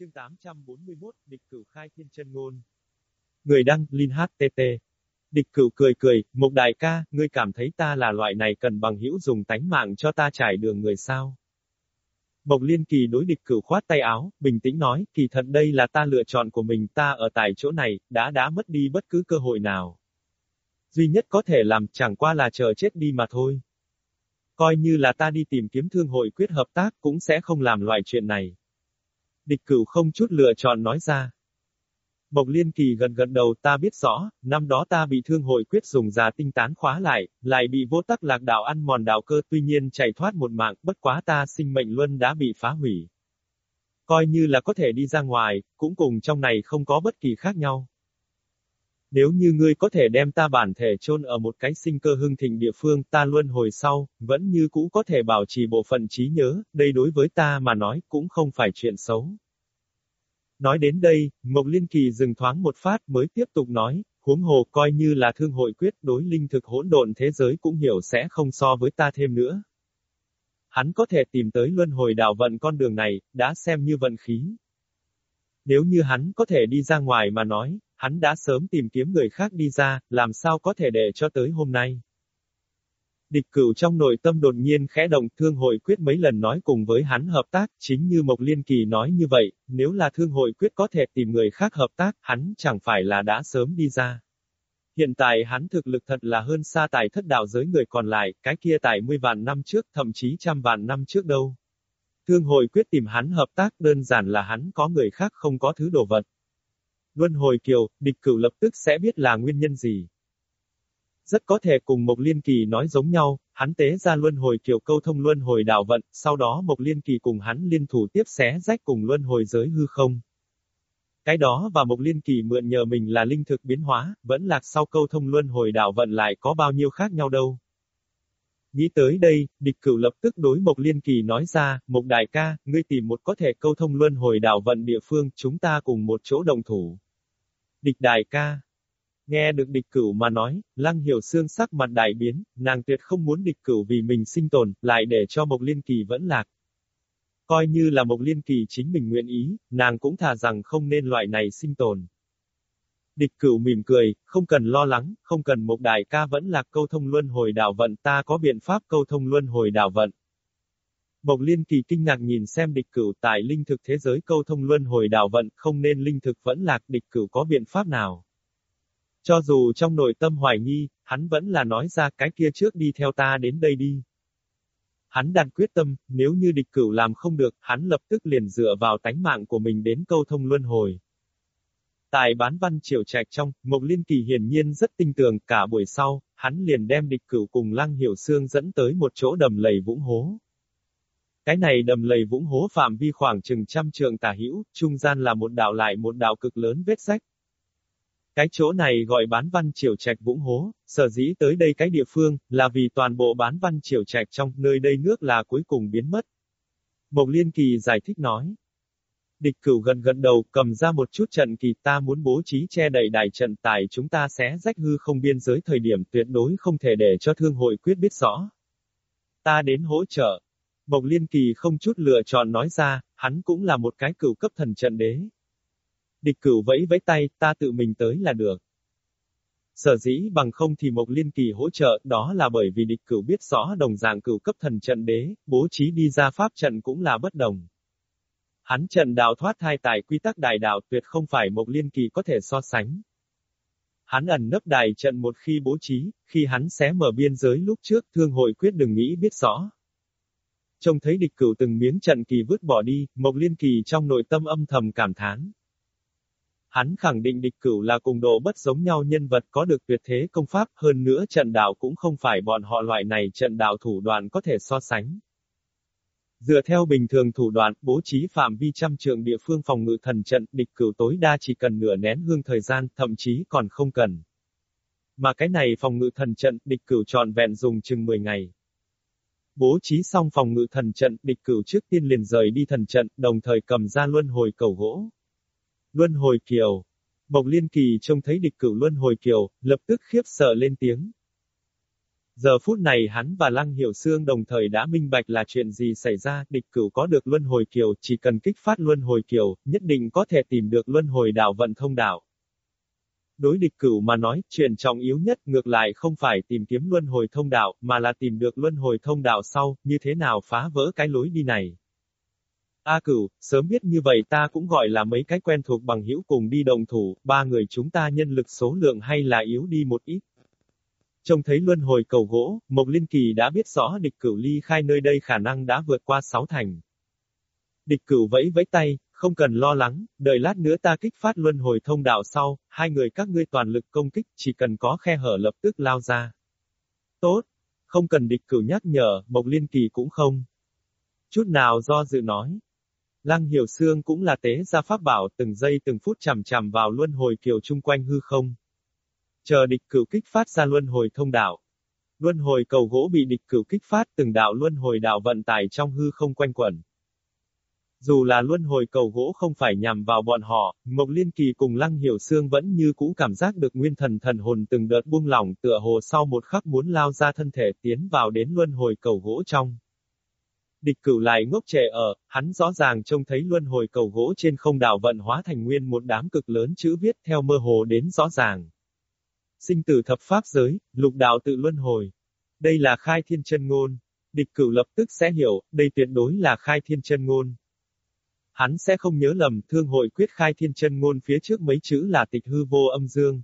Chương 841, địch cửu khai thiên chân ngôn. Người đăng, Linh HTT. Địch cửu cười cười, mục đại ca, ngươi cảm thấy ta là loại này cần bằng hữu dùng tánh mạng cho ta trải đường người sao? Mộc liên kỳ đối địch cửu khoát tay áo, bình tĩnh nói, kỳ thật đây là ta lựa chọn của mình, ta ở tại chỗ này, đã đã mất đi bất cứ cơ hội nào. Duy nhất có thể làm, chẳng qua là chờ chết đi mà thôi. Coi như là ta đi tìm kiếm thương hội quyết hợp tác, cũng sẽ không làm loại chuyện này. Địch cửu không chút lựa chọn nói ra. Mộc Liên Kỳ gần gần đầu ta biết rõ, năm đó ta bị thương hội quyết dùng già tinh tán khóa lại, lại bị vô tắc lạc đạo ăn mòn đạo cơ tuy nhiên chạy thoát một mạng, bất quá ta sinh mệnh luân đã bị phá hủy. Coi như là có thể đi ra ngoài, cũng cùng trong này không có bất kỳ khác nhau. Nếu như ngươi có thể đem ta bản thể chôn ở một cái sinh cơ hưng thịnh địa phương, ta luân hồi sau, vẫn như cũ có thể bảo trì bộ phận trí nhớ, đây đối với ta mà nói cũng không phải chuyện xấu. Nói đến đây, Mộc Liên Kỳ dừng thoáng một phát mới tiếp tục nói, huống hồ coi như là thương hội quyết đối linh thực hỗn độn thế giới cũng hiểu sẽ không so với ta thêm nữa. Hắn có thể tìm tới luân hồi đạo vận con đường này, đã xem như vận khí. Nếu như hắn có thể đi ra ngoài mà nói, hắn đã sớm tìm kiếm người khác đi ra, làm sao có thể để cho tới hôm nay. Địch cửu trong nội tâm đột nhiên khẽ động thương hội quyết mấy lần nói cùng với hắn hợp tác, chính như Mộc Liên Kỳ nói như vậy, nếu là thương hội quyết có thể tìm người khác hợp tác, hắn chẳng phải là đã sớm đi ra. Hiện tại hắn thực lực thật là hơn xa tài thất đạo giới người còn lại, cái kia tại mươi vạn năm trước, thậm chí trăm vạn năm trước đâu. Thương hội quyết tìm hắn hợp tác đơn giản là hắn có người khác không có thứ đồ vật. Luân hồi kiều, địch cửu lập tức sẽ biết là nguyên nhân gì. Rất có thể cùng Mộc Liên Kỳ nói giống nhau, hắn tế ra luân hồi kiều câu thông luân hồi đạo vận, sau đó Mộc Liên Kỳ cùng hắn liên thủ tiếp xé rách cùng luân hồi giới hư không. Cái đó và Mộc Liên Kỳ mượn nhờ mình là linh thực biến hóa, vẫn lạc sau câu thông luân hồi đạo vận lại có bao nhiêu khác nhau đâu. Nghĩ tới đây, địch cửu lập tức đối Mộc Liên Kỳ nói ra, Mộc Đại ca, ngươi tìm một có thể câu thông luân hồi đảo vận địa phương, chúng ta cùng một chỗ đồng thủ. Địch Đại ca. Nghe được địch cửu mà nói, lăng hiểu xương sắc mặt đại biến, nàng tuyệt không muốn địch cửu vì mình sinh tồn, lại để cho Mộc Liên Kỳ vẫn lạc. Coi như là Mộc Liên Kỳ chính mình nguyện ý, nàng cũng thà rằng không nên loại này sinh tồn. Địch cửu mỉm cười, không cần lo lắng, không cần một đại ca vẫn là câu thông luân hồi đảo vận, ta có biện pháp câu thông luân hồi đảo vận. Mộc Liên Kỳ kinh ngạc nhìn xem địch cửu tại linh thực thế giới câu thông luân hồi đảo vận, không nên linh thực vẫn lạc địch cửu có biện pháp nào. Cho dù trong nội tâm hoài nghi, hắn vẫn là nói ra cái kia trước đi theo ta đến đây đi. Hắn đặt quyết tâm, nếu như địch cửu làm không được, hắn lập tức liền dựa vào tánh mạng của mình đến câu thông luân hồi. Tại bán văn triều trạch trong, Mộc Liên Kỳ hiển nhiên rất tinh tường, cả buổi sau, hắn liền đem địch cửu cùng Lăng Hiểu Sương dẫn tới một chỗ đầm lầy vũng hố. Cái này đầm lầy vũng hố phạm vi khoảng chừng trăm trượng tả hữu, trung gian là một đạo lại một đạo cực lớn vết rách. Cái chỗ này gọi bán văn triều trạch vũng hố, sở dĩ tới đây cái địa phương, là vì toàn bộ bán văn triều trạch trong nơi đây nước là cuối cùng biến mất. Mộc Liên Kỳ giải thích nói. Địch cửu gần gần đầu, cầm ra một chút trận kỳ ta muốn bố trí che đậy đại trận tại chúng ta sẽ rách hư không biên giới thời điểm tuyệt đối không thể để cho thương hội quyết biết rõ. Ta đến hỗ trợ. Mộc Liên Kỳ không chút lựa chọn nói ra, hắn cũng là một cái cửu cấp thần trận đế. Địch cửu vẫy vẫy tay, ta tự mình tới là được. Sở dĩ bằng không thì Mộc Liên Kỳ hỗ trợ, đó là bởi vì địch cửu biết rõ đồng dạng cửu cấp thần trận đế, bố trí đi ra pháp trận cũng là bất đồng. Hắn trận đạo thoát thai tại quy tắc đại đạo tuyệt không phải Mộc Liên Kỳ có thể so sánh. Hắn ẩn nấp đại trận một khi bố trí, khi hắn xé mở biên giới lúc trước, thương hội quyết đừng nghĩ biết rõ. Trông thấy địch cửu từng miếng trận kỳ vứt bỏ đi, Mộc Liên Kỳ trong nội tâm âm thầm cảm thán. Hắn khẳng định địch cửu là cùng độ bất giống nhau nhân vật có được tuyệt thế công pháp, hơn nữa trận đạo cũng không phải bọn họ loại này trận đạo thủ đoạn có thể so sánh. Dựa theo bình thường thủ đoạn, bố trí phạm vi trăm trượng địa phương phòng ngự thần trận, địch cửu tối đa chỉ cần nửa nén hương thời gian, thậm chí còn không cần. Mà cái này phòng ngự thần trận, địch cửu tròn vẹn dùng chừng 10 ngày. Bố trí xong phòng ngự thần trận, địch cửu trước tiên liền rời đi thần trận, đồng thời cầm ra luân hồi cầu gỗ. Luân hồi kiều. bộc Liên Kỳ trông thấy địch cửu luân hồi kiều, lập tức khiếp sợ lên tiếng. Giờ phút này hắn và Lăng Hiểu Sương đồng thời đã minh bạch là chuyện gì xảy ra, địch cửu có được luân hồi kiều, chỉ cần kích phát luân hồi kiều, nhất định có thể tìm được luân hồi đạo vận thông đạo. Đối địch cửu mà nói, chuyện trọng yếu nhất ngược lại không phải tìm kiếm luân hồi thông đạo, mà là tìm được luân hồi thông đạo sau, như thế nào phá vỡ cái lối đi này. A cửu, sớm biết như vậy ta cũng gọi là mấy cái quen thuộc bằng hữu cùng đi đồng thủ, ba người chúng ta nhân lực số lượng hay là yếu đi một ít. Trông thấy luân hồi cầu gỗ, Mộc Liên Kỳ đã biết rõ địch cửu ly khai nơi đây khả năng đã vượt qua sáu thành. Địch cửu vẫy vẫy tay, không cần lo lắng, đợi lát nữa ta kích phát luân hồi thông đạo sau, hai người các ngươi toàn lực công kích, chỉ cần có khe hở lập tức lao ra. Tốt, không cần địch cửu nhắc nhở, Mộc Liên Kỳ cũng không. Chút nào do dự nói. Lăng Hiểu Sương cũng là tế gia pháp bảo từng giây từng phút chằm chằm vào luân hồi kiều chung quanh hư không. Chờ địch cửu kích phát ra luân hồi thông đạo. Luân hồi cầu gỗ bị địch cửu kích phát từng đạo luân hồi đạo vận tải trong hư không quanh quẩn. Dù là luân hồi cầu gỗ không phải nhằm vào bọn họ, Mộc Liên Kỳ cùng Lăng Hiểu Sương vẫn như cũ cảm giác được nguyên thần thần hồn từng đợt buông lỏng tựa hồ sau một khắc muốn lao ra thân thể tiến vào đến luân hồi cầu gỗ trong. Địch cửu lại ngốc trẻ ở, hắn rõ ràng trông thấy luân hồi cầu gỗ trên không đảo vận hóa thành nguyên một đám cực lớn chữ viết theo mơ hồ đến rõ ràng. Sinh tử thập pháp giới, lục đạo tự luân hồi. Đây là khai thiên chân ngôn. Địch cửu lập tức sẽ hiểu, đây tuyệt đối là khai thiên chân ngôn. Hắn sẽ không nhớ lầm, thương hội quyết khai thiên chân ngôn phía trước mấy chữ là tịch hư vô âm dương.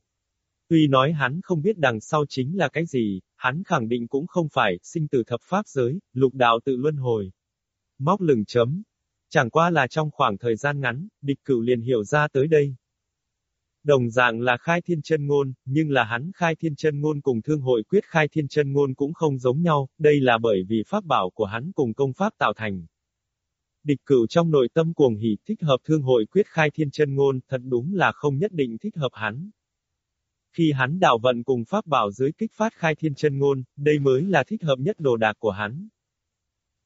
Tuy nói hắn không biết đằng sau chính là cái gì, hắn khẳng định cũng không phải, sinh tử thập pháp giới, lục đạo tự luân hồi. Móc lừng chấm. Chẳng qua là trong khoảng thời gian ngắn, địch cửu liền hiểu ra tới đây. Đồng dạng là khai thiên chân ngôn, nhưng là hắn khai thiên chân ngôn cùng thương hội quyết khai thiên chân ngôn cũng không giống nhau, đây là bởi vì pháp bảo của hắn cùng công pháp tạo thành. Địch cửu trong nội tâm cuồng hỉ thích hợp thương hội quyết khai thiên chân ngôn, thật đúng là không nhất định thích hợp hắn. Khi hắn đạo vận cùng pháp bảo dưới kích phát khai thiên chân ngôn, đây mới là thích hợp nhất đồ đạc của hắn.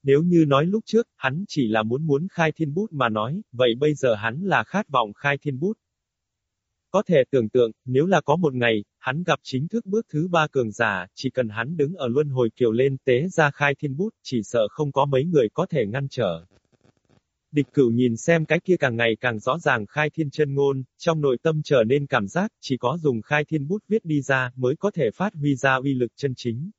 Nếu như nói lúc trước, hắn chỉ là muốn muốn khai thiên bút mà nói, vậy bây giờ hắn là khát vọng khai thiên bút. Có thể tưởng tượng, nếu là có một ngày, hắn gặp chính thức bước thứ ba cường giả, chỉ cần hắn đứng ở luân hồi kiều lên tế ra khai thiên bút, chỉ sợ không có mấy người có thể ngăn trở. Địch cửu nhìn xem cái kia càng ngày càng rõ ràng khai thiên chân ngôn, trong nội tâm trở nên cảm giác, chỉ có dùng khai thiên bút viết đi ra, mới có thể phát huy ra uy lực chân chính.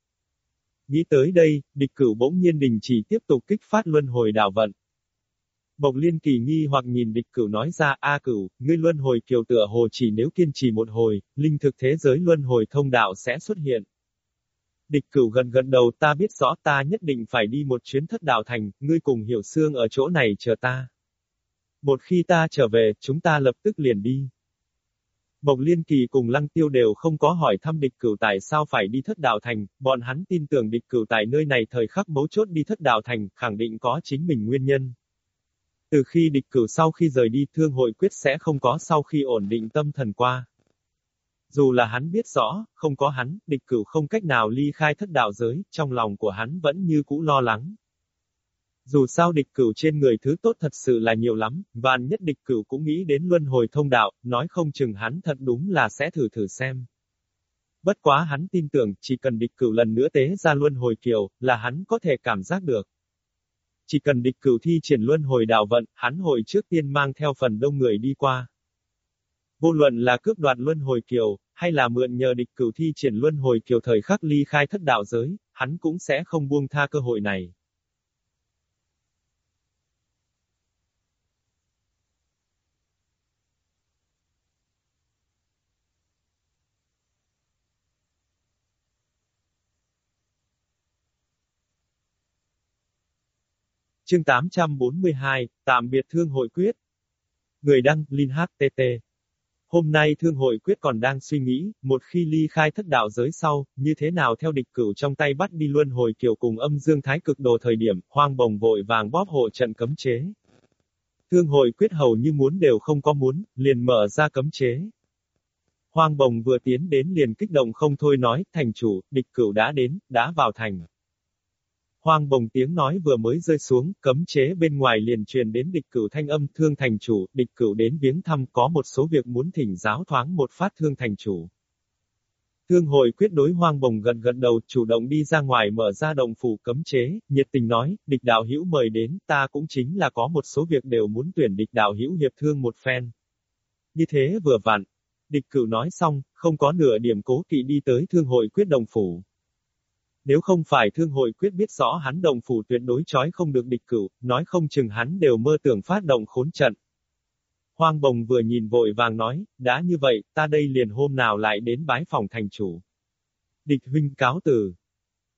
Nghĩ tới đây, địch cửu bỗng nhiên đình chỉ tiếp tục kích phát luân hồi đạo vận. Bộc liên kỳ nghi hoặc nhìn địch cửu nói ra, A cửu, ngươi luân hồi kiều tựa hồ chỉ nếu kiên trì một hồi, linh thực thế giới luân hồi thông đạo sẽ xuất hiện. Địch cửu gần gần đầu ta biết rõ ta nhất định phải đi một chuyến thất đạo thành, ngươi cùng hiểu xương ở chỗ này chờ ta. Một khi ta trở về, chúng ta lập tức liền đi. Mộc Liên Kỳ cùng Lăng Tiêu đều không có hỏi thăm địch cửu tại sao phải đi thất đạo thành, bọn hắn tin tưởng địch cửu tại nơi này thời khắc mấu chốt đi thất đạo thành, khẳng định có chính mình nguyên nhân. Từ khi địch cửu sau khi rời đi thương hội quyết sẽ không có sau khi ổn định tâm thần qua. Dù là hắn biết rõ, không có hắn, địch cửu không cách nào ly khai thất đạo giới, trong lòng của hắn vẫn như cũ lo lắng. Dù sao địch cửu trên người thứ tốt thật sự là nhiều lắm, vạn nhất địch cửu cũng nghĩ đến luân hồi thông đạo, nói không chừng hắn thật đúng là sẽ thử thử xem. Bất quá hắn tin tưởng, chỉ cần địch cửu lần nữa tế ra luân hồi kiều, là hắn có thể cảm giác được. Chỉ cần địch cửu thi triển luân hồi đạo vận, hắn hồi trước tiên mang theo phần đông người đi qua. Vô luận là cướp đoạt luân hồi kiều, hay là mượn nhờ địch cửu thi triển luân hồi kiều thời khắc ly khai thất đạo giới, hắn cũng sẽ không buông tha cơ hội này. Chương 842, tạm biệt thương hội quyết. Người đăng, Linh HTT. Hôm nay thương hội quyết còn đang suy nghĩ, một khi ly khai thất đạo giới sau, như thế nào theo địch cửu trong tay bắt đi luân hồi kiểu cùng âm dương thái cực đồ thời điểm, hoang bồng vội vàng bóp hộ trận cấm chế. Thương hội quyết hầu như muốn đều không có muốn, liền mở ra cấm chế. Hoang bồng vừa tiến đến liền kích động không thôi nói, thành chủ, địch cửu đã đến, đã vào thành. Hoang bồng tiếng nói vừa mới rơi xuống, cấm chế bên ngoài liền truyền đến địch cửu thanh âm thương thành chủ, địch cửu đến viếng thăm có một số việc muốn thỉnh giáo thoáng một phát thương thành chủ. Thương hội quyết đối hoang bồng gần gần đầu, chủ động đi ra ngoài mở ra đồng phủ cấm chế, nhiệt tình nói, địch đạo hữu mời đến, ta cũng chính là có một số việc đều muốn tuyển địch đạo hữu hiệp thương một phen. Như thế vừa vặn. Địch cửu nói xong, không có nửa điểm cố kỵ đi tới thương hội quyết đồng phủ. Nếu không phải thương hội quyết biết rõ hắn đồng phủ tuyệt đối chói không được địch cửu, nói không chừng hắn đều mơ tưởng phát động khốn trận. Hoang bồng vừa nhìn vội vàng nói, đã như vậy, ta đây liền hôm nào lại đến bái phòng thành chủ. Địch huynh cáo từ.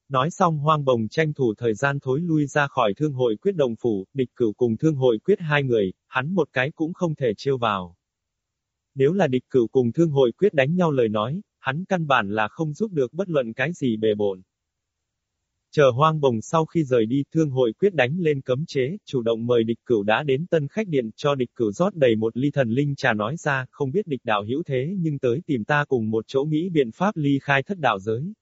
Nói xong hoang bồng tranh thủ thời gian thối lui ra khỏi thương hội quyết đồng phủ, địch cửu cùng thương hội quyết hai người, hắn một cái cũng không thể chiêu vào. Nếu là địch cửu cùng thương hội quyết đánh nhau lời nói, hắn căn bản là không giúp được bất luận cái gì bề bộn. Chờ hoang bồng sau khi rời đi, thương hội quyết đánh lên cấm chế, chủ động mời địch cửu đã đến tân khách điện, cho địch cửu rót đầy một ly thần linh trà nói ra, không biết địch đạo hữu thế nhưng tới tìm ta cùng một chỗ nghĩ biện pháp ly khai thất đạo giới.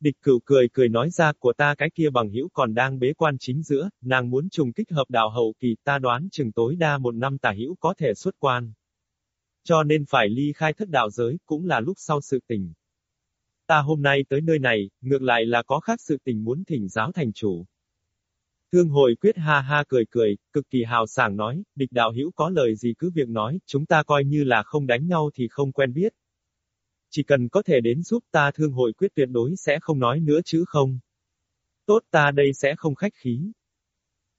Địch cửu cười cười nói ra của ta cái kia bằng hữu còn đang bế quan chính giữa, nàng muốn trùng kích hợp đạo hậu kỳ ta đoán chừng tối đa một năm tả hữu có thể xuất quan. Cho nên phải ly khai thất đạo giới, cũng là lúc sau sự tình. Ta hôm nay tới nơi này, ngược lại là có khác sự tình muốn thỉnh giáo thành chủ. Thương hội quyết ha ha cười cười, cực kỳ hào sảng nói, địch đạo hữu có lời gì cứ việc nói, chúng ta coi như là không đánh nhau thì không quen biết. Chỉ cần có thể đến giúp ta thương hội quyết tuyệt đối sẽ không nói nữa chứ không. Tốt ta đây sẽ không khách khí.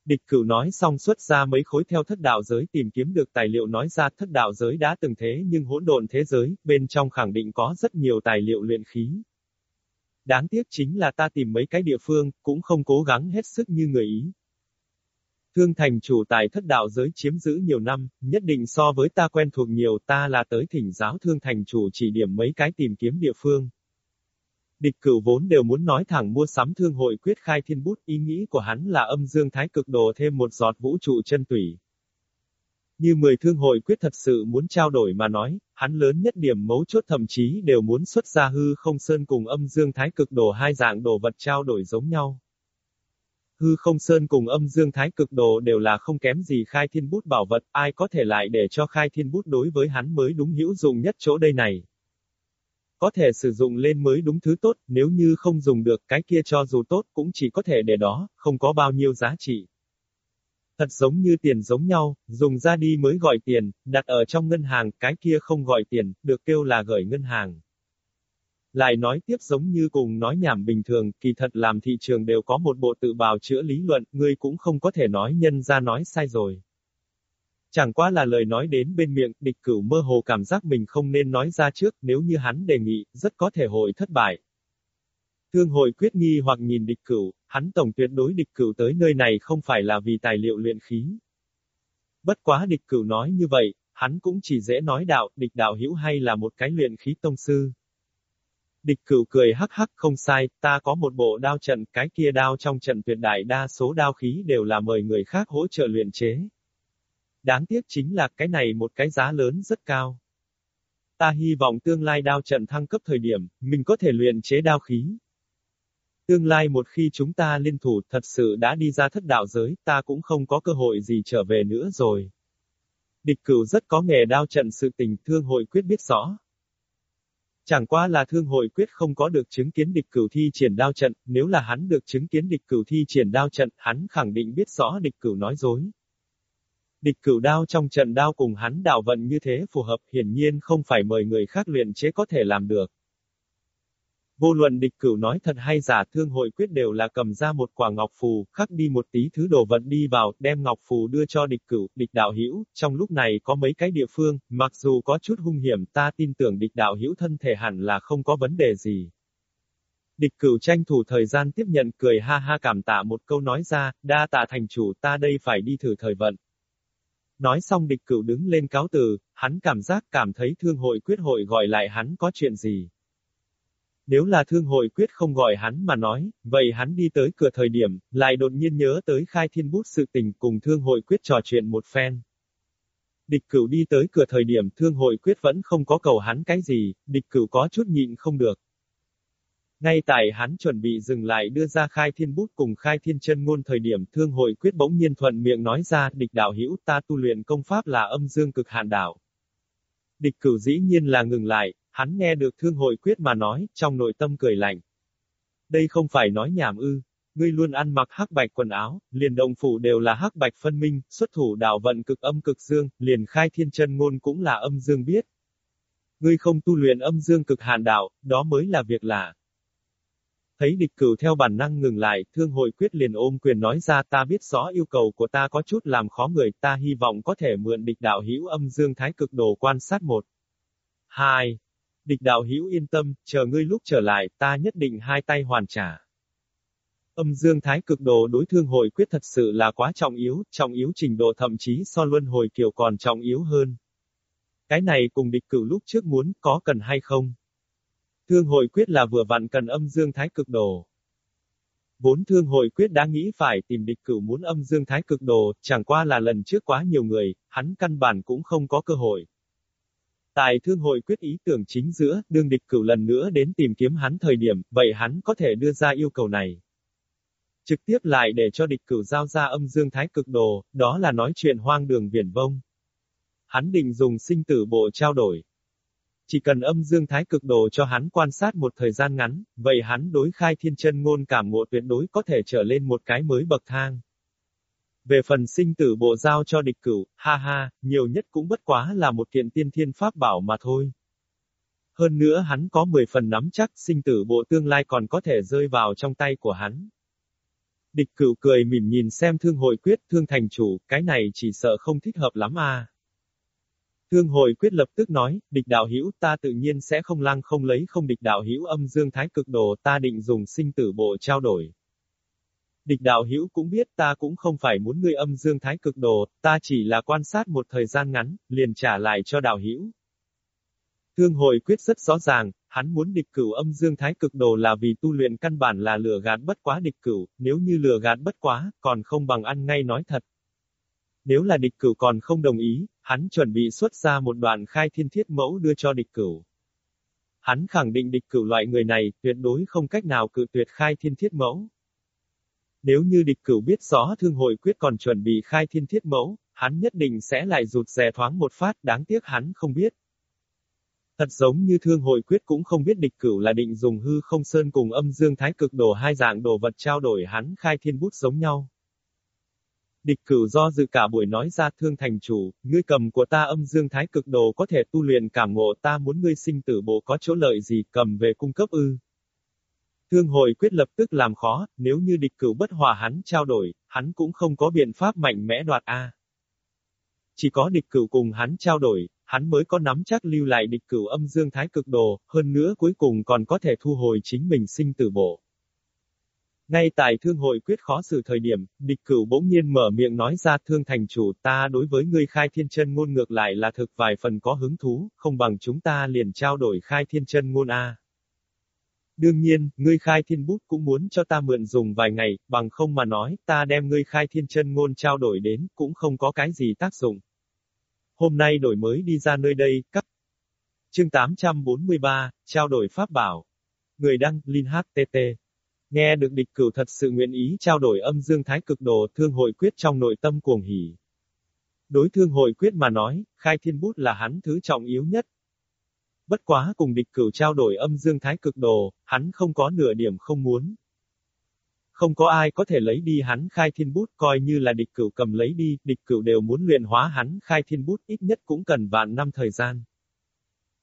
Địch cửu nói xong xuất ra mấy khối theo thất đạo giới tìm kiếm được tài liệu nói ra thất đạo giới đã từng thế nhưng hỗn độn thế giới, bên trong khẳng định có rất nhiều tài liệu luyện khí. Đáng tiếc chính là ta tìm mấy cái địa phương, cũng không cố gắng hết sức như người ý. Thương thành chủ tài thất đạo giới chiếm giữ nhiều năm, nhất định so với ta quen thuộc nhiều ta là tới thỉnh giáo thương thành chủ chỉ điểm mấy cái tìm kiếm địa phương. Địch cửu vốn đều muốn nói thẳng mua sắm thương hội quyết khai thiên bút, ý nghĩ của hắn là âm dương thái cực đồ thêm một giọt vũ trụ chân tủy. Như mười thương hội quyết thật sự muốn trao đổi mà nói, hắn lớn nhất điểm mấu chốt thậm chí đều muốn xuất ra hư không sơn cùng âm dương thái cực đồ hai dạng đồ vật trao đổi giống nhau. Hư không sơn cùng âm dương thái cực đồ đều là không kém gì khai thiên bút bảo vật, ai có thể lại để cho khai thiên bút đối với hắn mới đúng hữu dụng nhất chỗ đây này. Có thể sử dụng lên mới đúng thứ tốt, nếu như không dùng được cái kia cho dù tốt cũng chỉ có thể để đó, không có bao nhiêu giá trị. Thật giống như tiền giống nhau, dùng ra đi mới gọi tiền, đặt ở trong ngân hàng, cái kia không gọi tiền, được kêu là gửi ngân hàng. Lại nói tiếp giống như cùng nói nhảm bình thường, kỳ thật làm thị trường đều có một bộ tự bào chữa lý luận, ngươi cũng không có thể nói nhân ra nói sai rồi. Chẳng qua là lời nói đến bên miệng, địch cửu mơ hồ cảm giác mình không nên nói ra trước, nếu như hắn đề nghị, rất có thể hội thất bại. Thương hội quyết nghi hoặc nhìn địch cửu, hắn tổng tuyệt đối địch cửu tới nơi này không phải là vì tài liệu luyện khí. Bất quá địch cửu nói như vậy, hắn cũng chỉ dễ nói đạo, địch đạo hữu hay là một cái luyện khí tông sư. Địch cửu cười hắc hắc không sai, ta có một bộ đao trận, cái kia đao trong trận tuyệt đại đa số đao khí đều là mời người khác hỗ trợ luyện chế. Đáng tiếc chính là cái này một cái giá lớn rất cao. Ta hy vọng tương lai đao trận thăng cấp thời điểm, mình có thể luyện chế đao khí. Tương lai một khi chúng ta liên thủ thật sự đã đi ra thất đạo giới, ta cũng không có cơ hội gì trở về nữa rồi. Địch cửu rất có nghề đao trận sự tình thương hội quyết biết rõ. Chẳng qua là thương hội quyết không có được chứng kiến địch cửu thi triển đao trận, nếu là hắn được chứng kiến địch cửu thi triển đao trận, hắn khẳng định biết rõ địch cửu nói dối. Địch cửu đao trong trận đao cùng hắn đạo vận như thế phù hợp hiển nhiên không phải mời người khác luyện chế có thể làm được. Vô luận địch cửu nói thật hay giả thương hội quyết đều là cầm ra một quả ngọc phù, khắc đi một tí thứ đồ vật đi vào, đem ngọc phù đưa cho địch cửu, địch đạo hữu trong lúc này có mấy cái địa phương, mặc dù có chút hung hiểm ta tin tưởng địch đạo hữu thân thể hẳn là không có vấn đề gì. Địch cửu tranh thủ thời gian tiếp nhận cười ha ha cảm tạ một câu nói ra, đa tạ thành chủ ta đây phải đi thử thời vận. Nói xong địch cửu đứng lên cáo từ, hắn cảm giác cảm thấy thương hội quyết hội gọi lại hắn có chuyện gì. Nếu là thương hội quyết không gọi hắn mà nói, vậy hắn đi tới cửa thời điểm, lại đột nhiên nhớ tới khai thiên bút sự tình cùng thương hội quyết trò chuyện một phen. Địch cửu đi tới cửa thời điểm thương hội quyết vẫn không có cầu hắn cái gì, địch cửu có chút nhịn không được. Ngay tại hắn chuẩn bị dừng lại đưa ra khai thiên bút cùng khai thiên chân ngôn thời điểm thương hội quyết bỗng nhiên thuận miệng nói ra địch đạo hữu ta tu luyện công pháp là âm dương cực hạn đạo. Địch cửu dĩ nhiên là ngừng lại, hắn nghe được thương hội quyết mà nói, trong nội tâm cười lạnh. Đây không phải nói nhảm ư. Ngươi luôn ăn mặc hắc bạch quần áo, liền động phủ đều là hắc bạch phân minh, xuất thủ đạo vận cực âm cực dương, liền khai thiên chân ngôn cũng là âm dương biết. Ngươi không tu luyện âm dương cực hàn đạo, đó mới là việc lạ. Thấy địch cửu theo bản năng ngừng lại, thương hội quyết liền ôm quyền nói ra ta biết rõ yêu cầu của ta có chút làm khó người, ta hy vọng có thể mượn địch đạo hữu âm dương thái cực đồ quan sát một. Hai. Địch đạo hữu yên tâm, chờ ngươi lúc trở lại, ta nhất định hai tay hoàn trả. Âm dương thái cực đồ đối thương hội quyết thật sự là quá trọng yếu, trọng yếu trình độ thậm chí so luân hồi kiều còn trọng yếu hơn. Cái này cùng địch cửu lúc trước muốn, có cần hay không? Thương hội quyết là vừa vặn cần âm dương thái cực đồ. Vốn thương hội quyết đã nghĩ phải tìm địch cửu muốn âm dương thái cực đồ, chẳng qua là lần trước quá nhiều người, hắn căn bản cũng không có cơ hội. Tại thương hội quyết ý tưởng chính giữa, đương địch cửu lần nữa đến tìm kiếm hắn thời điểm, vậy hắn có thể đưa ra yêu cầu này. Trực tiếp lại để cho địch cửu giao ra âm dương thái cực đồ, đó là nói chuyện hoang đường viển vông. Hắn định dùng sinh tử bộ trao đổi. Chỉ cần âm dương thái cực đồ cho hắn quan sát một thời gian ngắn, vậy hắn đối khai thiên chân ngôn cảm ngộ tuyệt đối có thể trở lên một cái mới bậc thang. Về phần sinh tử bộ giao cho địch cửu, ha ha, nhiều nhất cũng bất quá là một kiện tiên thiên pháp bảo mà thôi. Hơn nữa hắn có 10 phần nắm chắc sinh tử bộ tương lai còn có thể rơi vào trong tay của hắn. Địch cửu cười mỉm nhìn xem thương hội quyết thương thành chủ, cái này chỉ sợ không thích hợp lắm à. Thương hội quyết lập tức nói, địch đạo hữu ta tự nhiên sẽ không lăng không lấy không địch đạo hữu âm dương thái cực đồ ta định dùng sinh tử bộ trao đổi. Địch đạo hữu cũng biết ta cũng không phải muốn ngươi âm dương thái cực đồ, ta chỉ là quan sát một thời gian ngắn, liền trả lại cho đạo hữu. Thương hội quyết rất rõ ràng, hắn muốn địch cửu âm dương thái cực đồ là vì tu luyện căn bản là lừa gạt bất quá địch cửu, nếu như lừa gạt bất quá, còn không bằng ăn ngay nói thật. Nếu là địch cửu còn không đồng ý, hắn chuẩn bị xuất ra một đoạn khai thiên thiết mẫu đưa cho địch cửu. Hắn khẳng định địch cửu loại người này, tuyệt đối không cách nào cự tuyệt khai thiên thiết mẫu. Nếu như địch cửu biết rõ thương hội quyết còn chuẩn bị khai thiên thiết mẫu, hắn nhất định sẽ lại rụt rè thoáng một phát, đáng tiếc hắn không biết. Thật giống như thương hội quyết cũng không biết địch cửu là định dùng hư không sơn cùng âm dương thái cực đồ hai dạng đồ vật trao đổi hắn khai thiên bút giống nhau. Địch cửu do dự cả buổi nói ra thương thành chủ, ngươi cầm của ta âm dương thái cực đồ có thể tu luyện cảm ngộ ta muốn ngươi sinh tử bộ có chỗ lợi gì cầm về cung cấp ư. Thương hội quyết lập tức làm khó, nếu như địch cửu bất hòa hắn trao đổi, hắn cũng không có biện pháp mạnh mẽ đoạt A. Chỉ có địch cửu cùng hắn trao đổi, hắn mới có nắm chắc lưu lại địch cửu âm dương thái cực đồ, hơn nữa cuối cùng còn có thể thu hồi chính mình sinh tử bộ. Ngay tại thương hội quyết khó xử thời điểm, địch cửu bỗng nhiên mở miệng nói ra thương thành chủ ta đối với ngươi khai thiên chân ngôn ngược lại là thực vài phần có hứng thú, không bằng chúng ta liền trao đổi khai thiên chân ngôn A. Đương nhiên, ngươi khai thiên bút cũng muốn cho ta mượn dùng vài ngày, bằng không mà nói, ta đem ngươi khai thiên chân ngôn trao đổi đến, cũng không có cái gì tác dụng. Hôm nay đổi mới đi ra nơi đây, cấp. Chương 843, trao đổi pháp bảo. Người đăng, Linh HTT. Nghe được địch cửu thật sự nguyện ý trao đổi âm dương thái cực đồ thương hội quyết trong nội tâm cuồng hỉ. Đối thương hội quyết mà nói, khai thiên bút là hắn thứ trọng yếu nhất. Bất quá cùng địch cửu trao đổi âm dương thái cực đồ, hắn không có nửa điểm không muốn. Không có ai có thể lấy đi hắn khai thiên bút coi như là địch cửu cầm lấy đi, địch cửu đều muốn luyện hóa hắn khai thiên bút ít nhất cũng cần vạn năm thời gian.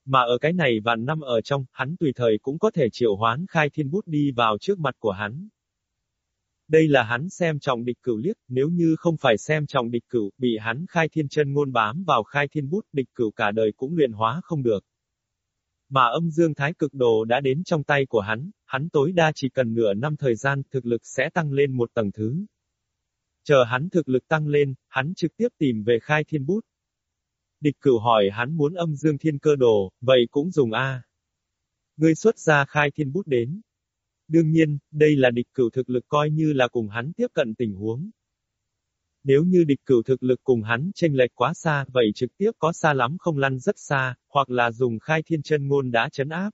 Mà ở cái này vạn năm ở trong, hắn tùy thời cũng có thể triệu hoán khai thiên bút đi vào trước mặt của hắn. Đây là hắn xem trọng địch cửu liếc, nếu như không phải xem trọng địch cửu, bị hắn khai thiên chân ngôn bám vào khai thiên bút, địch cửu cả đời cũng luyện hóa không được. Mà âm dương thái cực đồ đã đến trong tay của hắn, hắn tối đa chỉ cần nửa năm thời gian, thực lực sẽ tăng lên một tầng thứ. Chờ hắn thực lực tăng lên, hắn trực tiếp tìm về khai thiên bút, Địch cửu hỏi hắn muốn âm dương thiên cơ đồ, vậy cũng dùng A. Ngươi xuất ra khai thiên bút đến. Đương nhiên, đây là địch cửu thực lực coi như là cùng hắn tiếp cận tình huống. Nếu như địch cửu thực lực cùng hắn chênh lệch quá xa, vậy trực tiếp có xa lắm không lăn rất xa, hoặc là dùng khai thiên chân ngôn đã chấn áp.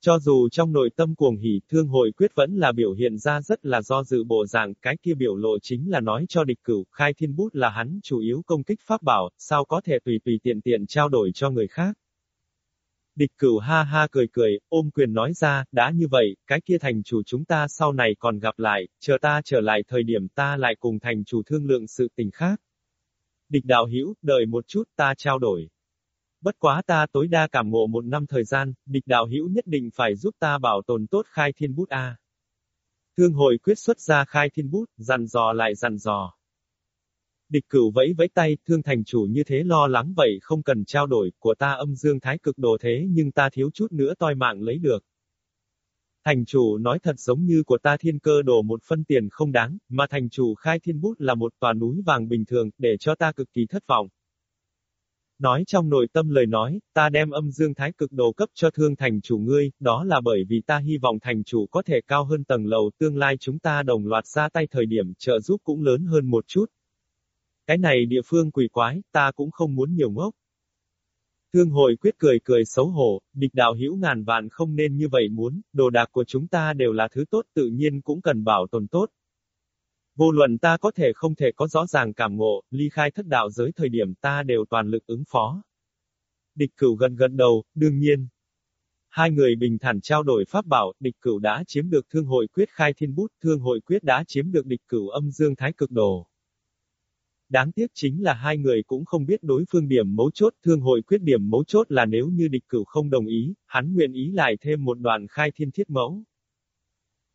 Cho dù trong nội tâm cuồng hỉ, thương hội quyết vẫn là biểu hiện ra rất là do dự bộ dạng, cái kia biểu lộ chính là nói cho địch cửu, khai thiên bút là hắn chủ yếu công kích pháp bảo, sao có thể tùy tùy tiện tiện trao đổi cho người khác. Địch cửu ha ha cười cười, ôm quyền nói ra, đã như vậy, cái kia thành chủ chúng ta sau này còn gặp lại, chờ ta trở lại thời điểm ta lại cùng thành chủ thương lượng sự tình khác. Địch đạo hữu đợi một chút ta trao đổi. Bất quá ta tối đa cảm ngộ một năm thời gian, địch đạo hữu nhất định phải giúp ta bảo tồn tốt khai thiên bút A. Thương hội quyết xuất ra khai thiên bút, dằn dò lại dằn dò. Địch cửu vẫy vẫy tay, thương thành chủ như thế lo lắng vậy không cần trao đổi, của ta âm dương thái cực đồ thế nhưng ta thiếu chút nữa toi mạng lấy được. Thành chủ nói thật giống như của ta thiên cơ đồ một phân tiền không đáng, mà thành chủ khai thiên bút là một tòa núi vàng bình thường, để cho ta cực kỳ thất vọng. Nói trong nội tâm lời nói, ta đem âm dương thái cực đồ cấp cho thương thành chủ ngươi, đó là bởi vì ta hy vọng thành chủ có thể cao hơn tầng lầu tương lai chúng ta đồng loạt ra tay thời điểm trợ giúp cũng lớn hơn một chút. Cái này địa phương quỷ quái, ta cũng không muốn nhiều ngốc. Thương hội quyết cười cười xấu hổ, địch đạo hữu ngàn vạn không nên như vậy muốn, đồ đạc của chúng ta đều là thứ tốt tự nhiên cũng cần bảo tồn tốt. Vô luận ta có thể không thể có rõ ràng cảm ngộ, ly khai thất đạo giới thời điểm ta đều toàn lực ứng phó. Địch cửu gần gần đầu, đương nhiên. Hai người bình thản trao đổi pháp bảo, địch cửu đã chiếm được thương hội quyết khai thiên bút, thương hội quyết đã chiếm được địch cửu âm dương thái cực đồ. Đáng tiếc chính là hai người cũng không biết đối phương điểm mấu chốt, thương hội quyết điểm mấu chốt là nếu như địch cửu không đồng ý, hắn nguyện ý lại thêm một đoạn khai thiên thiết mẫu.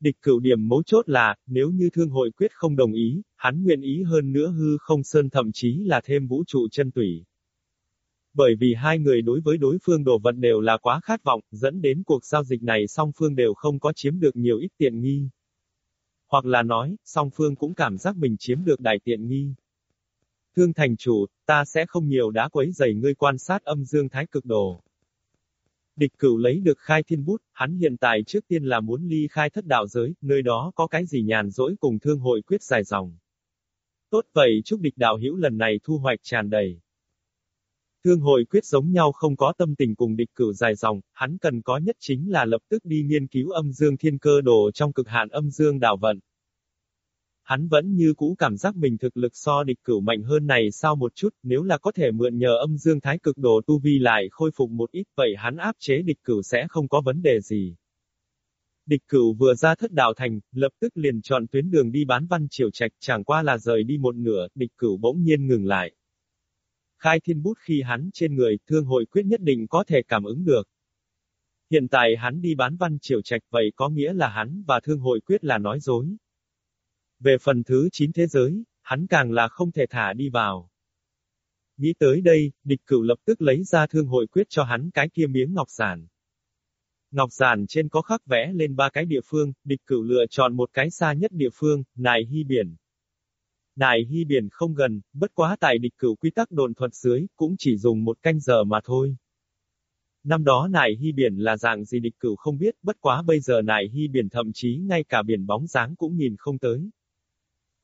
Địch cửu điểm mấu chốt là, nếu như thương hội quyết không đồng ý, hắn nguyện ý hơn nữa hư không sơn thậm chí là thêm vũ trụ chân tủy. Bởi vì hai người đối với đối phương đồ vật đều là quá khát vọng, dẫn đến cuộc giao dịch này song phương đều không có chiếm được nhiều ít tiện nghi. Hoặc là nói, song phương cũng cảm giác mình chiếm được đại tiện nghi. Thương thành chủ, ta sẽ không nhiều đá quấy giày ngươi quan sát âm dương thái cực đồ. Địch cửu lấy được khai thiên bút, hắn hiện tại trước tiên là muốn ly khai thất đạo giới, nơi đó có cái gì nhàn rỗi cùng thương hội quyết dài dòng. Tốt vậy chúc địch đạo hữu lần này thu hoạch tràn đầy. Thương hội quyết giống nhau không có tâm tình cùng địch cửu dài dòng, hắn cần có nhất chính là lập tức đi nghiên cứu âm dương thiên cơ đồ trong cực hạn âm dương đạo vận. Hắn vẫn như cũ cảm giác mình thực lực so địch cửu mạnh hơn này sao một chút, nếu là có thể mượn nhờ âm dương thái cực đồ tu vi lại khôi phục một ít vậy hắn áp chế địch cửu sẽ không có vấn đề gì. Địch cửu vừa ra thất đạo thành, lập tức liền chọn tuyến đường đi bán văn triều trạch chẳng qua là rời đi một nửa, địch cửu bỗng nhiên ngừng lại. Khai thiên bút khi hắn trên người, thương hội quyết nhất định có thể cảm ứng được. Hiện tại hắn đi bán văn triều trạch vậy có nghĩa là hắn và thương hội quyết là nói dối. Về phần thứ 9 thế giới, hắn càng là không thể thả đi vào. Nghĩ tới đây, địch cửu lập tức lấy ra thương hội quyết cho hắn cái kia miếng ngọc giản. Ngọc giản trên có khắc vẽ lên ba cái địa phương, địch cửu lựa chọn một cái xa nhất địa phương, Nài Hy Biển. Nài Hy Biển không gần, bất quá tại địch cửu quy tắc đồn thuật dưới, cũng chỉ dùng một canh giờ mà thôi. Năm đó nải hy biển là dạng gì địch cửu không biết, bất quá bây giờ nải hy biển thậm chí ngay cả biển bóng dáng cũng nhìn không tới.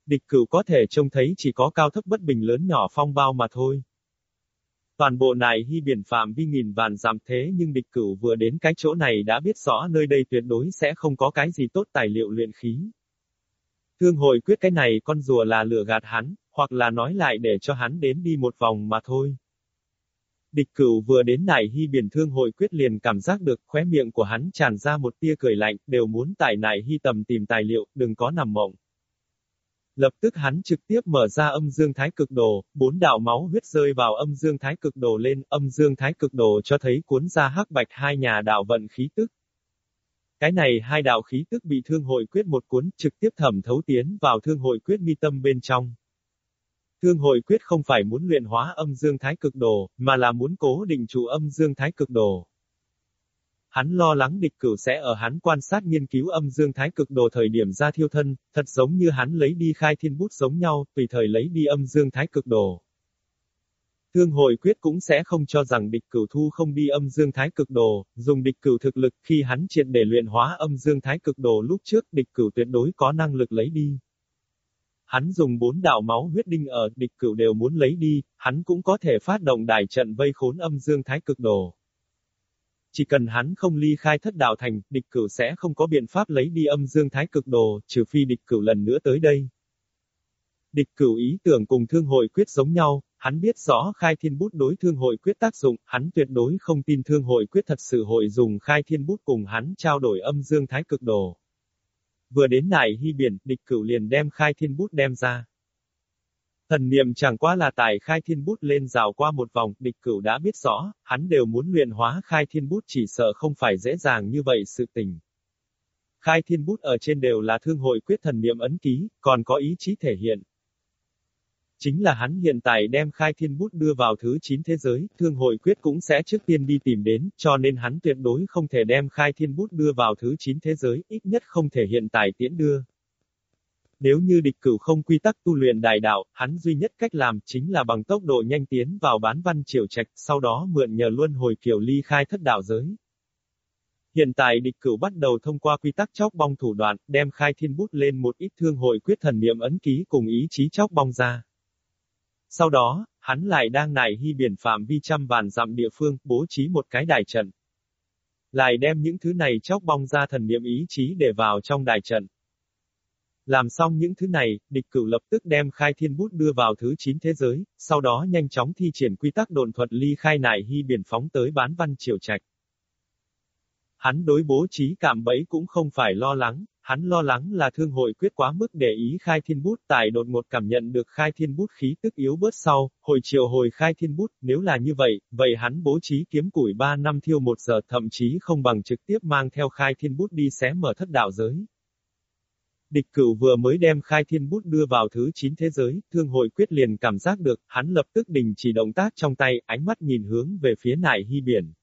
Địch cửu có thể trông thấy chỉ có cao thấp bất bình lớn nhỏ phong bao mà thôi. Toàn bộ này hy biển phạm vi nghìn vạn giảm thế nhưng địch cửu vừa đến cái chỗ này đã biết rõ nơi đây tuyệt đối sẽ không có cái gì tốt tài liệu luyện khí. Thương hội quyết cái này con rùa là lừa gạt hắn, hoặc là nói lại để cho hắn đến đi một vòng mà thôi. Địch cửu vừa đến nải hy biển thương hội quyết liền cảm giác được khóe miệng của hắn tràn ra một tia cười lạnh, đều muốn tại nải hy tầm tìm tài liệu, đừng có nằm mộng. Lập tức hắn trực tiếp mở ra âm dương thái cực đồ, bốn đạo máu huyết rơi vào âm dương thái cực đồ lên, âm dương thái cực đồ cho thấy cuốn ra hắc bạch hai nhà đạo vận khí tức. Cái này hai đạo khí tức bị thương hội quyết một cuốn trực tiếp thẩm thấu tiến vào thương hội quyết mi tâm bên trong. Thương hội quyết không phải muốn luyện hóa âm dương thái cực đồ, mà là muốn cố định trụ âm dương thái cực đồ. Hắn lo lắng địch cửu sẽ ở hắn quan sát nghiên cứu âm dương thái cực đồ thời điểm ra thiêu thân, thật giống như hắn lấy đi khai thiên bút giống nhau, tùy thời lấy đi âm dương thái cực đồ. Thương hội quyết cũng sẽ không cho rằng địch cửu thu không đi âm dương thái cực đồ, dùng địch cửu thực lực khi hắn triệt để luyện hóa âm dương thái cực đồ lúc trước địch cửu tuyệt đối có năng lực lấy đi. Hắn dùng bốn đạo máu huyết đinh ở địch cửu đều muốn lấy đi, hắn cũng có thể phát động đại trận vây khốn âm dương thái cực đồ. Chỉ cần hắn không ly khai thất đạo thành, địch cửu sẽ không có biện pháp lấy đi âm dương thái cực đồ, trừ phi địch cửu lần nữa tới đây. Địch cửu ý tưởng cùng thương hội quyết giống nhau, hắn biết rõ khai thiên bút đối thương hội quyết tác dụng, hắn tuyệt đối không tin thương hội quyết thật sự hội dùng khai thiên bút cùng hắn trao đổi âm dương thái cực đồ. Vừa đến nải hy biển, địch cửu liền đem khai thiên bút đem ra. Thần niệm chẳng qua là tài khai thiên bút lên rào qua một vòng, địch cửu đã biết rõ, hắn đều muốn luyện hóa khai thiên bút chỉ sợ không phải dễ dàng như vậy sự tình. Khai thiên bút ở trên đều là thương hội quyết thần niệm ấn ký, còn có ý chí thể hiện. Chính là hắn hiện tại đem khai thiên bút đưa vào thứ 9 thế giới, thương hội quyết cũng sẽ trước tiên đi tìm đến, cho nên hắn tuyệt đối không thể đem khai thiên bút đưa vào thứ 9 thế giới, ít nhất không thể hiện tại tiễn đưa. Nếu như địch cửu không quy tắc tu luyện đại đạo, hắn duy nhất cách làm chính là bằng tốc độ nhanh tiến vào bán văn triều trạch, sau đó mượn nhờ luân hồi kiểu ly khai thất đạo giới. Hiện tại địch cửu bắt đầu thông qua quy tắc chóc bong thủ đoạn, đem khai thiên bút lên một ít thương hội quyết thần niệm ấn ký cùng ý chí chóc bong ra. Sau đó, hắn lại đang nải hy biển phạm vi trăm vạn dặm địa phương, bố trí một cái đài trận. Lại đem những thứ này chóc bong ra thần niệm ý chí để vào trong đài trận. Làm xong những thứ này, địch cửu lập tức đem khai thiên bút đưa vào thứ 9 thế giới, sau đó nhanh chóng thi triển quy tắc đồn thuật ly khai nải hy biển phóng tới bán văn triều trạch. Hắn đối bố trí cảm bẫy cũng không phải lo lắng, hắn lo lắng là thương hội quyết quá mức để ý khai thiên bút tài đột ngột cảm nhận được khai thiên bút khí tức yếu bớt sau, hồi chiều hồi khai thiên bút, nếu là như vậy, vậy hắn bố trí kiếm củi 3 năm thiêu một giờ thậm chí không bằng trực tiếp mang theo khai thiên bút đi xé mở thất đạo giới. Địch cửu vừa mới đem khai thiên bút đưa vào thứ 9 thế giới, thương hội quyết liền cảm giác được, hắn lập tức đình chỉ động tác trong tay, ánh mắt nhìn hướng về phía nại hy biển.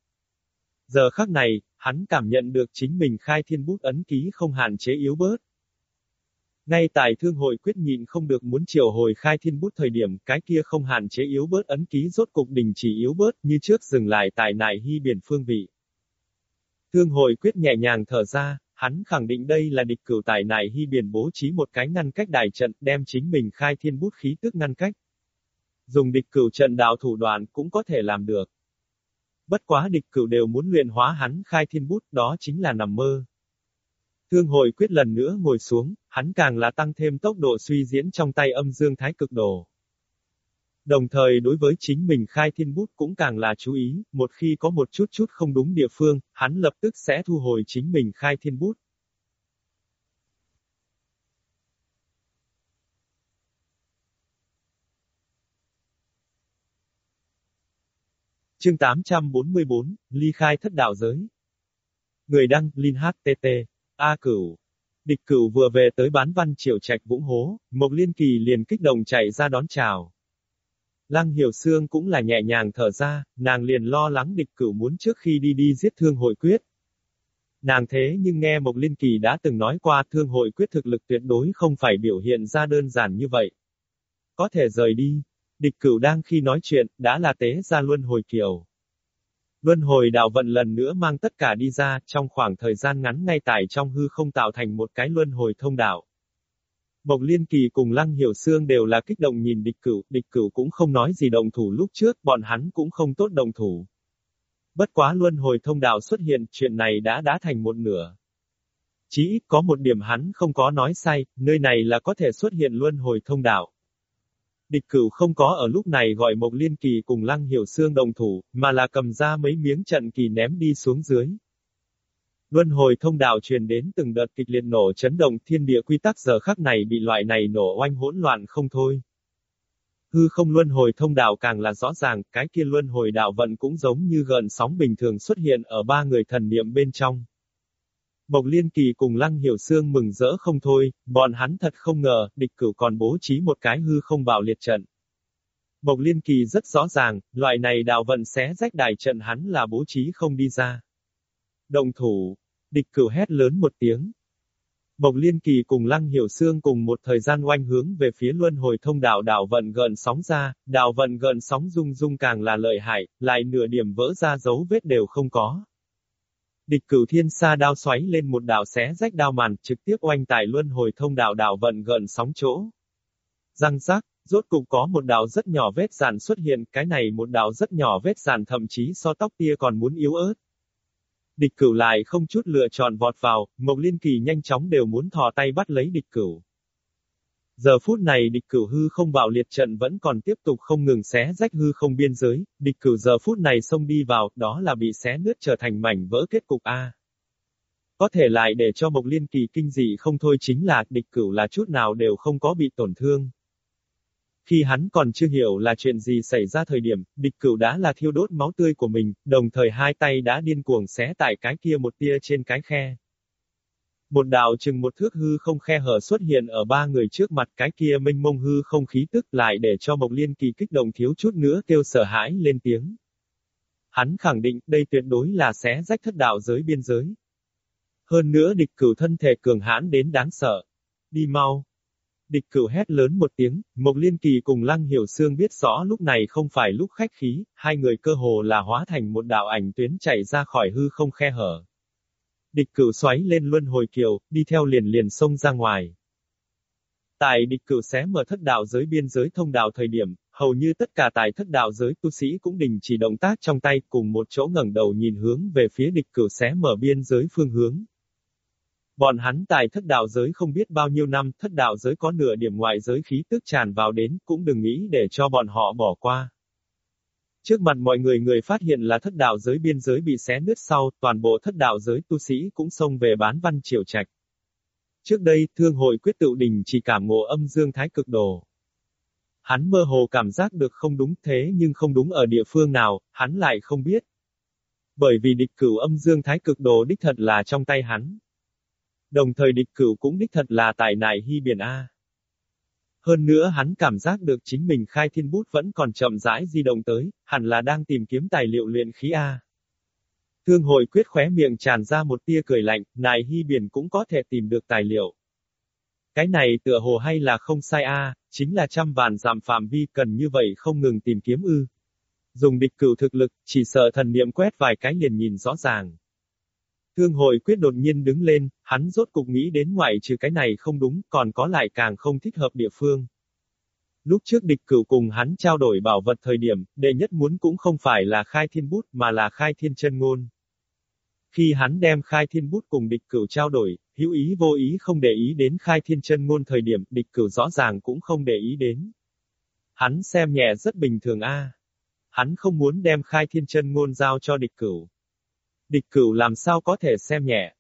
Giờ khắc này, hắn cảm nhận được chính mình khai thiên bút ấn ký không hạn chế yếu bớt. Ngay tại thương hội quyết nhịn không được muốn triệu hồi khai thiên bút thời điểm, cái kia không hạn chế yếu bớt ấn ký rốt cục đình chỉ yếu bớt, như trước dừng lại tại nại hy biển phương vị. Thương hội quyết nhẹ nhàng thở ra, hắn khẳng định đây là địch cửu tại nại hy biển bố trí một cái ngăn cách đại trận, đem chính mình khai thiên bút khí tức ngăn cách. Dùng địch cửu trận đạo thủ đoạn cũng có thể làm được. Bất quá địch cửu đều muốn luyện hóa hắn khai thiên bút, đó chính là nằm mơ. Thương hội quyết lần nữa ngồi xuống, hắn càng là tăng thêm tốc độ suy diễn trong tay âm dương thái cực đồ. Đồng thời đối với chính mình khai thiên bút cũng càng là chú ý, một khi có một chút chút không đúng địa phương, hắn lập tức sẽ thu hồi chính mình khai thiên bút. Chương 844, ly khai thất đạo giới. Người đăng, Linh HTT. A cửu. Địch cửu vừa về tới bán văn triều trạch vũng hố, Mộc Liên Kỳ liền kích động chạy ra đón chào. Lăng Hiểu Sương cũng là nhẹ nhàng thở ra, nàng liền lo lắng địch cửu muốn trước khi đi đi giết thương hội quyết. Nàng thế nhưng nghe Mộc Liên Kỳ đã từng nói qua thương hội quyết thực lực tuyệt đối không phải biểu hiện ra đơn giản như vậy. Có thể rời đi, Địch cửu đang khi nói chuyện, đã là tế ra luân hồi kiều. Luân hồi đạo vận lần nữa mang tất cả đi ra, trong khoảng thời gian ngắn ngay tại trong hư không tạo thành một cái luân hồi thông đạo. Mộc Liên Kỳ cùng Lăng Hiểu Sương đều là kích động nhìn địch cửu, địch cửu cũng không nói gì đồng thủ lúc trước, bọn hắn cũng không tốt đồng thủ. Bất quá luân hồi thông đạo xuất hiện, chuyện này đã đã thành một nửa. Chỉ ít có một điểm hắn không có nói sai, nơi này là có thể xuất hiện luân hồi thông đạo. Địch cửu không có ở lúc này gọi Mộc Liên Kỳ cùng Lăng Hiểu Sương đồng thủ, mà là cầm ra mấy miếng trận kỳ ném đi xuống dưới. Luân hồi thông đạo truyền đến từng đợt kịch liệt nổ chấn động thiên địa quy tắc giờ khắc này bị loại này nổ oanh hỗn loạn không thôi. Hư không luân hồi thông đạo càng là rõ ràng, cái kia luân hồi đạo vận cũng giống như gần sóng bình thường xuất hiện ở ba người thần niệm bên trong. Mộc Liên Kỳ cùng Lăng Hiểu Sương mừng rỡ không thôi, bọn hắn thật không ngờ, địch cửu còn bố trí một cái hư không bạo liệt trận. Mộc Liên Kỳ rất rõ ràng, loại này đạo vận xé rách đài trận hắn là bố trí không đi ra. Động thủ, địch cửu hét lớn một tiếng. Mộc Liên Kỳ cùng Lăng Hiểu Sương cùng một thời gian oanh hướng về phía luân hồi thông đạo đảo vận gợn sóng ra, đảo vận gợn sóng rung rung càng là lợi hại, lại nửa điểm vỡ ra dấu vết đều không có. Địch cửu thiên sa đao xoáy lên một đạo xé rách đao màn, trực tiếp oanh tại luân hồi thông đạo đảo vận gợn sóng chỗ. Răng rác, rốt cục có một đạo rất nhỏ vết giàn xuất hiện, cái này một đạo rất nhỏ vết giàn thậm chí so tóc tia còn muốn yếu ớt. Địch cửu lại không chút lựa chọn vọt vào, Mộc Liên Kỳ nhanh chóng đều muốn thò tay bắt lấy địch cửu. Giờ phút này địch cửu hư không bạo liệt trận vẫn còn tiếp tục không ngừng xé rách hư không biên giới, địch cửu giờ phút này xông đi vào, đó là bị xé nứt trở thành mảnh vỡ kết cục A. Có thể lại để cho Mộc Liên kỳ kinh dị không thôi chính là, địch cửu là chút nào đều không có bị tổn thương. Khi hắn còn chưa hiểu là chuyện gì xảy ra thời điểm, địch cửu đã là thiêu đốt máu tươi của mình, đồng thời hai tay đã điên cuồng xé tại cái kia một tia trên cái khe. Một đạo chừng một thước hư không khe hở xuất hiện ở ba người trước mặt cái kia minh mông hư không khí tức lại để cho Mộc Liên Kỳ kích động thiếu chút nữa kêu sợ hãi lên tiếng. Hắn khẳng định đây tuyệt đối là xé rách thất đạo giới biên giới. Hơn nữa địch cửu thân thể cường hãn đến đáng sợ. Đi mau. Địch cửu hét lớn một tiếng, Mộc Liên Kỳ cùng Lăng Hiểu Sương biết rõ lúc này không phải lúc khách khí, hai người cơ hồ là hóa thành một đạo ảnh tuyến chạy ra khỏi hư không khe hở. Địch cửu xoáy lên luân hồi kiều, đi theo liền liền sông ra ngoài. Tại địch cửu xé mở thất đạo giới biên giới thông đạo thời điểm, hầu như tất cả tại thất đạo giới tu sĩ cũng đình chỉ động tác trong tay cùng một chỗ ngẩng đầu nhìn hướng về phía địch cửu xé mở biên giới phương hướng. Bọn hắn tài thất đạo giới không biết bao nhiêu năm, thất đạo giới có nửa điểm ngoại giới khí tức tràn vào đến, cũng đừng nghĩ để cho bọn họ bỏ qua. Trước mặt mọi người người phát hiện là thất đạo giới biên giới bị xé nứt sau, toàn bộ thất đạo giới tu sĩ cũng xông về bán văn triều trạch. Trước đây, thương hội quyết tự đình chỉ cảm ngộ âm dương thái cực đồ. Hắn mơ hồ cảm giác được không đúng thế nhưng không đúng ở địa phương nào, hắn lại không biết. Bởi vì địch cửu âm dương thái cực đồ đích thật là trong tay hắn. Đồng thời địch cửu cũng đích thật là tại nại hy biển A. Hơn nữa hắn cảm giác được chính mình khai thiên bút vẫn còn chậm rãi di động tới, hẳn là đang tìm kiếm tài liệu luyện khí A. Thương hội quyết khóe miệng tràn ra một tia cười lạnh, nại hy biển cũng có thể tìm được tài liệu. Cái này tựa hồ hay là không sai a, chính là trăm vạn giảm phạm vi cần như vậy không ngừng tìm kiếm ư. Dùng địch cửu thực lực, chỉ sợ thần niệm quét vài cái liền nhìn rõ ràng. Thương hội quyết đột nhiên đứng lên, hắn rốt cục nghĩ đến ngoại trừ cái này không đúng, còn có lại càng không thích hợp địa phương. Lúc trước địch cửu cùng hắn trao đổi bảo vật thời điểm, đệ nhất muốn cũng không phải là khai thiên bút mà là khai thiên chân ngôn. Khi hắn đem khai thiên bút cùng địch cửu trao đổi, hữu ý vô ý không để ý đến khai thiên chân ngôn thời điểm, địch cửu rõ ràng cũng không để ý đến. Hắn xem nhẹ rất bình thường a. Hắn không muốn đem khai thiên chân ngôn giao cho địch cửu. Địch cửu làm sao có thể xem nhẹ.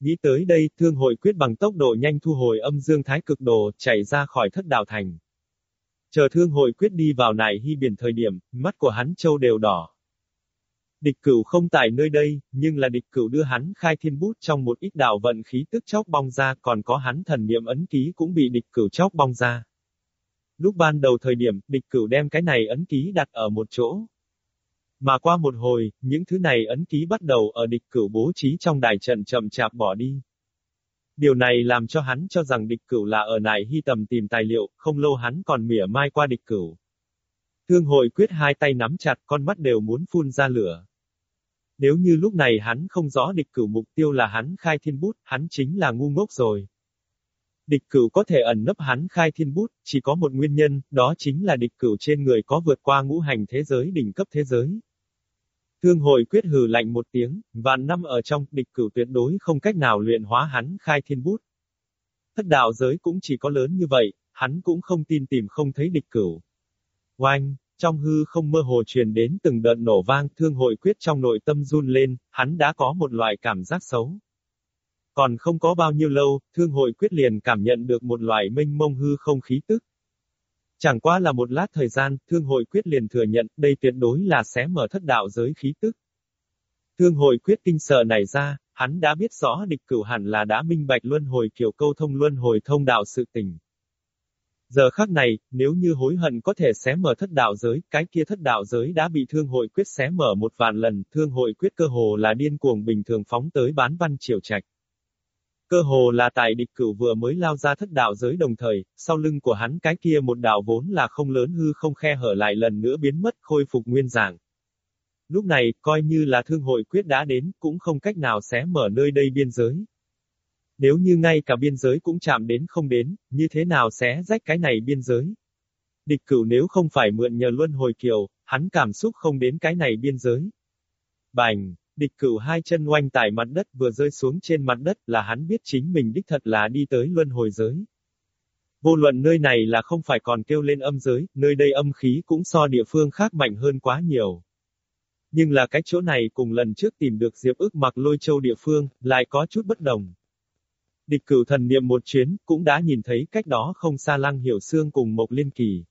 Nghĩ tới đây, thương hội quyết bằng tốc độ nhanh thu hồi âm dương thái cực đồ, chạy ra khỏi thất đào thành. Chờ thương hội quyết đi vào nại hy biển thời điểm, mắt của hắn châu đều đỏ. Địch cửu không tại nơi đây, nhưng là địch cửu đưa hắn khai thiên bút trong một ít đạo vận khí tức chóc bong ra, còn có hắn thần niệm ấn ký cũng bị địch cửu chóc bong ra. Lúc ban đầu thời điểm, địch cửu đem cái này ấn ký đặt ở một chỗ. Mà qua một hồi, những thứ này ấn ký bắt đầu ở địch cửu bố trí trong đài trận chậm chạp bỏ đi. Điều này làm cho hắn cho rằng địch cửu là ở nải hy tầm tìm tài liệu, không lâu hắn còn mỉa mai qua địch cửu. Thương hội quyết hai tay nắm chặt, con mắt đều muốn phun ra lửa. Nếu như lúc này hắn không rõ địch cửu mục tiêu là hắn khai thiên bút, hắn chính là ngu ngốc rồi. Địch cửu có thể ẩn nấp hắn khai thiên bút, chỉ có một nguyên nhân, đó chính là địch cửu trên người có vượt qua ngũ hành thế giới đỉnh cấp thế giới. Thương hội quyết hừ lạnh một tiếng, vạn năm ở trong, địch cửu tuyệt đối không cách nào luyện hóa hắn khai thiên bút. Thất đạo giới cũng chỉ có lớn như vậy, hắn cũng không tin tìm không thấy địch cửu. Oanh, trong hư không mơ hồ truyền đến từng đợt nổ vang, thương hội quyết trong nội tâm run lên, hắn đã có một loại cảm giác xấu. Còn không có bao nhiêu lâu, thương hội quyết liền cảm nhận được một loại minh mông hư không khí tức. Chẳng qua là một lát thời gian, thương hội quyết liền thừa nhận, đây tuyệt đối là xé mở thất đạo giới khí tức. Thương hội quyết kinh sợ này ra, hắn đã biết rõ địch cửu hẳn là đã minh bạch luân hồi kiểu câu thông luân hồi thông đạo sự tình. Giờ khắc này, nếu như hối hận có thể xé mở thất đạo giới, cái kia thất đạo giới đã bị thương hội quyết xé mở một vạn lần, thương hội quyết cơ hồ là điên cuồng bình thường phóng tới bán văn triều trạch. Cơ hồ là tại địch cửu vừa mới lao ra thất đạo giới đồng thời, sau lưng của hắn cái kia một đạo vốn là không lớn hư không khe hở lại lần nữa biến mất khôi phục nguyên dạng. Lúc này, coi như là thương hội quyết đã đến, cũng không cách nào xé mở nơi đây biên giới. Nếu như ngay cả biên giới cũng chạm đến không đến, như thế nào xé rách cái này biên giới? Địch cửu nếu không phải mượn nhờ luân hồi kiều, hắn cảm xúc không đến cái này biên giới. Bành! Địch cửu hai chân oanh tại mặt đất vừa rơi xuống trên mặt đất là hắn biết chính mình đích thật là đi tới luân hồi giới. Vô luận nơi này là không phải còn kêu lên âm giới, nơi đây âm khí cũng so địa phương khác mạnh hơn quá nhiều. Nhưng là cái chỗ này cùng lần trước tìm được Diệp ức mặc lôi châu địa phương, lại có chút bất đồng. Địch cửu thần niệm một chuyến, cũng đã nhìn thấy cách đó không xa lăng hiểu xương cùng Mộc Liên Kỳ.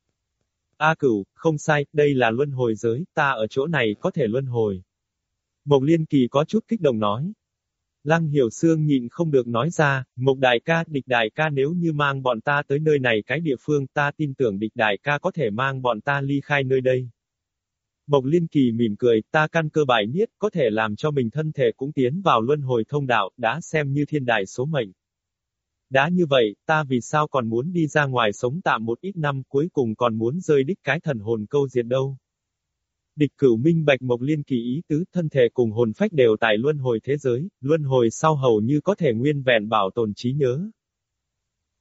A cửu, không sai, đây là luân hồi giới, ta ở chỗ này có thể luân hồi. Mộc Liên Kỳ có chút kích động nói. Lăng Hiểu Sương nhịn không được nói ra, Mộc Đại ca, địch đại ca nếu như mang bọn ta tới nơi này cái địa phương ta tin tưởng địch đại ca có thể mang bọn ta ly khai nơi đây. Mộc Liên Kỳ mỉm cười, ta căn cơ bài niết, có thể làm cho mình thân thể cũng tiến vào luân hồi thông đạo, đã xem như thiên đại số mệnh. Đã như vậy, ta vì sao còn muốn đi ra ngoài sống tạm một ít năm cuối cùng còn muốn rơi đích cái thần hồn câu diệt đâu. Địch cửu minh bạch mộc liên kỳ ý tứ thân thể cùng hồn phách đều tại luân hồi thế giới, luân hồi sau hầu như có thể nguyên vẹn bảo tồn trí nhớ.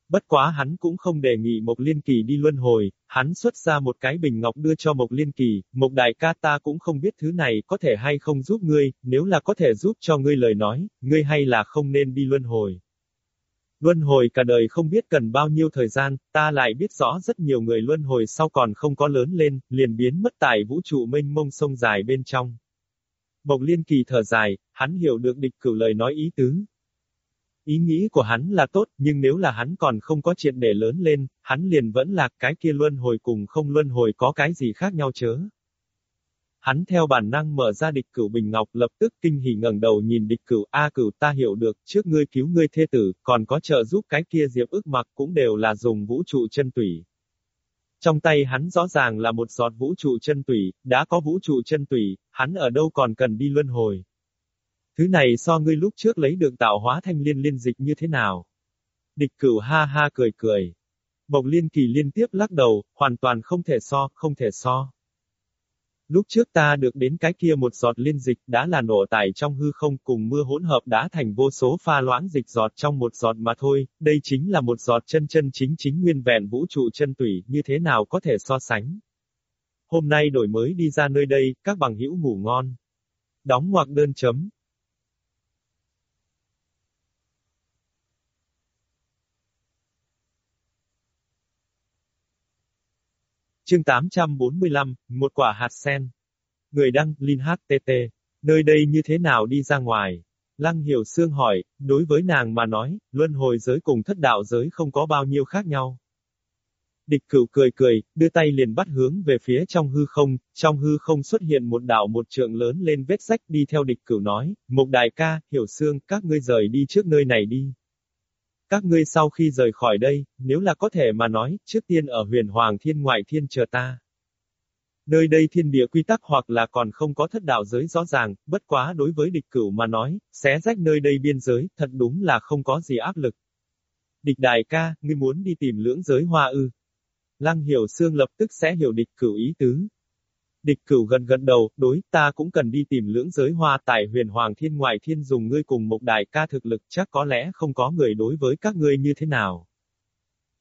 Bất quá hắn cũng không đề nghị Mộc Liên Kỳ đi luân hồi, hắn xuất ra một cái bình ngọc đưa cho Mộc Liên Kỳ, Mộc Đại ca ta cũng không biết thứ này có thể hay không giúp ngươi, nếu là có thể giúp cho ngươi lời nói, ngươi hay là không nên đi luân hồi. Luân hồi cả đời không biết cần bao nhiêu thời gian, ta lại biết rõ rất nhiều người luân hồi sau còn không có lớn lên, liền biến mất tại vũ trụ mênh mông sông dài bên trong. Mộc Liên Kỳ thở dài, hắn hiểu được địch cửu lời nói ý tứ. Ý nghĩ của hắn là tốt, nhưng nếu là hắn còn không có chuyện để lớn lên, hắn liền vẫn là cái kia luân hồi cùng không luân hồi có cái gì khác nhau chớ. Hắn theo bản năng mở ra địch cửu bình ngọc lập tức kinh hỉ ngẩng đầu nhìn địch cửu A cửu ta hiểu được, trước ngươi cứu ngươi thê tử, còn có trợ giúp cái kia diệp ức mặc cũng đều là dùng vũ trụ chân tủy. Trong tay hắn rõ ràng là một giọt vũ trụ chân tủy, đã có vũ trụ chân tủy, hắn ở đâu còn cần đi luân hồi. Thứ này so ngươi lúc trước lấy được tạo hóa thanh liên liên dịch như thế nào? Địch cửu ha ha cười cười. bộc liên kỳ liên tiếp lắc đầu, hoàn toàn không thể so, không thể so. Lúc trước ta được đến cái kia một giọt liên dịch đã là nổ tải trong hư không cùng mưa hỗn hợp đã thành vô số pha loãng dịch giọt trong một giọt mà thôi, đây chính là một giọt chân chân chính chính nguyên vẹn vũ trụ chân tủy, như thế nào có thể so sánh. Hôm nay đổi mới đi ra nơi đây, các bằng hữu ngủ ngon. Đóng ngoặc đơn chấm. Chương 845, một quả hạt sen. Người đăng, Linh HTT. Nơi đây như thế nào đi ra ngoài? Lăng Hiểu Sương hỏi, đối với nàng mà nói, luân hồi giới cùng thất đạo giới không có bao nhiêu khác nhau. Địch cửu cười cười, đưa tay liền bắt hướng về phía trong hư không, trong hư không xuất hiện một đạo một trượng lớn lên vết sách đi theo địch cửu nói, mục đại ca, hiểu xương, các ngươi rời đi trước nơi này đi. Các ngươi sau khi rời khỏi đây, nếu là có thể mà nói, trước tiên ở huyền hoàng thiên ngoại thiên chờ ta. Nơi đây thiên địa quy tắc hoặc là còn không có thất đạo giới rõ ràng, bất quá đối với địch cửu mà nói, xé rách nơi đây biên giới, thật đúng là không có gì áp lực. Địch đại ca, ngươi muốn đi tìm lưỡng giới hoa ư. Lăng hiểu xương lập tức sẽ hiểu địch cửu ý tứ, Địch cửu gần gần đầu, đối, ta cũng cần đi tìm lưỡng giới hoa tại huyền hoàng thiên ngoại thiên dùng ngươi cùng một đại ca thực lực chắc có lẽ không có người đối với các ngươi như thế nào.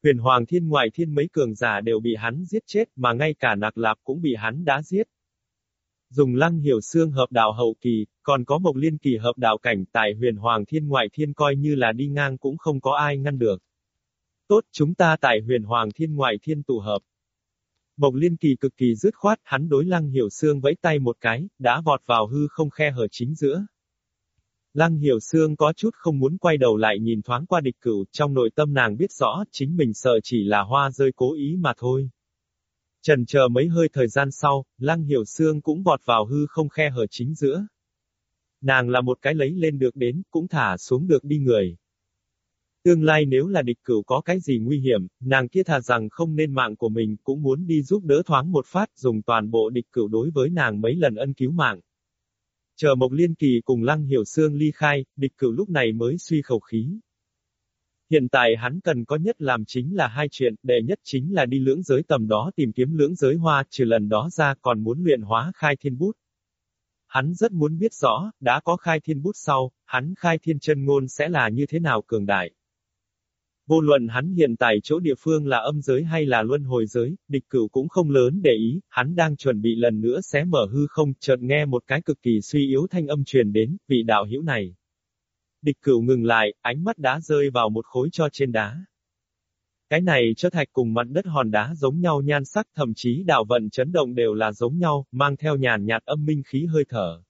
Huyền hoàng thiên ngoại thiên mấy cường giả đều bị hắn giết chết mà ngay cả nạc lạp cũng bị hắn đã giết. Dùng lăng hiểu xương hợp đạo hậu kỳ, còn có một liên kỳ hợp đạo cảnh tại huyền hoàng thiên ngoại thiên coi như là đi ngang cũng không có ai ngăn được. Tốt chúng ta tại huyền hoàng thiên ngoại thiên tụ hợp. Mộc Liên Kỳ cực kỳ dứt khoát, hắn đối Lăng Hiểu Sương vẫy tay một cái, đã vọt vào hư không khe hở chính giữa. Lăng Hiểu Sương có chút không muốn quay đầu lại nhìn thoáng qua địch cửu, trong nội tâm nàng biết rõ, chính mình sợ chỉ là hoa rơi cố ý mà thôi. Trần chờ mấy hơi thời gian sau, Lăng Hiểu Sương cũng vọt vào hư không khe hở chính giữa. Nàng là một cái lấy lên được đến, cũng thả xuống được đi người. Tương lai nếu là địch cửu có cái gì nguy hiểm, nàng kia thà rằng không nên mạng của mình cũng muốn đi giúp đỡ thoáng một phát dùng toàn bộ địch cửu đối với nàng mấy lần ân cứu mạng. Chờ Mộc Liên Kỳ cùng Lăng Hiểu Sương ly khai, địch cửu lúc này mới suy khẩu khí. Hiện tại hắn cần có nhất làm chính là hai chuyện, đệ nhất chính là đi lưỡng giới tầm đó tìm kiếm lưỡng giới hoa, trừ lần đó ra còn muốn luyện hóa khai thiên bút. Hắn rất muốn biết rõ, đã có khai thiên bút sau, hắn khai thiên chân ngôn sẽ là như thế nào cường đại. Vô luận hắn hiện tại chỗ địa phương là âm giới hay là luân hồi giới, địch cửu cũng không lớn để ý, hắn đang chuẩn bị lần nữa xé mở hư không, chợt nghe một cái cực kỳ suy yếu thanh âm truyền đến, vị đạo hữu này. Địch cửu ngừng lại, ánh mắt đã rơi vào một khối cho trên đá. Cái này cho thạch cùng mặt đất hòn đá giống nhau nhan sắc thậm chí đạo vận chấn động đều là giống nhau, mang theo nhàn nhạt âm minh khí hơi thở.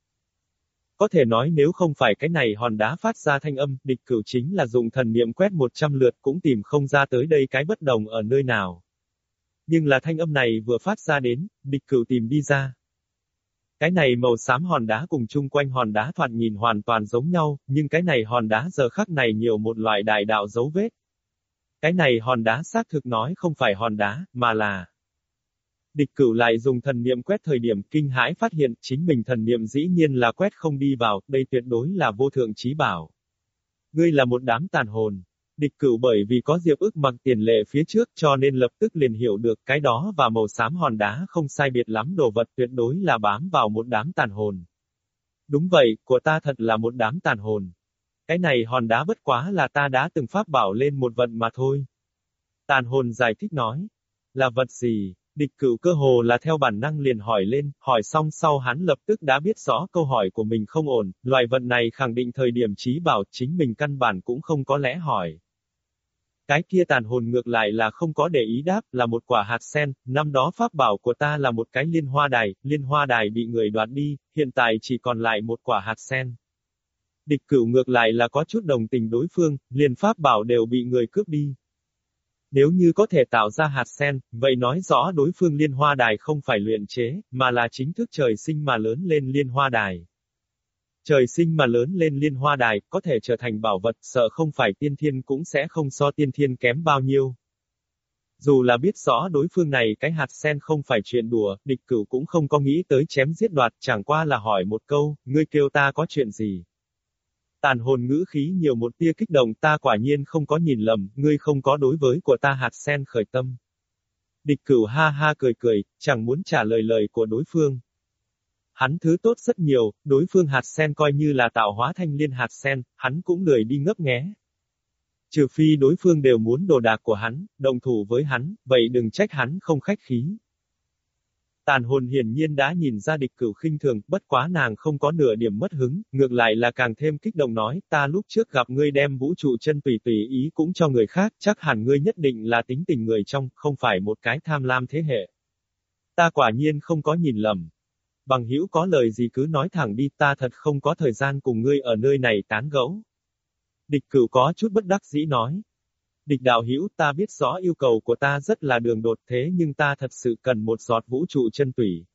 Có thể nói nếu không phải cái này hòn đá phát ra thanh âm, địch cửu chính là dùng thần niệm quét 100 lượt cũng tìm không ra tới đây cái bất đồng ở nơi nào. Nhưng là thanh âm này vừa phát ra đến, địch cửu tìm đi ra. Cái này màu xám hòn đá cùng chung quanh hòn đá thoạt nhìn hoàn toàn giống nhau, nhưng cái này hòn đá giờ khắc này nhiều một loại đại đạo dấu vết. Cái này hòn đá xác thực nói không phải hòn đá, mà là Địch cửu lại dùng thần niệm quét thời điểm kinh hãi phát hiện chính mình thần niệm dĩ nhiên là quét không đi vào, đây tuyệt đối là vô thượng trí bảo. Ngươi là một đám tàn hồn. Địch cửu bởi vì có diệp ức mặc tiền lệ phía trước cho nên lập tức liền hiểu được cái đó và màu xám hòn đá không sai biệt lắm đồ vật tuyệt đối là bám vào một đám tàn hồn. Đúng vậy, của ta thật là một đám tàn hồn. Cái này hòn đá bất quá là ta đã từng pháp bảo lên một vận mà thôi. Tàn hồn giải thích nói. Là vật gì? Địch cửu cơ hồ là theo bản năng liền hỏi lên, hỏi xong sau hắn lập tức đã biết rõ câu hỏi của mình không ổn, loại vận này khẳng định thời điểm trí bảo chính mình căn bản cũng không có lẽ hỏi. Cái kia tàn hồn ngược lại là không có để ý đáp, là một quả hạt sen, năm đó pháp bảo của ta là một cái liên hoa đài, liên hoa đài bị người đoạt đi, hiện tại chỉ còn lại một quả hạt sen. Địch cửu ngược lại là có chút đồng tình đối phương, liền pháp bảo đều bị người cướp đi. Nếu như có thể tạo ra hạt sen, vậy nói rõ đối phương liên hoa đài không phải luyện chế, mà là chính thức trời sinh mà lớn lên liên hoa đài. Trời sinh mà lớn lên liên hoa đài, có thể trở thành bảo vật, sợ không phải tiên thiên cũng sẽ không so tiên thiên kém bao nhiêu. Dù là biết rõ đối phương này cái hạt sen không phải chuyện đùa, địch cửu cũng không có nghĩ tới chém giết đoạt, chẳng qua là hỏi một câu, ngươi kêu ta có chuyện gì. Tàn hồn ngữ khí nhiều một tia kích động ta quả nhiên không có nhìn lầm, ngươi không có đối với của ta hạt sen khởi tâm. Địch cửu ha ha cười cười, chẳng muốn trả lời lời của đối phương. Hắn thứ tốt rất nhiều, đối phương hạt sen coi như là tạo hóa thanh liên hạt sen, hắn cũng lười đi ngấp nghé. Trừ phi đối phương đều muốn đồ đạc của hắn, đồng thủ với hắn, vậy đừng trách hắn không khách khí. Tàn hồn hiển nhiên đã nhìn ra địch cửu khinh thường, bất quá nàng không có nửa điểm mất hứng, ngược lại là càng thêm kích động nói, ta lúc trước gặp ngươi đem vũ trụ chân tùy tùy ý cũng cho người khác, chắc hẳn ngươi nhất định là tính tình người trong, không phải một cái tham lam thế hệ. Ta quả nhiên không có nhìn lầm. Bằng hữu có lời gì cứ nói thẳng đi, ta thật không có thời gian cùng ngươi ở nơi này tán gẫu. Địch cửu có chút bất đắc dĩ nói. Địch đạo hữu ta biết rõ yêu cầu của ta rất là đường đột thế nhưng ta thật sự cần một giọt vũ trụ chân tủy.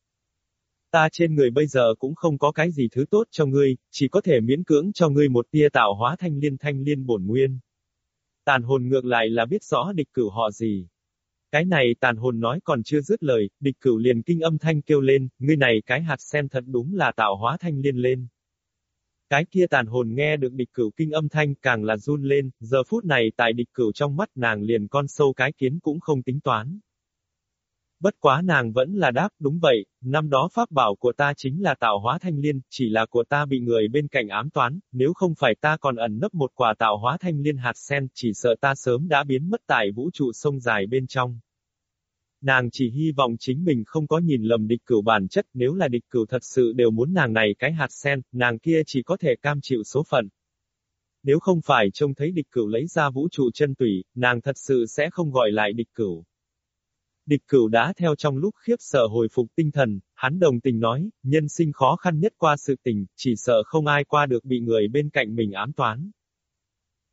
Ta trên người bây giờ cũng không có cái gì thứ tốt cho ngươi, chỉ có thể miễn cưỡng cho ngươi một tia tạo hóa thanh liên thanh liên bổn nguyên. Tàn hồn ngược lại là biết rõ địch cửu họ gì. Cái này tàn hồn nói còn chưa dứt lời, địch cửu liền kinh âm thanh kêu lên, ngươi này cái hạt sen thật đúng là tạo hóa thanh liên lên. Cái kia tàn hồn nghe được địch cửu kinh âm thanh càng là run lên, giờ phút này tại địch cửu trong mắt nàng liền con sâu cái kiến cũng không tính toán. Bất quá nàng vẫn là đáp, đúng vậy, năm đó pháp bảo của ta chính là tạo hóa thanh liên, chỉ là của ta bị người bên cạnh ám toán, nếu không phải ta còn ẩn nấp một quả tạo hóa thanh liên hạt sen, chỉ sợ ta sớm đã biến mất tại vũ trụ sông dài bên trong. Nàng chỉ hy vọng chính mình không có nhìn lầm địch cửu bản chất, nếu là địch cửu thật sự đều muốn nàng này cái hạt sen, nàng kia chỉ có thể cam chịu số phận. Nếu không phải trông thấy địch cửu lấy ra vũ trụ chân tủy, nàng thật sự sẽ không gọi lại địch cửu. Địch cửu đã theo trong lúc khiếp sợ hồi phục tinh thần, hắn đồng tình nói, nhân sinh khó khăn nhất qua sự tình, chỉ sợ không ai qua được bị người bên cạnh mình ám toán.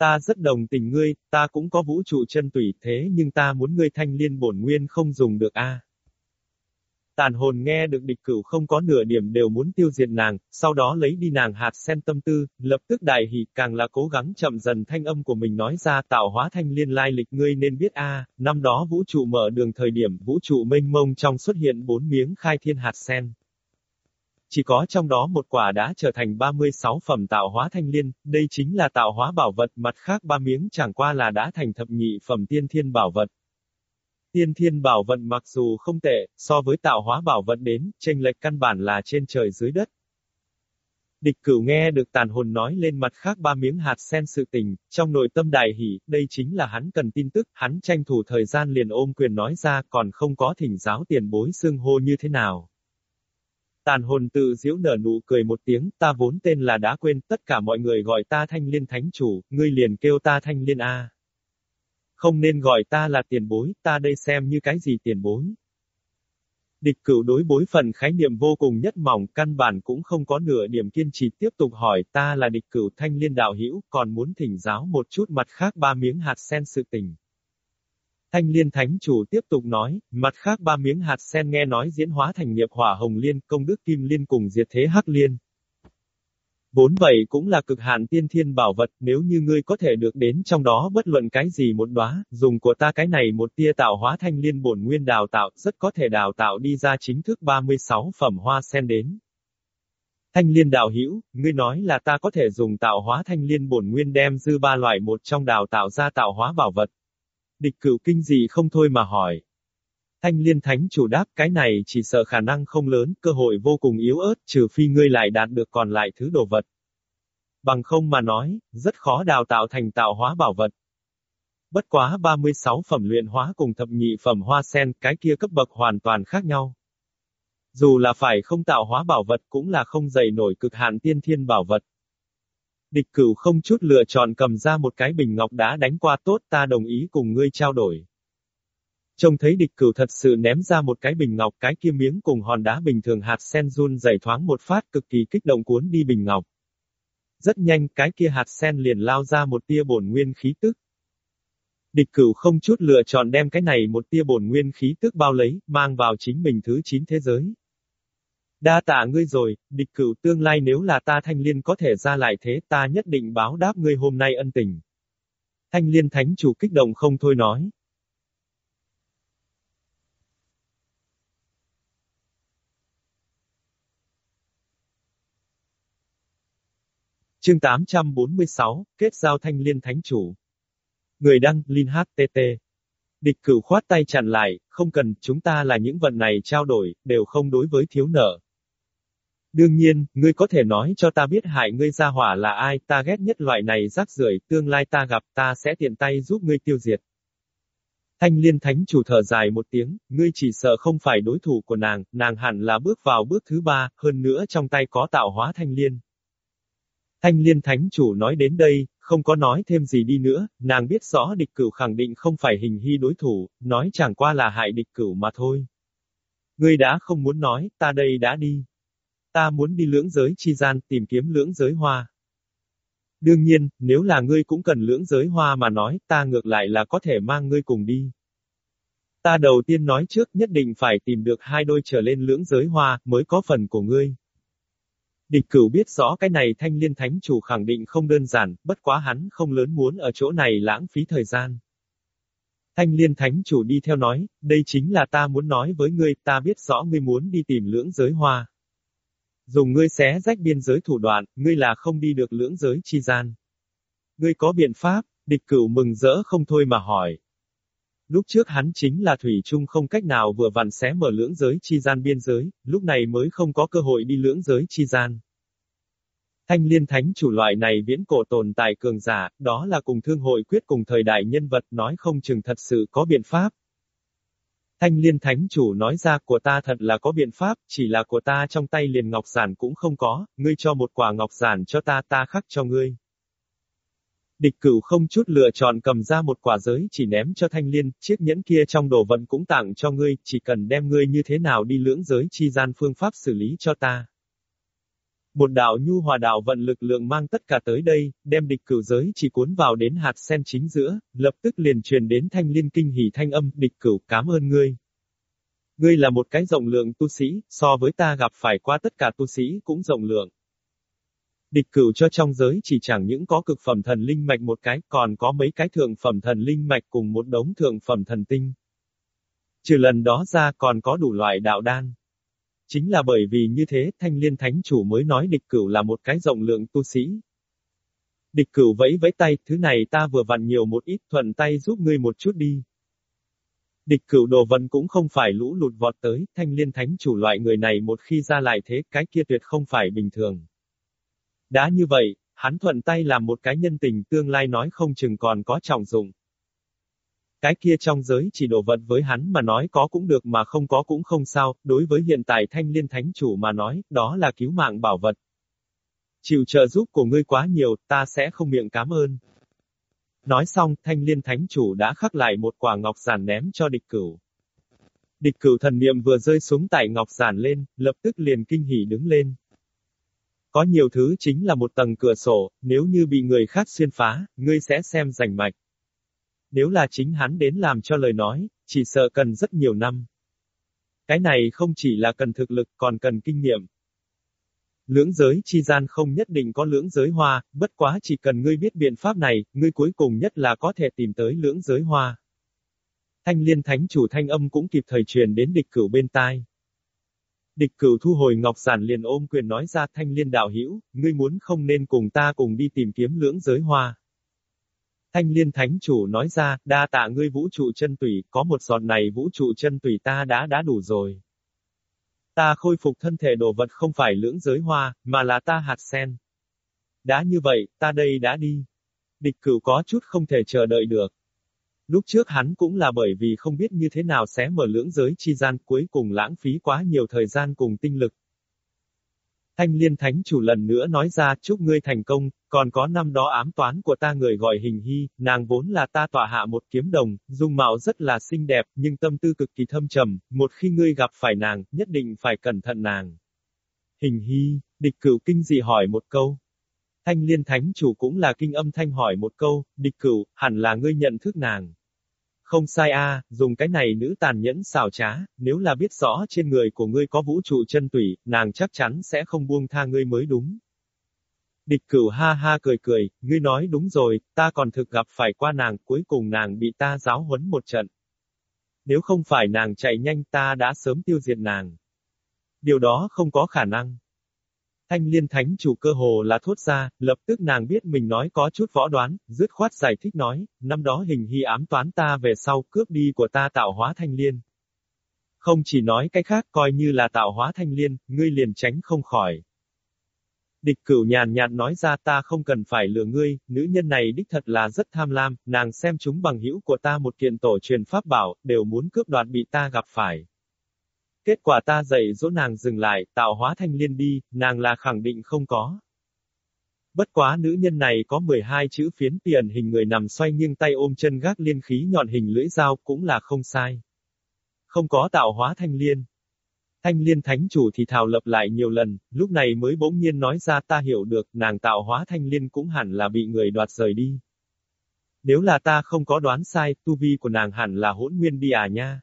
Ta rất đồng tình ngươi, ta cũng có vũ trụ chân tùy thế nhưng ta muốn ngươi thanh liên bổn nguyên không dùng được a. Tàn hồn nghe được địch cửu không có nửa điểm đều muốn tiêu diệt nàng, sau đó lấy đi nàng hạt sen tâm tư, lập tức đại hỉ càng là cố gắng chậm dần thanh âm của mình nói ra tạo hóa thanh liên lai lịch ngươi nên biết a, năm đó vũ trụ mở đường thời điểm vũ trụ mênh mông trong xuất hiện bốn miếng khai thiên hạt sen. Chỉ có trong đó một quả đã trở thành 36 phẩm tạo hóa thanh liên, đây chính là tạo hóa bảo vật, mặt khác ba miếng chẳng qua là đã thành thập nhị phẩm tiên thiên bảo vật. Tiên thiên bảo vật mặc dù không tệ, so với tạo hóa bảo vật đến, chênh lệch căn bản là trên trời dưới đất. Địch cửu nghe được tàn hồn nói lên mặt khác ba miếng hạt sen sự tình, trong nội tâm đại hỉ, đây chính là hắn cần tin tức, hắn tranh thủ thời gian liền ôm quyền nói ra còn không có thỉnh giáo tiền bối xương hô như thế nào. Tàn hồn tự diễu nở nụ cười một tiếng, ta vốn tên là đã quên, tất cả mọi người gọi ta thanh liên thánh chủ, ngươi liền kêu ta thanh liên A. Không nên gọi ta là tiền bối, ta đây xem như cái gì tiền bối. Địch cửu đối bối phần khái niệm vô cùng nhất mỏng, căn bản cũng không có nửa điểm kiên trì tiếp tục hỏi ta là địch cửu thanh liên đạo hữu còn muốn thỉnh giáo một chút mặt khác ba miếng hạt sen sự tình. Thanh liên thánh chủ tiếp tục nói, mặt khác ba miếng hạt sen nghe nói diễn hóa thành nghiệp hỏa hồng liên, công đức kim liên cùng diệt thế hắc liên. Bốn vậy cũng là cực hạn tiên thiên bảo vật, nếu như ngươi có thể được đến trong đó bất luận cái gì một đóa, dùng của ta cái này một tia tạo hóa thanh liên bổn nguyên đào tạo, rất có thể đào tạo đi ra chính thức 36 phẩm hoa sen đến. Thanh liên đạo hữu, ngươi nói là ta có thể dùng tạo hóa thanh liên bổn nguyên đem dư ba loại một trong đào tạo ra tạo hóa bảo vật. Địch cửu kinh gì không thôi mà hỏi. Thanh liên thánh chủ đáp cái này chỉ sợ khả năng không lớn, cơ hội vô cùng yếu ớt, trừ phi ngươi lại đạt được còn lại thứ đồ vật. Bằng không mà nói, rất khó đào tạo thành tạo hóa bảo vật. Bất quá 36 phẩm luyện hóa cùng thập nhị phẩm hoa sen, cái kia cấp bậc hoàn toàn khác nhau. Dù là phải không tạo hóa bảo vật cũng là không dày nổi cực hạn tiên thiên bảo vật. Địch cửu không chút lựa chọn cầm ra một cái bình ngọc đã đánh qua tốt ta đồng ý cùng ngươi trao đổi. Trông thấy địch cửu thật sự ném ra một cái bình ngọc cái kia miếng cùng hòn đá bình thường hạt sen run dày thoáng một phát cực kỳ kích động cuốn đi bình ngọc. Rất nhanh cái kia hạt sen liền lao ra một tia bổn nguyên khí tức. Địch cửu không chút lựa chọn đem cái này một tia bổn nguyên khí tức bao lấy, mang vào chính mình thứ 9 thế giới. Đa tạ ngươi rồi, địch cửu tương lai nếu là ta thanh liên có thể ra lại thế ta nhất định báo đáp ngươi hôm nay ân tình. Thanh liên thánh chủ kích động không thôi nói. Chương 846, kết giao thanh liên thánh chủ. Người đăng, Linh HTT. Địch cửu khoát tay chặn lại, không cần, chúng ta là những vận này trao đổi, đều không đối với thiếu nợ. Đương nhiên, ngươi có thể nói cho ta biết hại ngươi ra hỏa là ai, ta ghét nhất loại này rác rưởi, tương lai ta gặp ta sẽ tiện tay giúp ngươi tiêu diệt. Thanh liên thánh chủ thở dài một tiếng, ngươi chỉ sợ không phải đối thủ của nàng, nàng hẳn là bước vào bước thứ ba, hơn nữa trong tay có tạo hóa thanh liên. Thanh liên thánh chủ nói đến đây, không có nói thêm gì đi nữa, nàng biết rõ địch cửu khẳng định không phải hình hy đối thủ, nói chẳng qua là hại địch cửu mà thôi. Ngươi đã không muốn nói, ta đây đã đi. Ta muốn đi lưỡng giới chi gian, tìm kiếm lưỡng giới hoa. Đương nhiên, nếu là ngươi cũng cần lưỡng giới hoa mà nói, ta ngược lại là có thể mang ngươi cùng đi. Ta đầu tiên nói trước nhất định phải tìm được hai đôi trở lên lưỡng giới hoa, mới có phần của ngươi. Địch cửu biết rõ cái này thanh liên thánh chủ khẳng định không đơn giản, bất quá hắn không lớn muốn ở chỗ này lãng phí thời gian. Thanh liên thánh chủ đi theo nói, đây chính là ta muốn nói với ngươi, ta biết rõ ngươi muốn đi tìm lưỡng giới hoa. Dùng ngươi xé rách biên giới thủ đoạn, ngươi là không đi được lưỡng giới chi gian. Ngươi có biện pháp, địch cửu mừng rỡ không thôi mà hỏi. Lúc trước hắn chính là Thủy Trung không cách nào vừa vặn xé mở lưỡng giới chi gian biên giới, lúc này mới không có cơ hội đi lưỡng giới chi gian. Thanh liên thánh chủ loại này viễn cổ tồn tại cường giả, đó là cùng thương hội quyết cùng thời đại nhân vật nói không chừng thật sự có biện pháp. Thanh liên thánh chủ nói ra của ta thật là có biện pháp, chỉ là của ta trong tay liền ngọc giản cũng không có, ngươi cho một quả ngọc giản cho ta ta khắc cho ngươi. Địch cửu không chút lựa chọn cầm ra một quả giới chỉ ném cho thanh liên, chiếc nhẫn kia trong đồ vận cũng tặng cho ngươi, chỉ cần đem ngươi như thế nào đi lưỡng giới chi gian phương pháp xử lý cho ta. Một đạo nhu hòa đạo vận lực lượng mang tất cả tới đây, đem địch cửu giới chỉ cuốn vào đến hạt sen chính giữa, lập tức liền truyền đến thanh liên kinh hỉ thanh âm, địch cửu, cảm ơn ngươi. Ngươi là một cái rộng lượng tu sĩ, so với ta gặp phải qua tất cả tu sĩ cũng rộng lượng. Địch cửu cho trong giới chỉ chẳng những có cực phẩm thần linh mạch một cái, còn có mấy cái thượng phẩm thần linh mạch cùng một đống thượng phẩm thần tinh. Trừ lần đó ra còn có đủ loại đạo đan. Chính là bởi vì như thế, thanh liên thánh chủ mới nói địch cửu là một cái rộng lượng tu sĩ. Địch cửu vẫy vẫy tay, thứ này ta vừa vặn nhiều một ít, thuận tay giúp ngươi một chút đi. Địch cửu đồ vân cũng không phải lũ lụt vọt tới, thanh liên thánh chủ loại người này một khi ra lại thế, cái kia tuyệt không phải bình thường. Đã như vậy, hắn thuận tay làm một cái nhân tình tương lai nói không chừng còn có trọng dụng. Cái kia trong giới chỉ đồ vật với hắn mà nói có cũng được mà không có cũng không sao, đối với hiện tại thanh liên thánh chủ mà nói, đó là cứu mạng bảo vật. Chịu trợ giúp của ngươi quá nhiều, ta sẽ không miệng cảm ơn. Nói xong, thanh liên thánh chủ đã khắc lại một quả ngọc giản ném cho địch cửu. Địch cửu thần niệm vừa rơi xuống tại ngọc giản lên, lập tức liền kinh hỉ đứng lên. Có nhiều thứ chính là một tầng cửa sổ, nếu như bị người khác xuyên phá, ngươi sẽ xem rành mạch. Nếu là chính hắn đến làm cho lời nói, chỉ sợ cần rất nhiều năm. Cái này không chỉ là cần thực lực, còn cần kinh nghiệm. Lưỡng giới chi gian không nhất định có lưỡng giới hoa, bất quá chỉ cần ngươi biết biện pháp này, ngươi cuối cùng nhất là có thể tìm tới lưỡng giới hoa. Thanh liên thánh chủ thanh âm cũng kịp thời truyền đến địch cửu bên tai. Địch cửu thu hồi ngọc giản liền ôm quyền nói ra thanh liên đạo hữu ngươi muốn không nên cùng ta cùng đi tìm kiếm lưỡng giới hoa. Thanh liên thánh chủ nói ra, đa tạ ngươi vũ trụ chân tùy, có một giọt này vũ trụ chân tùy ta đã đã đủ rồi. Ta khôi phục thân thể đồ vật không phải lưỡng giới hoa, mà là ta hạt sen. Đã như vậy, ta đây đã đi. Địch cửu có chút không thể chờ đợi được. Lúc trước hắn cũng là bởi vì không biết như thế nào sẽ mở lưỡng giới chi gian cuối cùng lãng phí quá nhiều thời gian cùng tinh lực. Thanh liên thánh chủ lần nữa nói ra chúc ngươi thành công, còn có năm đó ám toán của ta người gọi hình hy, nàng vốn là ta tỏa hạ một kiếm đồng, dung mạo rất là xinh đẹp, nhưng tâm tư cực kỳ thâm trầm, một khi ngươi gặp phải nàng, nhất định phải cẩn thận nàng. Hình hy, địch cửu kinh dị hỏi một câu. Thanh liên thánh chủ cũng là kinh âm thanh hỏi một câu, địch cửu, hẳn là ngươi nhận thức nàng. Không sai a, dùng cái này nữ tàn nhẫn xào trá, nếu là biết rõ trên người của ngươi có vũ trụ chân tủy, nàng chắc chắn sẽ không buông tha ngươi mới đúng. Địch cửu ha ha cười cười, ngươi nói đúng rồi, ta còn thực gặp phải qua nàng, cuối cùng nàng bị ta giáo huấn một trận. Nếu không phải nàng chạy nhanh ta đã sớm tiêu diệt nàng. Điều đó không có khả năng. Thanh liên thánh chủ cơ hồ là thốt ra, lập tức nàng biết mình nói có chút võ đoán, dứt khoát giải thích nói, năm đó hình hy ám toán ta về sau cướp đi của ta tạo hóa thanh liên. Không chỉ nói cái khác coi như là tạo hóa thanh liên, ngươi liền tránh không khỏi. Địch cửu nhàn nhạt nói ra ta không cần phải lừa ngươi, nữ nhân này đích thật là rất tham lam, nàng xem chúng bằng hữu của ta một kiện tổ truyền pháp bảo, đều muốn cướp đoạt bị ta gặp phải. Kết quả ta dạy dỗ nàng dừng lại, tạo hóa thanh liên đi, nàng là khẳng định không có. Bất quá nữ nhân này có 12 chữ phiến tiền hình người nằm xoay nghiêng tay ôm chân gác liên khí nhọn hình lưỡi dao cũng là không sai. Không có tạo hóa thanh liên. Thanh liên thánh chủ thì thảo lập lại nhiều lần, lúc này mới bỗng nhiên nói ra ta hiểu được, nàng tạo hóa thanh liên cũng hẳn là bị người đoạt rời đi. Nếu là ta không có đoán sai, tu vi của nàng hẳn là hỗn nguyên đi à nha.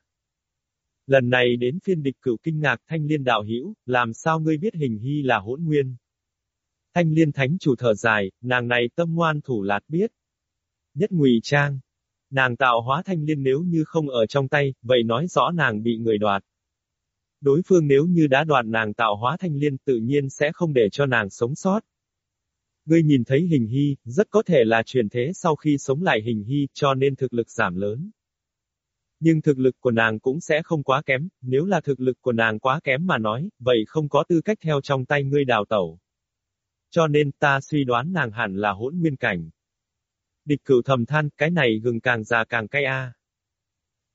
Lần này đến phiên địch cửu kinh ngạc thanh liên đạo hữu làm sao ngươi biết hình hy là hỗn nguyên? Thanh liên thánh chủ thở dài, nàng này tâm ngoan thủ lạt biết. Nhất ngụy trang. Nàng tạo hóa thanh liên nếu như không ở trong tay, vậy nói rõ nàng bị người đoạt. Đối phương nếu như đã đoạt nàng tạo hóa thanh liên tự nhiên sẽ không để cho nàng sống sót. Ngươi nhìn thấy hình hy, rất có thể là truyền thế sau khi sống lại hình hy, cho nên thực lực giảm lớn. Nhưng thực lực của nàng cũng sẽ không quá kém, nếu là thực lực của nàng quá kém mà nói, vậy không có tư cách theo trong tay ngươi đào tẩu. Cho nên ta suy đoán nàng hẳn là hỗn nguyên cảnh. Địch cửu thầm than, cái này gừng càng già càng cay a.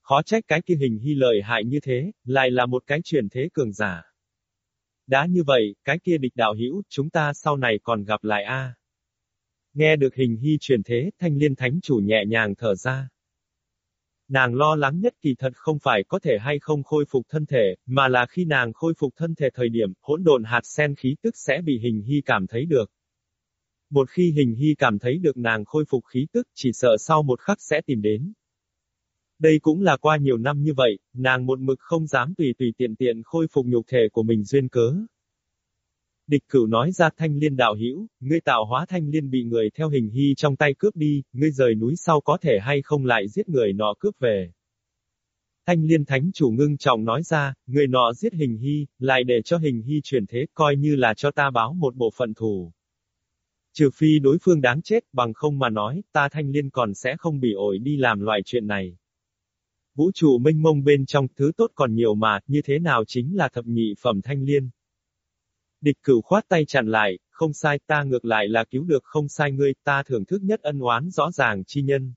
Khó trách cái kia hình hy lợi hại như thế, lại là một cái truyền thế cường giả. Đã như vậy, cái kia địch đạo hữu, chúng ta sau này còn gặp lại a. Nghe được hình hy truyền thế, thanh liên thánh chủ nhẹ nhàng thở ra. Nàng lo lắng nhất kỳ thật không phải có thể hay không khôi phục thân thể, mà là khi nàng khôi phục thân thể thời điểm, hỗn độn hạt sen khí tức sẽ bị hình hy cảm thấy được. Một khi hình hy cảm thấy được nàng khôi phục khí tức, chỉ sợ sau một khắc sẽ tìm đến. Đây cũng là qua nhiều năm như vậy, nàng một mực không dám tùy tùy tiện tiện khôi phục nhục thể của mình duyên cớ. Địch cửu nói ra thanh liên đạo hữu ngươi tạo hóa thanh liên bị người theo hình hy trong tay cướp đi, ngươi rời núi sau có thể hay không lại giết người nọ cướp về. Thanh liên thánh chủ ngưng trọng nói ra, người nọ giết hình hy, lại để cho hình hy chuyển thế, coi như là cho ta báo một bộ phận thù. Trừ phi đối phương đáng chết, bằng không mà nói, ta thanh liên còn sẽ không bị ổi đi làm loại chuyện này. Vũ trụ mênh mông bên trong, thứ tốt còn nhiều mà, như thế nào chính là thập nhị phẩm thanh liên. Địch cửu khoát tay chặn lại, không sai ta ngược lại là cứu được không sai ngươi, ta thưởng thức nhất ân oán rõ ràng chi nhân.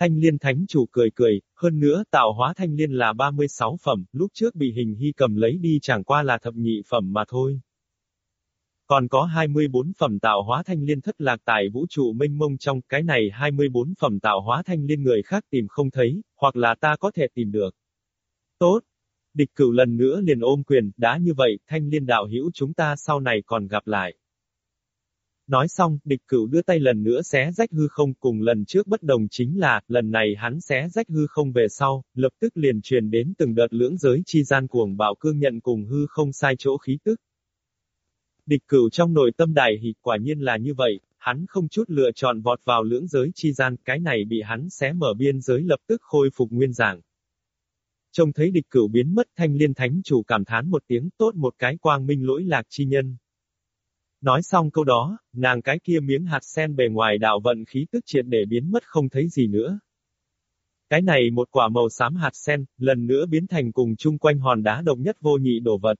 Thanh liên thánh chủ cười cười, hơn nữa tạo hóa thanh liên là 36 phẩm, lúc trước bị hình hy cầm lấy đi chẳng qua là thập nhị phẩm mà thôi. Còn có 24 phẩm tạo hóa thanh liên thất lạc tại vũ trụ mênh mông trong cái này 24 phẩm tạo hóa thanh liên người khác tìm không thấy, hoặc là ta có thể tìm được. Tốt. Địch cửu lần nữa liền ôm quyền, đã như vậy, thanh liên đạo hữu chúng ta sau này còn gặp lại. Nói xong, địch cửu đưa tay lần nữa xé rách hư không cùng lần trước bất đồng chính là, lần này hắn xé rách hư không về sau, lập tức liền truyền đến từng đợt lưỡng giới chi gian cuồng bạo cương nhận cùng hư không sai chỗ khí tức. Địch cửu trong nội tâm đài hỉ quả nhiên là như vậy, hắn không chút lựa chọn vọt vào lưỡng giới chi gian, cái này bị hắn xé mở biên giới lập tức khôi phục nguyên dạng. Trông thấy địch cửu biến mất thanh liên thánh chủ cảm thán một tiếng tốt một cái quang minh lỗi lạc chi nhân. Nói xong câu đó, nàng cái kia miếng hạt sen bề ngoài đạo vận khí tức triệt để biến mất không thấy gì nữa. Cái này một quả màu xám hạt sen, lần nữa biến thành cùng chung quanh hòn đá độc nhất vô nhị đồ vật.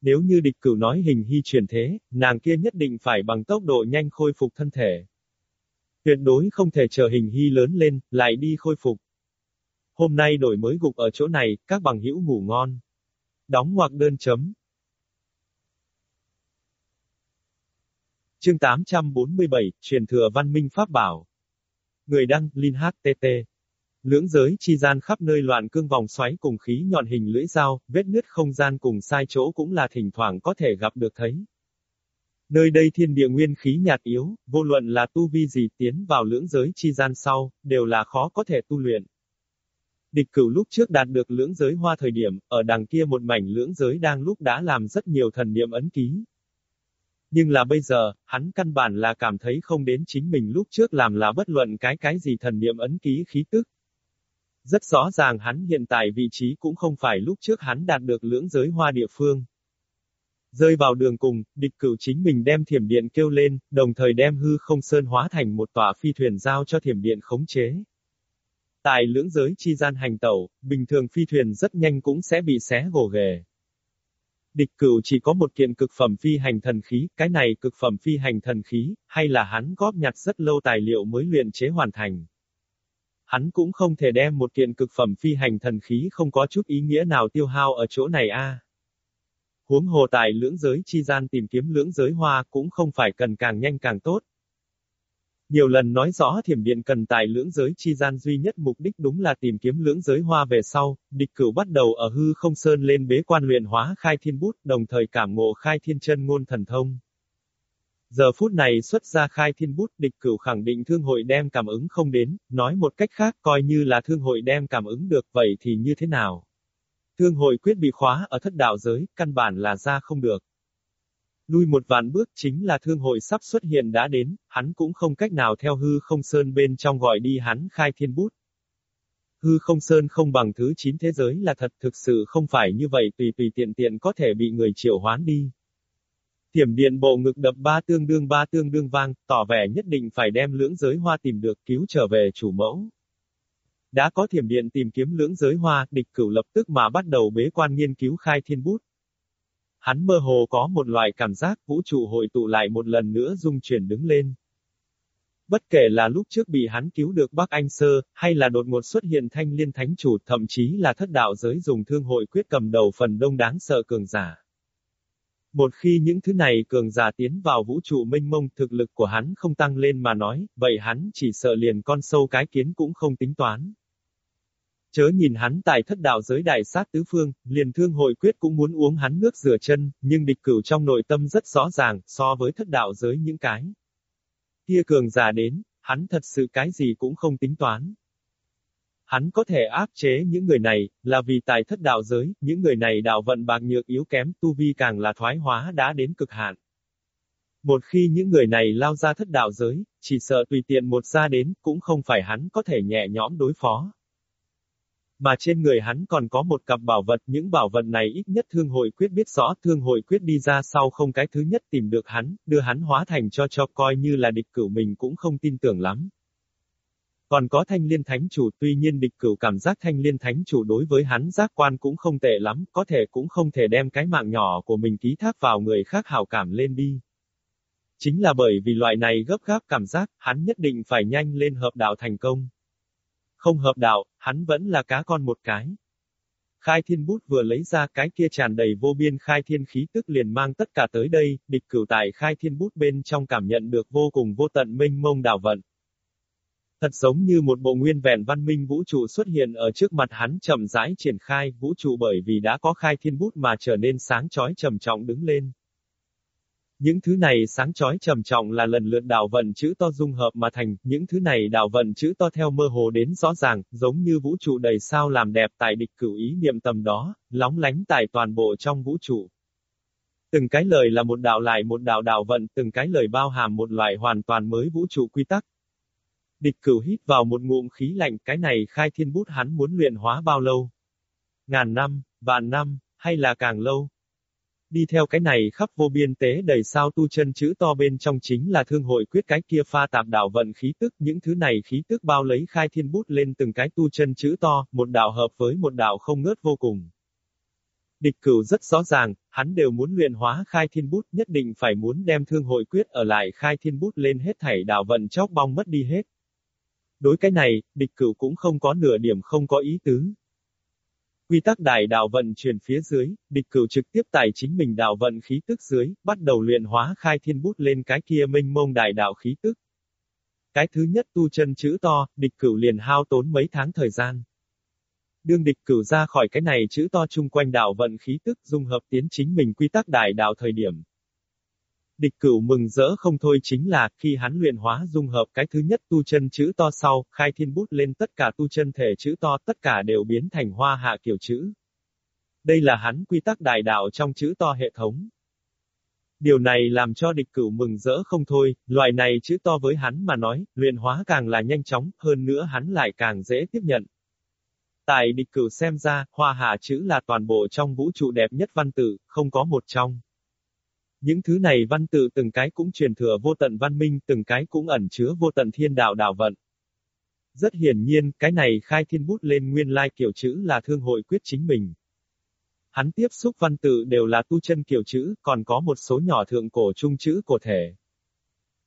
Nếu như địch cửu nói hình hy chuyển thế, nàng kia nhất định phải bằng tốc độ nhanh khôi phục thân thể. Tuyệt đối không thể chờ hình hy lớn lên, lại đi khôi phục. Hôm nay đổi mới gục ở chỗ này, các bằng hữu ngủ ngon. Đóng ngoặc đơn chấm. Chương 847, truyền thừa văn minh pháp bảo. Người đăng, Linh HTT. Lưỡng giới chi gian khắp nơi loạn cương vòng xoáy cùng khí nhọn hình lưỡi dao, vết nứt không gian cùng sai chỗ cũng là thỉnh thoảng có thể gặp được thấy. Nơi đây thiên địa nguyên khí nhạt yếu, vô luận là tu vi gì tiến vào lưỡng giới chi gian sau, đều là khó có thể tu luyện. Địch cửu lúc trước đạt được lưỡng giới hoa thời điểm, ở đằng kia một mảnh lưỡng giới đang lúc đã làm rất nhiều thần niệm ấn ký, nhưng là bây giờ, hắn căn bản là cảm thấy không đến chính mình lúc trước làm là bất luận cái cái gì thần niệm ấn ký khí tức. Rất rõ ràng hắn hiện tại vị trí cũng không phải lúc trước hắn đạt được lưỡng giới hoa địa phương. Rơi vào đường cùng, địch cửu chính mình đem thiểm điện kêu lên, đồng thời đem hư không sơn hóa thành một tòa phi thuyền giao cho thiểm điện khống chế. Tại lưỡng giới chi gian hành tẩu, bình thường phi thuyền rất nhanh cũng sẽ bị xé gồ ghề. Địch cửu chỉ có một kiện cực phẩm phi hành thần khí, cái này cực phẩm phi hành thần khí, hay là hắn góp nhặt rất lâu tài liệu mới luyện chế hoàn thành. Hắn cũng không thể đem một kiện cực phẩm phi hành thần khí không có chút ý nghĩa nào tiêu hao ở chỗ này a. Huống hồ tại lưỡng giới chi gian tìm kiếm lưỡng giới hoa cũng không phải cần càng nhanh càng tốt. Nhiều lần nói rõ thiểm điện cần tài lưỡng giới chi gian duy nhất mục đích đúng là tìm kiếm lưỡng giới hoa về sau, địch cửu bắt đầu ở hư không sơn lên bế quan luyện hóa khai thiên bút, đồng thời cảm ngộ khai thiên chân ngôn thần thông. Giờ phút này xuất ra khai thiên bút, địch cửu khẳng định thương hội đem cảm ứng không đến, nói một cách khác coi như là thương hội đem cảm ứng được vậy thì như thế nào? Thương hội quyết bị khóa ở thất đạo giới, căn bản là ra không được. Lui một vạn bước chính là thương hội sắp xuất hiện đã đến, hắn cũng không cách nào theo hư không sơn bên trong gọi đi hắn khai thiên bút. Hư không sơn không bằng thứ chín thế giới là thật thực sự không phải như vậy tùy tùy tiện tiện có thể bị người triệu hoán đi. Thiểm điện bộ ngực đập ba tương đương ba tương đương vang, tỏ vẻ nhất định phải đem lưỡng giới hoa tìm được cứu trở về chủ mẫu. Đã có thiểm điện tìm kiếm lưỡng giới hoa, địch cửu lập tức mà bắt đầu bế quan nghiên cứu khai thiên bút. Hắn mơ hồ có một loại cảm giác vũ trụ hội tụ lại một lần nữa dung chuyển đứng lên. Bất kể là lúc trước bị hắn cứu được Bắc Anh Sơ, hay là đột ngột xuất hiện thanh liên thánh chủ, thậm chí là thất đạo giới dùng thương hội quyết cầm đầu phần đông đáng sợ cường giả. Một khi những thứ này cường giả tiến vào vũ trụ mênh mông thực lực của hắn không tăng lên mà nói, vậy hắn chỉ sợ liền con sâu cái kiến cũng không tính toán. Chớ nhìn hắn tại thất đạo giới đại sát tứ phương, liền thương hội quyết cũng muốn uống hắn nước rửa chân, nhưng địch cửu trong nội tâm rất rõ ràng, so với thất đạo giới những cái. Kia cường giả đến, hắn thật sự cái gì cũng không tính toán. Hắn có thể áp chế những người này, là vì tại thất đạo giới, những người này đạo vận bạc nhược yếu kém, tu vi càng là thoái hóa đã đến cực hạn. Một khi những người này lao ra thất đạo giới, chỉ sợ tùy tiện một ra đến, cũng không phải hắn có thể nhẹ nhõm đối phó. Mà trên người hắn còn có một cặp bảo vật, những bảo vật này ít nhất thương hội quyết biết rõ, thương hội quyết đi ra sau không cái thứ nhất tìm được hắn, đưa hắn hóa thành cho cho coi như là địch cửu mình cũng không tin tưởng lắm. Còn có thanh liên thánh chủ, tuy nhiên địch cửu cảm giác thanh liên thánh chủ đối với hắn giác quan cũng không tệ lắm, có thể cũng không thể đem cái mạng nhỏ của mình ký thác vào người khác hảo cảm lên đi. Chính là bởi vì loại này gấp gáp cảm giác, hắn nhất định phải nhanh lên hợp đạo thành công. Không hợp đạo, hắn vẫn là cá con một cái. Khai thiên bút vừa lấy ra cái kia tràn đầy vô biên khai thiên khí tức liền mang tất cả tới đây, địch cửu tại khai thiên bút bên trong cảm nhận được vô cùng vô tận minh mông đảo vận. Thật giống như một bộ nguyên vẹn văn minh vũ trụ xuất hiện ở trước mặt hắn chậm rãi triển khai, vũ trụ bởi vì đã có khai thiên bút mà trở nên sáng chói trầm trọng đứng lên. Những thứ này sáng chói trầm trọng là lần lượt đạo vận chữ to dung hợp mà thành, những thứ này đạo vận chữ to theo mơ hồ đến rõ ràng, giống như vũ trụ đầy sao làm đẹp tại địch cửu ý niệm tầm đó, lóng lánh tại toàn bộ trong vũ trụ. Từng cái lời là một đạo lại một đạo đạo vận, từng cái lời bao hàm một loại hoàn toàn mới vũ trụ quy tắc. Địch cửu hít vào một ngụm khí lạnh, cái này khai thiên bút hắn muốn luyện hóa bao lâu? Ngàn năm, vạn năm, hay là càng lâu? Đi theo cái này khắp vô biên tế đầy sao tu chân chữ to bên trong chính là thương hội quyết cái kia pha tạp đạo vận khí tức, những thứ này khí tức bao lấy khai thiên bút lên từng cái tu chân chữ to, một đạo hợp với một đạo không ngớt vô cùng. Địch cửu rất rõ ràng, hắn đều muốn luyện hóa khai thiên bút nhất định phải muốn đem thương hội quyết ở lại khai thiên bút lên hết thảy đạo vận chóc bong mất đi hết. Đối cái này, địch cửu cũng không có nửa điểm không có ý tứ. Quy tắc đại đạo vận chuyển phía dưới, địch cửu trực tiếp tài chính mình đạo vận khí tức dưới, bắt đầu luyện hóa khai thiên bút lên cái kia minh mông đại đạo khí tức. Cái thứ nhất tu chân chữ to, địch cửu liền hao tốn mấy tháng thời gian. Đương địch cửu ra khỏi cái này chữ to chung quanh đạo vận khí tức dung hợp tiến chính mình quy tắc đại đạo thời điểm, Địch cửu mừng rỡ không thôi chính là, khi hắn luyện hóa dung hợp cái thứ nhất tu chân chữ to sau, khai thiên bút lên tất cả tu chân thể chữ to tất cả đều biến thành hoa hạ kiểu chữ. Đây là hắn quy tắc đại đạo trong chữ to hệ thống. Điều này làm cho địch cửu mừng rỡ không thôi, loại này chữ to với hắn mà nói, luyện hóa càng là nhanh chóng, hơn nữa hắn lại càng dễ tiếp nhận. Tại địch cửu xem ra, hoa hạ chữ là toàn bộ trong vũ trụ đẹp nhất văn tự, không có một trong. Những thứ này văn tự từng cái cũng truyền thừa vô tận văn minh, từng cái cũng ẩn chứa vô tận thiên đạo đạo vận. Rất hiển nhiên, cái này khai thiên bút lên nguyên lai kiểu chữ là thương hội quyết chính mình. Hắn tiếp xúc văn tự đều là tu chân kiểu chữ, còn có một số nhỏ thượng cổ trung chữ cổ thể.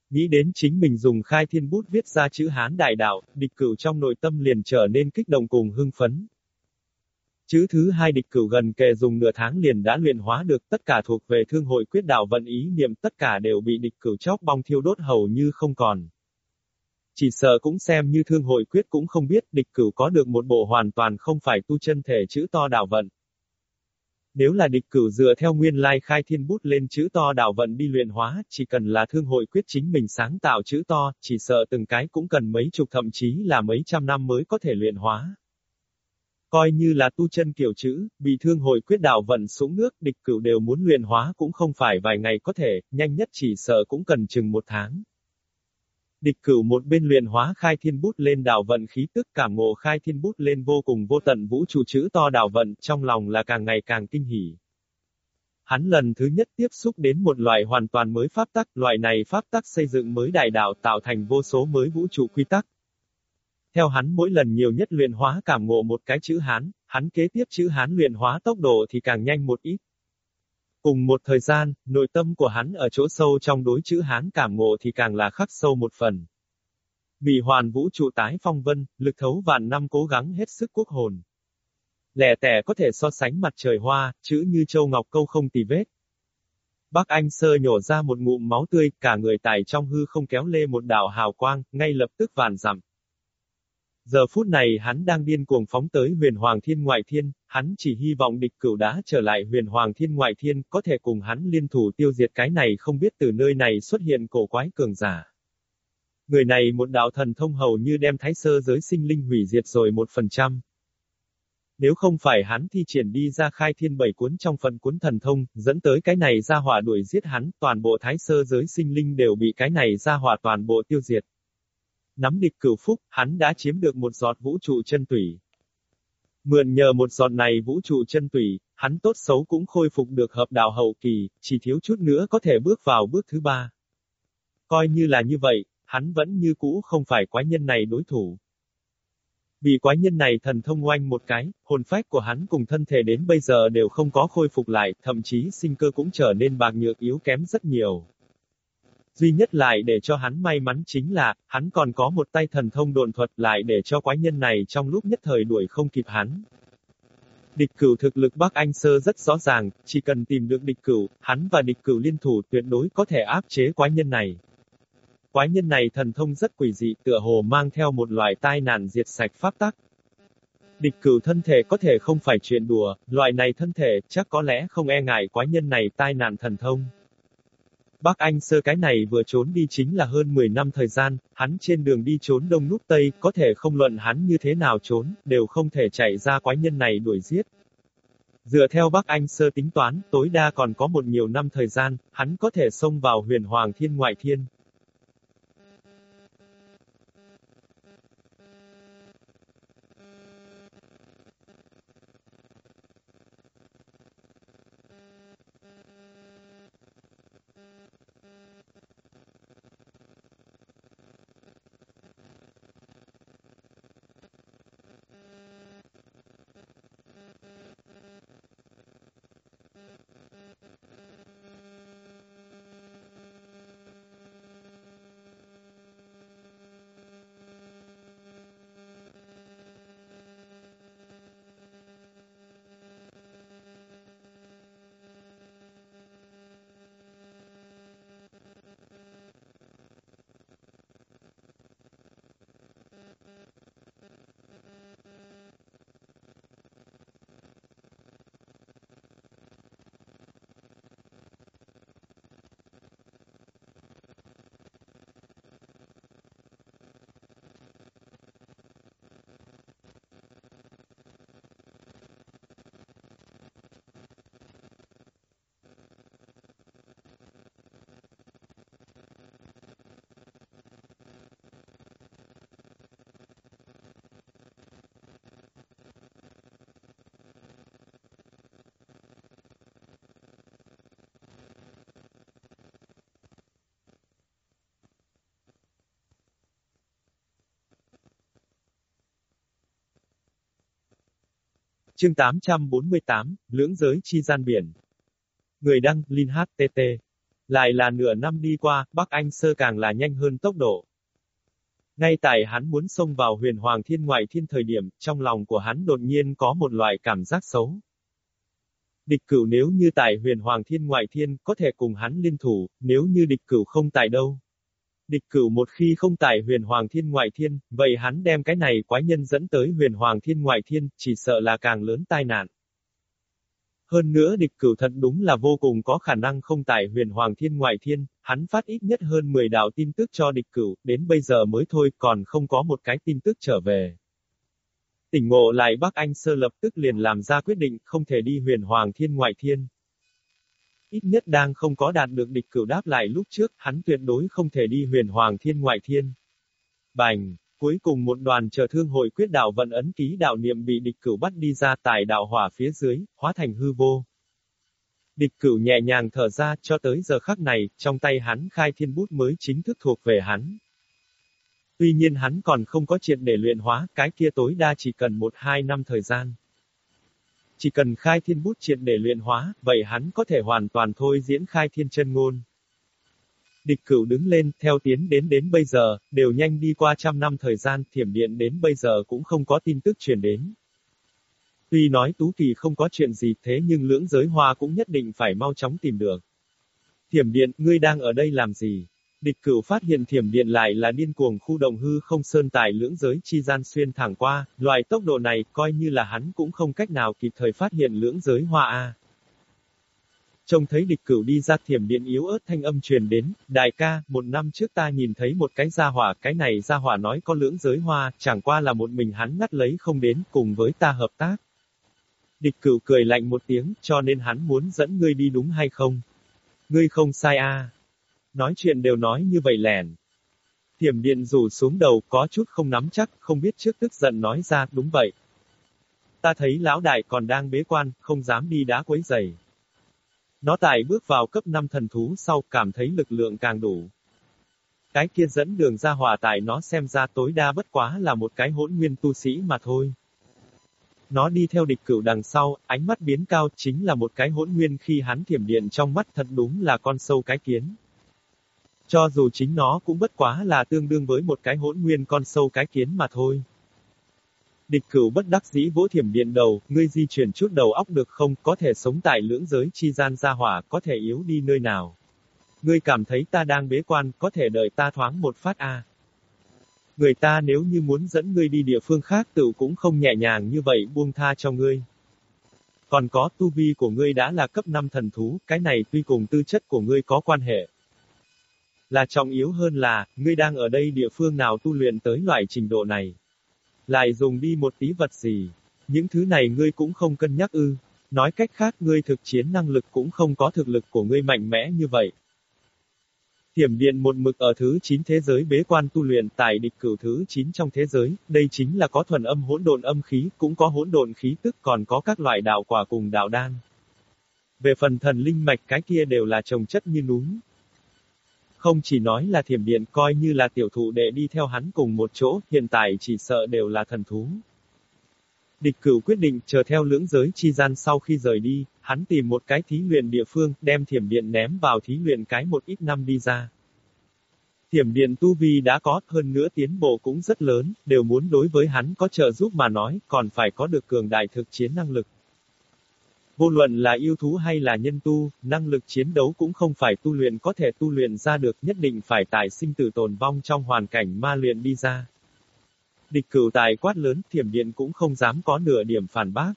Nghĩ đến chính mình dùng khai thiên bút viết ra chữ Hán đại đạo, địch cửu trong nội tâm liền trở nên kích động cùng hưng phấn. Chữ thứ hai địch cửu gần kề dùng nửa tháng liền đã luyện hóa được tất cả thuộc về thương hội quyết đạo vận ý niệm tất cả đều bị địch cửu chóc bong thiêu đốt hầu như không còn. Chỉ sợ cũng xem như thương hội quyết cũng không biết địch cửu có được một bộ hoàn toàn không phải tu chân thể chữ to đạo vận. Nếu là địch cửu dựa theo nguyên lai khai thiên bút lên chữ to đạo vận đi luyện hóa, chỉ cần là thương hội quyết chính mình sáng tạo chữ to, chỉ sợ từng cái cũng cần mấy chục thậm chí là mấy trăm năm mới có thể luyện hóa. Coi như là tu chân kiểu chữ, bị thương hồi quyết đạo vận xuống nước, địch cửu đều muốn luyện hóa cũng không phải vài ngày có thể, nhanh nhất chỉ sợ cũng cần chừng một tháng. Địch cửu một bên luyện hóa khai thiên bút lên đạo vận khí tức cảm ngộ khai thiên bút lên vô cùng vô tận vũ trụ chữ to đạo vận, trong lòng là càng ngày càng kinh hỉ. Hắn lần thứ nhất tiếp xúc đến một loại hoàn toàn mới pháp tắc, loại này pháp tắc xây dựng mới đại đạo tạo thành vô số mới vũ trụ quy tắc. Theo hắn mỗi lần nhiều nhất luyện hóa cảm ngộ một cái chữ Hán, hắn kế tiếp chữ Hán luyện hóa tốc độ thì càng nhanh một ít. Cùng một thời gian, nội tâm của hắn ở chỗ sâu trong đối chữ Hán cảm ngộ thì càng là khắc sâu một phần. Bị hoàn vũ trụ tái phong vân, lực thấu vạn năm cố gắng hết sức quốc hồn. Lẻ tẻ có thể so sánh mặt trời hoa, chữ như châu ngọc câu không tì vết. Bác Anh sơ nhổ ra một ngụm máu tươi, cả người tài trong hư không kéo lê một đạo hào quang, ngay lập tức vàn dặm. Giờ phút này hắn đang điên cuồng phóng tới huyền hoàng thiên ngoại thiên, hắn chỉ hy vọng địch cửu đã trở lại huyền hoàng thiên ngoại thiên, có thể cùng hắn liên thủ tiêu diệt cái này không biết từ nơi này xuất hiện cổ quái cường giả. Người này một đạo thần thông hầu như đem thái sơ giới sinh linh hủy diệt rồi một phần trăm. Nếu không phải hắn thi triển đi ra khai thiên bảy cuốn trong phần cuốn thần thông, dẫn tới cái này ra hỏa đuổi giết hắn, toàn bộ thái sơ giới sinh linh đều bị cái này ra hỏa toàn bộ tiêu diệt. Nắm địch cửu phúc, hắn đã chiếm được một giọt vũ trụ chân tủy. Mượn nhờ một giọt này vũ trụ chân tủy, hắn tốt xấu cũng khôi phục được hợp đạo hậu kỳ, chỉ thiếu chút nữa có thể bước vào bước thứ ba. Coi như là như vậy, hắn vẫn như cũ không phải quái nhân này đối thủ. Vì quái nhân này thần thông oanh một cái, hồn phách của hắn cùng thân thể đến bây giờ đều không có khôi phục lại, thậm chí sinh cơ cũng trở nên bạc nhược yếu kém rất nhiều. Duy nhất lại để cho hắn may mắn chính là, hắn còn có một tay thần thông độn thuật lại để cho quái nhân này trong lúc nhất thời đuổi không kịp hắn. Địch cửu thực lực Bắc Anh Sơ rất rõ ràng, chỉ cần tìm được địch cửu, hắn và địch cửu liên thủ tuyệt đối có thể áp chế quái nhân này. Quái nhân này thần thông rất quỷ dị tựa hồ mang theo một loại tai nạn diệt sạch pháp tắc. Địch cửu thân thể có thể không phải chuyện đùa, loại này thân thể chắc có lẽ không e ngại quái nhân này tai nạn thần thông. Bác Anh sơ cái này vừa trốn đi chính là hơn 10 năm thời gian, hắn trên đường đi trốn đông núp tây, có thể không luận hắn như thế nào trốn, đều không thể chạy ra quái nhân này đuổi giết. Dựa theo Bắc Anh sơ tính toán, tối đa còn có một nhiều năm thời gian, hắn có thể xông vào huyền hoàng thiên ngoại thiên. Chương 848, Lưỡng giới chi gian biển. Người đăng, Linh HTT. Lại là nửa năm đi qua, Bắc Anh Sơ càng là nhanh hơn tốc độ. Ngay tại hắn muốn xông vào huyền hoàng thiên ngoại thiên thời điểm, trong lòng của hắn đột nhiên có một loại cảm giác xấu. Địch cửu nếu như tại huyền hoàng thiên ngoại thiên, có thể cùng hắn liên thủ, nếu như địch cửu không tại đâu, Địch cửu một khi không tải huyền hoàng thiên ngoại thiên, vậy hắn đem cái này quái nhân dẫn tới huyền hoàng thiên ngoại thiên, chỉ sợ là càng lớn tai nạn. Hơn nữa địch cửu thật đúng là vô cùng có khả năng không tải huyền hoàng thiên ngoại thiên, hắn phát ít nhất hơn 10 đạo tin tức cho địch cửu, đến bây giờ mới thôi còn không có một cái tin tức trở về. Tỉnh ngộ lại Bắc Anh Sơ lập tức liền làm ra quyết định không thể đi huyền hoàng thiên ngoại thiên. Ít nhất đang không có đạt được địch cửu đáp lại lúc trước, hắn tuyệt đối không thể đi huyền hoàng thiên ngoại thiên. Bành! Cuối cùng một đoàn chờ thương hội quyết đạo vận ấn ký đạo niệm bị địch cửu bắt đi ra tại đạo hỏa phía dưới, hóa thành hư vô. Địch cửu nhẹ nhàng thở ra, cho tới giờ khắc này, trong tay hắn khai thiên bút mới chính thức thuộc về hắn. Tuy nhiên hắn còn không có chuyện để luyện hóa, cái kia tối đa chỉ cần một hai năm thời gian. Chỉ cần khai thiên bút triệt để luyện hóa, vậy hắn có thể hoàn toàn thôi diễn khai thiên chân ngôn. Địch cửu đứng lên, theo tiến đến đến bây giờ, đều nhanh đi qua trăm năm thời gian, thiểm điện đến bây giờ cũng không có tin tức truyền đến. Tuy nói Tú Kỳ không có chuyện gì thế nhưng lưỡng giới hoa cũng nhất định phải mau chóng tìm được. Thiểm điện, ngươi đang ở đây làm gì? Địch cửu phát hiện thiểm điện lại là điên cuồng khu động hư không sơn tại lưỡng giới chi gian xuyên thẳng qua, loại tốc độ này coi như là hắn cũng không cách nào kịp thời phát hiện lưỡng giới hoa A. Trông thấy địch cửu đi ra thiểm điện yếu ớt thanh âm truyền đến, đại ca, một năm trước ta nhìn thấy một cái gia hỏa, cái này gia hỏa nói có lưỡng giới hoa, chẳng qua là một mình hắn ngắt lấy không đến, cùng với ta hợp tác. Địch cửu cười lạnh một tiếng, cho nên hắn muốn dẫn ngươi đi đúng hay không? Ngươi không sai a. Nói chuyện đều nói như vậy lẻn. Thiểm điện rủ xuống đầu, có chút không nắm chắc, không biết trước tức giận nói ra, đúng vậy. Ta thấy lão đại còn đang bế quan, không dám đi đá quấy giày. Nó tại bước vào cấp 5 thần thú sau, cảm thấy lực lượng càng đủ. Cái kia dẫn đường ra hỏa tại nó xem ra tối đa bất quá là một cái hỗn nguyên tu sĩ mà thôi. Nó đi theo địch cửu đằng sau, ánh mắt biến cao chính là một cái hỗn nguyên khi hắn thiểm điện trong mắt thật đúng là con sâu cái kiến. Cho dù chính nó cũng bất quá là tương đương với một cái hỗn nguyên con sâu cái kiến mà thôi. Địch cửu bất đắc dĩ vỗ thiểm điện đầu, ngươi di chuyển chút đầu óc được không, có thể sống tại lưỡng giới chi gian gia hỏa, có thể yếu đi nơi nào. Ngươi cảm thấy ta đang bế quan, có thể đợi ta thoáng một phát a. À. Người ta nếu như muốn dẫn ngươi đi địa phương khác tự cũng không nhẹ nhàng như vậy buông tha cho ngươi. Còn có tu vi của ngươi đã là cấp 5 thần thú, cái này tuy cùng tư chất của ngươi có quan hệ. Là trọng yếu hơn là, ngươi đang ở đây địa phương nào tu luyện tới loại trình độ này. Lại dùng đi một tí vật gì. Những thứ này ngươi cũng không cân nhắc ư. Nói cách khác ngươi thực chiến năng lực cũng không có thực lực của ngươi mạnh mẽ như vậy. Thiểm điện một mực ở thứ 9 thế giới bế quan tu luyện tại địch cửu thứ 9 trong thế giới, đây chính là có thuần âm hỗn độn âm khí, cũng có hỗn độn khí tức còn có các loại đạo quả cùng đạo đan. Về phần thần linh mạch cái kia đều là trồng chất như núi. Không chỉ nói là thiểm điện coi như là tiểu thụ đệ đi theo hắn cùng một chỗ, hiện tại chỉ sợ đều là thần thú. Địch cửu quyết định chờ theo lưỡng giới chi gian sau khi rời đi, hắn tìm một cái thí luyện địa phương, đem thiểm điện ném vào thí luyện cái một ít năm đi ra. Thiểm điện tu vi đã có, hơn nữa tiến bộ cũng rất lớn, đều muốn đối với hắn có trợ giúp mà nói, còn phải có được cường đại thực chiến năng lực. Vô luận là yêu thú hay là nhân tu, năng lực chiến đấu cũng không phải tu luyện có thể tu luyện ra được, nhất định phải tại sinh tử tồn vong trong hoàn cảnh ma luyện đi ra. Địch cửu tài quát lớn, thiểm điện cũng không dám có nửa điểm phản bác.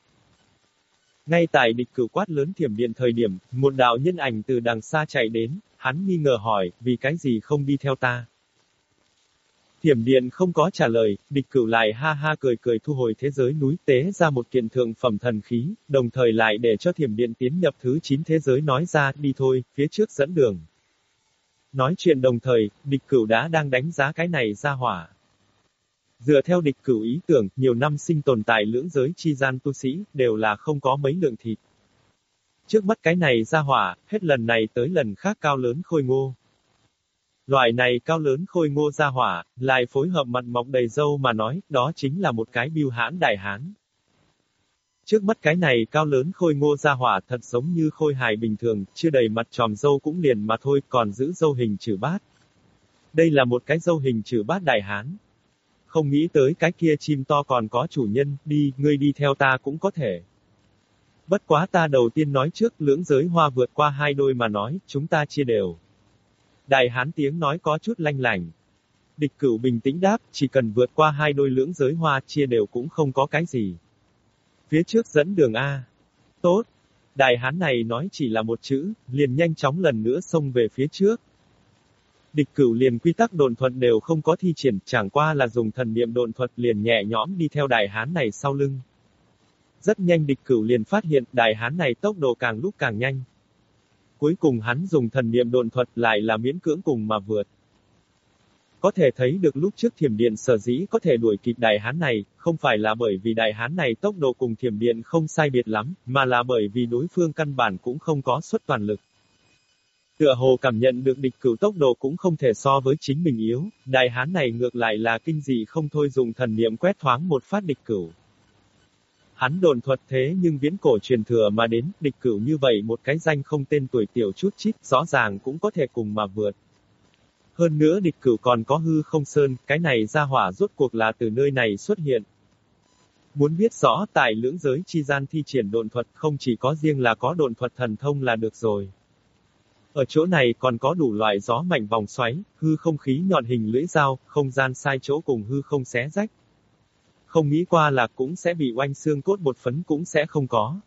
Ngay tại địch cửu quát lớn thiểm điện thời điểm, một đạo nhân ảnh từ đằng xa chạy đến, hắn nghi ngờ hỏi, vì cái gì không đi theo ta? Thiểm điện không có trả lời, địch cửu lại ha ha cười cười thu hồi thế giới núi tế ra một kiện thượng phẩm thần khí, đồng thời lại để cho thiểm điện tiến nhập thứ 9 thế giới nói ra, đi thôi, phía trước dẫn đường. Nói chuyện đồng thời, địch cửu đã đang đánh giá cái này ra hỏa. Dựa theo địch cửu ý tưởng, nhiều năm sinh tồn tại lưỡng giới chi gian tu sĩ, đều là không có mấy lượng thịt. Trước mắt cái này ra hỏa, hết lần này tới lần khác cao lớn khôi ngô. Loại này cao lớn khôi ngô ra hỏa, lại phối hợp mặt mọc đầy dâu mà nói, đó chính là một cái biêu hãn đại hán. Trước mắt cái này cao lớn khôi ngô ra hỏa thật giống như khôi hài bình thường, chưa đầy mặt tròm dâu cũng liền mà thôi, còn giữ dâu hình chữ bát. Đây là một cái dâu hình chữ bát đại hán. Không nghĩ tới cái kia chim to còn có chủ nhân, đi, ngươi đi theo ta cũng có thể. Bất quá ta đầu tiên nói trước lưỡng giới hoa vượt qua hai đôi mà nói, chúng ta chia đều. Đại hán tiếng nói có chút lanh lành. Địch cửu bình tĩnh đáp, chỉ cần vượt qua hai đôi lưỡng giới hoa chia đều cũng không có cái gì. Phía trước dẫn đường A. Tốt. Đại hán này nói chỉ là một chữ, liền nhanh chóng lần nữa xông về phía trước. Địch cửu liền quy tắc đồn thuật đều không có thi triển, chẳng qua là dùng thần niệm đồn thuật liền nhẹ nhõm đi theo đại hán này sau lưng. Rất nhanh địch cửu liền phát hiện đại hán này tốc độ càng lúc càng nhanh. Cuối cùng hắn dùng thần niệm đồn thuật lại là miễn cưỡng cùng mà vượt. Có thể thấy được lúc trước thiểm điện sở dĩ có thể đuổi kịp đại hán này, không phải là bởi vì đại hán này tốc độ cùng thiểm điện không sai biệt lắm, mà là bởi vì đối phương căn bản cũng không có suất toàn lực. Tựa hồ cảm nhận được địch cửu tốc độ cũng không thể so với chính mình yếu, đại hán này ngược lại là kinh dị không thôi dùng thần niệm quét thoáng một phát địch cửu. Hắn đồn thuật thế nhưng viễn cổ truyền thừa mà đến, địch cửu như vậy một cái danh không tên tuổi tiểu chút chít, rõ ràng cũng có thể cùng mà vượt. Hơn nữa địch cửu còn có hư không sơn, cái này ra hỏa rốt cuộc là từ nơi này xuất hiện. Muốn biết rõ tại lưỡng giới chi gian thi triển đồn thuật không chỉ có riêng là có đồn thuật thần thông là được rồi. Ở chỗ này còn có đủ loại gió mạnh vòng xoáy, hư không khí nhọn hình lưỡi dao, không gian sai chỗ cùng hư không xé rách. Không nghĩ qua là cũng sẽ bị oanh xương cốt một phấn cũng sẽ không có.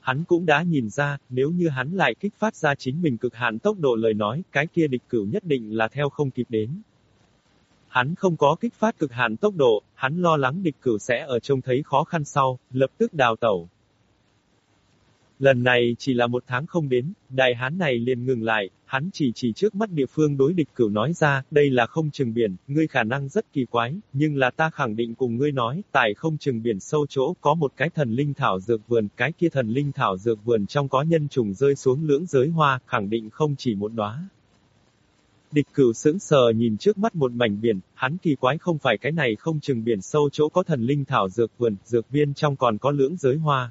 Hắn cũng đã nhìn ra, nếu như hắn lại kích phát ra chính mình cực hạn tốc độ lời nói, cái kia địch cửu nhất định là theo không kịp đến. Hắn không có kích phát cực hạn tốc độ, hắn lo lắng địch cửu sẽ ở trông thấy khó khăn sau, lập tức đào tẩu. Lần này chỉ là một tháng không đến, đại hán này liền ngừng lại, hắn chỉ chỉ trước mắt địa phương đối địch cửu nói ra, đây là không chừng biển, ngươi khả năng rất kỳ quái, nhưng là ta khẳng định cùng ngươi nói, tại không chừng biển sâu chỗ có một cái thần linh thảo dược vườn, cái kia thần linh thảo dược vườn trong có nhân trùng rơi xuống lưỡng giới hoa, khẳng định không chỉ một đóa. Địch cửu sững sờ nhìn trước mắt một mảnh biển, hắn kỳ quái không phải cái này không chừng biển sâu chỗ có thần linh thảo dược vườn, dược viên trong còn có lưỡng giới hoa,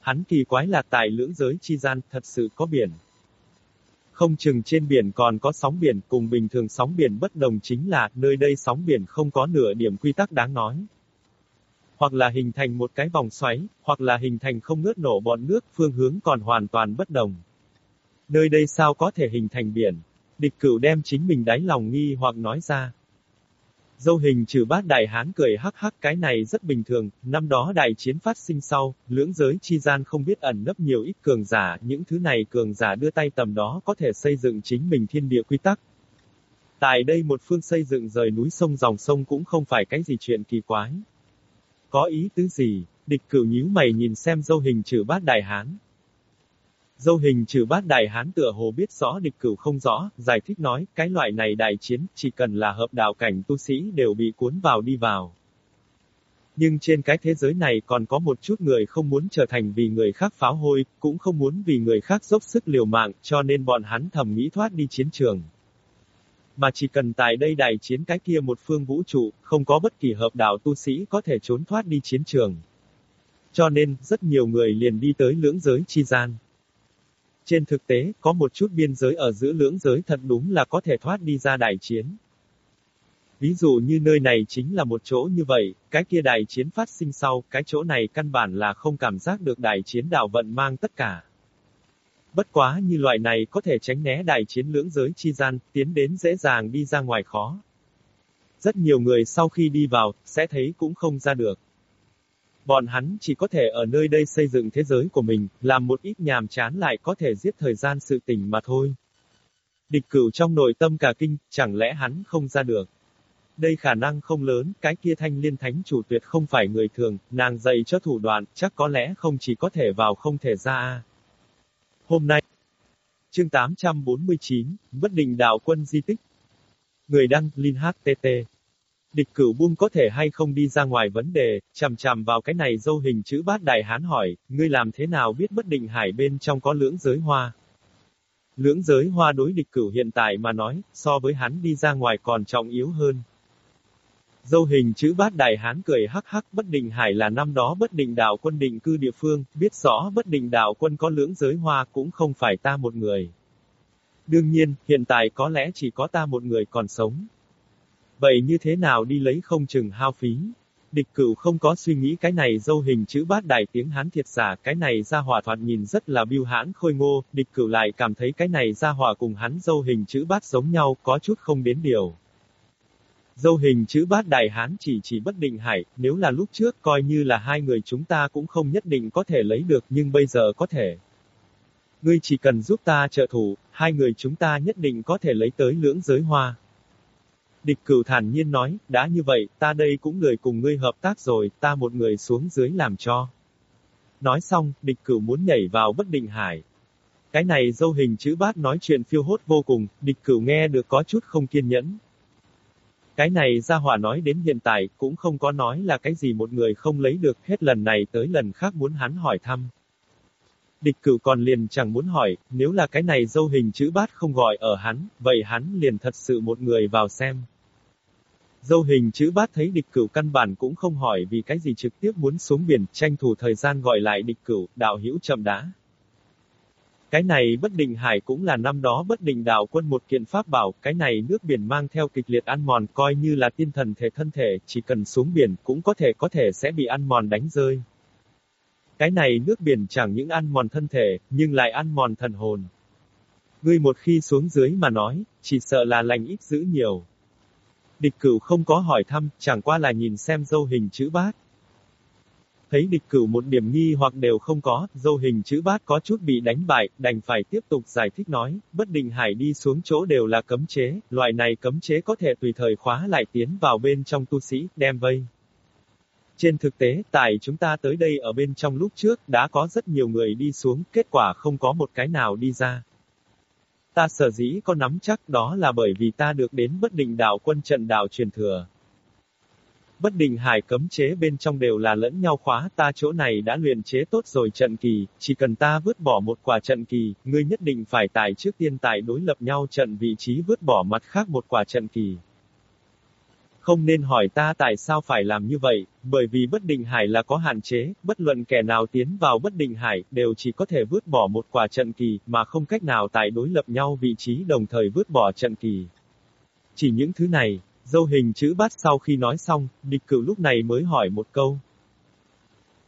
Hắn kỳ quái là tại lưỡng giới chi gian, thật sự có biển. Không chừng trên biển còn có sóng biển, cùng bình thường sóng biển bất đồng chính là, nơi đây sóng biển không có nửa điểm quy tắc đáng nói. hoặc là hình thành một cái vòng xoáy, hoặc là hình thành không ngớt nổ bọn nước, phương hướng còn hoàn toàn bất đồng. Nơi đây sao có thể hình thành biển? Địch cửu đem chính mình đáy lòng nghi hoặc nói ra. Dâu hình trừ bát đại hán cười hắc hắc cái này rất bình thường, năm đó đại chiến phát sinh sau, lưỡng giới chi gian không biết ẩn nấp nhiều ít cường giả, những thứ này cường giả đưa tay tầm đó có thể xây dựng chính mình thiên địa quy tắc. Tại đây một phương xây dựng rời núi sông dòng sông cũng không phải cái gì chuyện kỳ quái. Có ý tứ gì, địch cửu nhíu mày nhìn xem dâu hình trừ bát đại hán. Dâu hình trừ bát đại hán tựa hồ biết rõ địch cửu không rõ, giải thích nói, cái loại này đại chiến, chỉ cần là hợp đạo cảnh tu sĩ đều bị cuốn vào đi vào. Nhưng trên cái thế giới này còn có một chút người không muốn trở thành vì người khác pháo hôi, cũng không muốn vì người khác dốc sức liều mạng, cho nên bọn hắn thầm nghĩ thoát đi chiến trường. Mà chỉ cần tại đây đại chiến cái kia một phương vũ trụ, không có bất kỳ hợp đạo tu sĩ có thể trốn thoát đi chiến trường. Cho nên, rất nhiều người liền đi tới lưỡng giới chi gian. Trên thực tế, có một chút biên giới ở giữa lưỡng giới thật đúng là có thể thoát đi ra đại chiến. Ví dụ như nơi này chính là một chỗ như vậy, cái kia đại chiến phát sinh sau, cái chỗ này căn bản là không cảm giác được đại chiến đạo vận mang tất cả. Bất quá như loại này có thể tránh né đại chiến lưỡng giới chi gian, tiến đến dễ dàng đi ra ngoài khó. Rất nhiều người sau khi đi vào, sẽ thấy cũng không ra được. Bọn hắn chỉ có thể ở nơi đây xây dựng thế giới của mình, làm một ít nhàm chán lại có thể giết thời gian sự tình mà thôi. Địch cửu trong nội tâm cả kinh, chẳng lẽ hắn không ra được. Đây khả năng không lớn, cái kia thanh liên thánh chủ tuyệt không phải người thường, nàng dạy cho thủ đoạn, chắc có lẽ không chỉ có thể vào không thể ra. Hôm nay, chương 849, bất định đạo quân di tích. Người đăng, Linh HTT. Địch cửu buông có thể hay không đi ra ngoài vấn đề, chằm chằm vào cái này dâu hình chữ bát đại hán hỏi, ngươi làm thế nào biết bất định hải bên trong có lưỡng giới hoa? Lưỡng giới hoa đối địch cửu hiện tại mà nói, so với hắn đi ra ngoài còn trọng yếu hơn. Dâu hình chữ bát đại hán cười hắc hắc bất định hải là năm đó bất định đạo quân định cư địa phương, biết rõ bất định đạo quân có lưỡng giới hoa cũng không phải ta một người. Đương nhiên, hiện tại có lẽ chỉ có ta một người còn sống. Vậy như thế nào đi lấy không chừng hao phí? Địch cửu không có suy nghĩ cái này dâu hình chữ bát đại tiếng hán thiệt giả, cái này ra hỏa thoạt nhìn rất là biêu hãn khôi ngô, địch cửu lại cảm thấy cái này ra hỏa cùng hắn dâu hình chữ bát giống nhau, có chút không đến điều. Dâu hình chữ bát đại hán chỉ chỉ bất định hải, nếu là lúc trước coi như là hai người chúng ta cũng không nhất định có thể lấy được nhưng bây giờ có thể. Ngươi chỉ cần giúp ta trợ thủ, hai người chúng ta nhất định có thể lấy tới lưỡng giới hoa. Địch cửu thản nhiên nói, đã như vậy, ta đây cũng người cùng ngươi hợp tác rồi, ta một người xuống dưới làm cho. Nói xong, địch cửu muốn nhảy vào bất định hải. Cái này dâu hình chữ bát nói chuyện phiêu hốt vô cùng, địch cửu nghe được có chút không kiên nhẫn. Cái này ra hỏa nói đến hiện tại, cũng không có nói là cái gì một người không lấy được, hết lần này tới lần khác muốn hắn hỏi thăm. Địch cửu còn liền chẳng muốn hỏi, nếu là cái này dâu hình chữ bát không gọi ở hắn, vậy hắn liền thật sự một người vào xem. Dâu hình chữ bát thấy địch cửu căn bản cũng không hỏi vì cái gì trực tiếp muốn xuống biển, tranh thủ thời gian gọi lại địch cửu, đạo hữu chậm đá. Cái này bất định hải cũng là năm đó bất định đạo quân một kiện pháp bảo, cái này nước biển mang theo kịch liệt ăn mòn coi như là tiên thần thể thân thể, chỉ cần xuống biển cũng có thể có thể sẽ bị ăn mòn đánh rơi. Cái này nước biển chẳng những ăn mòn thân thể, nhưng lại ăn mòn thần hồn. Ngươi một khi xuống dưới mà nói, chỉ sợ là lành ít giữ nhiều. Địch cửu không có hỏi thăm, chẳng qua là nhìn xem dâu hình chữ bát. Thấy địch cửu một điểm nghi hoặc đều không có, dâu hình chữ bát có chút bị đánh bại, đành phải tiếp tục giải thích nói, bất định hải đi xuống chỗ đều là cấm chế, loại này cấm chế có thể tùy thời khóa lại tiến vào bên trong tu sĩ, đem vây. Trên thực tế, tại chúng ta tới đây ở bên trong lúc trước, đã có rất nhiều người đi xuống, kết quả không có một cái nào đi ra. Ta sở dĩ có nắm chắc đó là bởi vì ta được đến bất định đạo quân trận đạo truyền thừa. Bất định hải cấm chế bên trong đều là lẫn nhau khóa, ta chỗ này đã luyện chế tốt rồi trận kỳ, chỉ cần ta vứt bỏ một quả trận kỳ, ngươi nhất định phải tại trước tiên tại đối lập nhau trận vị trí vứt bỏ mặt khác một quả trận kỳ. Không nên hỏi ta tại sao phải làm như vậy, bởi vì bất định hải là có hạn chế, bất luận kẻ nào tiến vào bất định hải, đều chỉ có thể vứt bỏ một quả trận kỳ, mà không cách nào tại đối lập nhau vị trí đồng thời vứt bỏ trận kỳ. Chỉ những thứ này, dâu hình chữ bát sau khi nói xong, địch cửu lúc này mới hỏi một câu.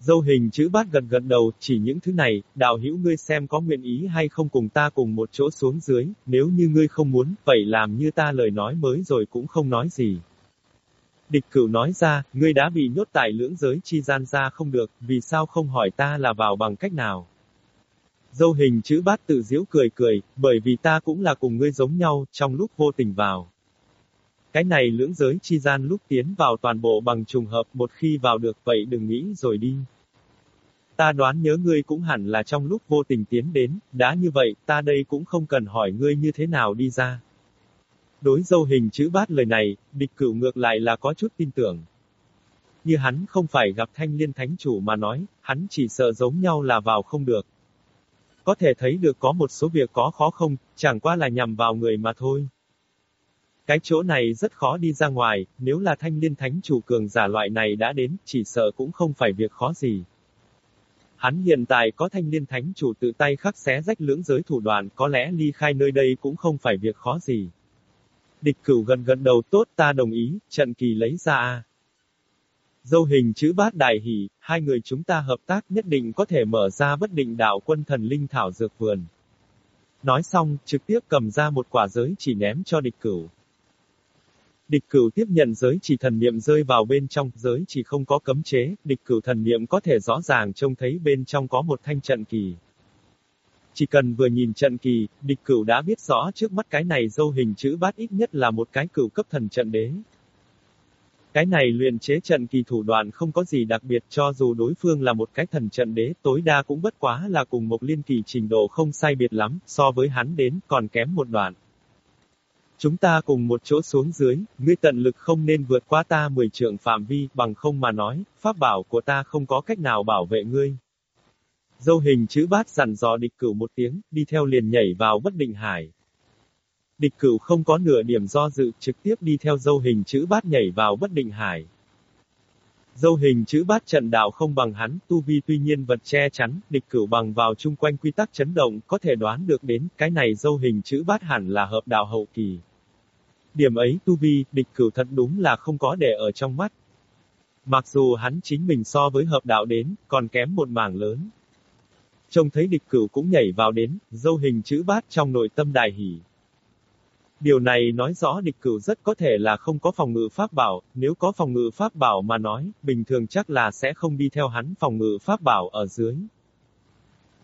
Dâu hình chữ bát gần gần đầu, chỉ những thứ này, đạo hữu ngươi xem có nguyện ý hay không cùng ta cùng một chỗ xuống dưới, nếu như ngươi không muốn, vậy làm như ta lời nói mới rồi cũng không nói gì. Địch cửu nói ra, ngươi đã bị nhốt tại lưỡng giới chi gian ra không được, vì sao không hỏi ta là vào bằng cách nào? Dâu hình chữ bát tự diễu cười cười, bởi vì ta cũng là cùng ngươi giống nhau, trong lúc vô tình vào. Cái này lưỡng giới chi gian lúc tiến vào toàn bộ bằng trùng hợp một khi vào được vậy đừng nghĩ rồi đi. Ta đoán nhớ ngươi cũng hẳn là trong lúc vô tình tiến đến, đã như vậy, ta đây cũng không cần hỏi ngươi như thế nào đi ra. Đối dâu hình chữ bát lời này, địch cửu ngược lại là có chút tin tưởng. Như hắn không phải gặp thanh liên thánh chủ mà nói, hắn chỉ sợ giống nhau là vào không được. Có thể thấy được có một số việc có khó không, chẳng qua là nhằm vào người mà thôi. Cái chỗ này rất khó đi ra ngoài, nếu là thanh liên thánh chủ cường giả loại này đã đến, chỉ sợ cũng không phải việc khó gì. Hắn hiện tại có thanh liên thánh chủ tự tay khắc xé rách lưỡng giới thủ đoạn, có lẽ ly khai nơi đây cũng không phải việc khó gì. Địch cửu gần gần đầu tốt ta đồng ý, trận kỳ lấy ra a. Dâu hình chữ bát đại hỷ, hai người chúng ta hợp tác nhất định có thể mở ra bất định đạo quân thần linh thảo dược vườn. Nói xong, trực tiếp cầm ra một quả giới chỉ ném cho địch cửu. Địch cửu tiếp nhận giới chỉ thần niệm rơi vào bên trong, giới chỉ không có cấm chế, địch cửu thần niệm có thể rõ ràng trông thấy bên trong có một thanh trận kỳ. Chỉ cần vừa nhìn trận kỳ, địch cửu đã biết rõ trước mắt cái này dâu hình chữ bát ít nhất là một cái cửu cấp thần trận đế. Cái này luyện chế trận kỳ thủ đoạn không có gì đặc biệt cho dù đối phương là một cái thần trận đế tối đa cũng bất quá là cùng một liên kỳ trình độ không sai biệt lắm, so với hắn đến còn kém một đoạn. Chúng ta cùng một chỗ xuống dưới, ngươi tận lực không nên vượt qua ta mười trượng phạm vi, bằng không mà nói, pháp bảo của ta không có cách nào bảo vệ ngươi. Dâu hình chữ bát dặn dò địch cửu một tiếng, đi theo liền nhảy vào bất định hải. Địch cửu không có nửa điểm do dự, trực tiếp đi theo dâu hình chữ bát nhảy vào bất định hải. Dâu hình chữ bát trận đạo không bằng hắn, tu vi tuy nhiên vật che chắn, địch cửu bằng vào chung quanh quy tắc chấn động, có thể đoán được đến, cái này dâu hình chữ bát hẳn là hợp đạo hậu kỳ. Điểm ấy tu vi, địch cửu thật đúng là không có để ở trong mắt. Mặc dù hắn chính mình so với hợp đạo đến, còn kém một mảng lớn. Trông thấy địch cửu cũng nhảy vào đến, dâu hình chữ bát trong nội tâm đại hỉ. Điều này nói rõ địch cửu rất có thể là không có phòng ngự pháp bảo, nếu có phòng ngự pháp bảo mà nói, bình thường chắc là sẽ không đi theo hắn phòng ngự pháp bảo ở dưới.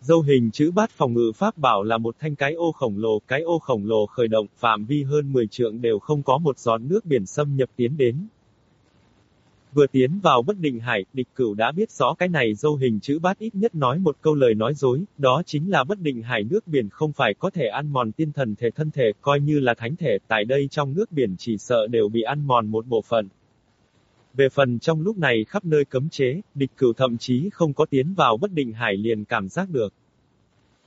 Dâu hình chữ bát phòng ngự pháp bảo là một thanh cái ô khổng lồ, cái ô khổng lồ khởi động, phạm vi hơn 10 trượng đều không có một giọt nước biển xâm nhập tiến đến. Vừa tiến vào bất định hải, địch cửu đã biết rõ cái này dâu hình chữ bát ít nhất nói một câu lời nói dối, đó chính là bất định hải nước biển không phải có thể ăn mòn tiên thần thể thân thể, coi như là thánh thể, tại đây trong nước biển chỉ sợ đều bị ăn mòn một bộ phận. Về phần trong lúc này khắp nơi cấm chế, địch cửu thậm chí không có tiến vào bất định hải liền cảm giác được.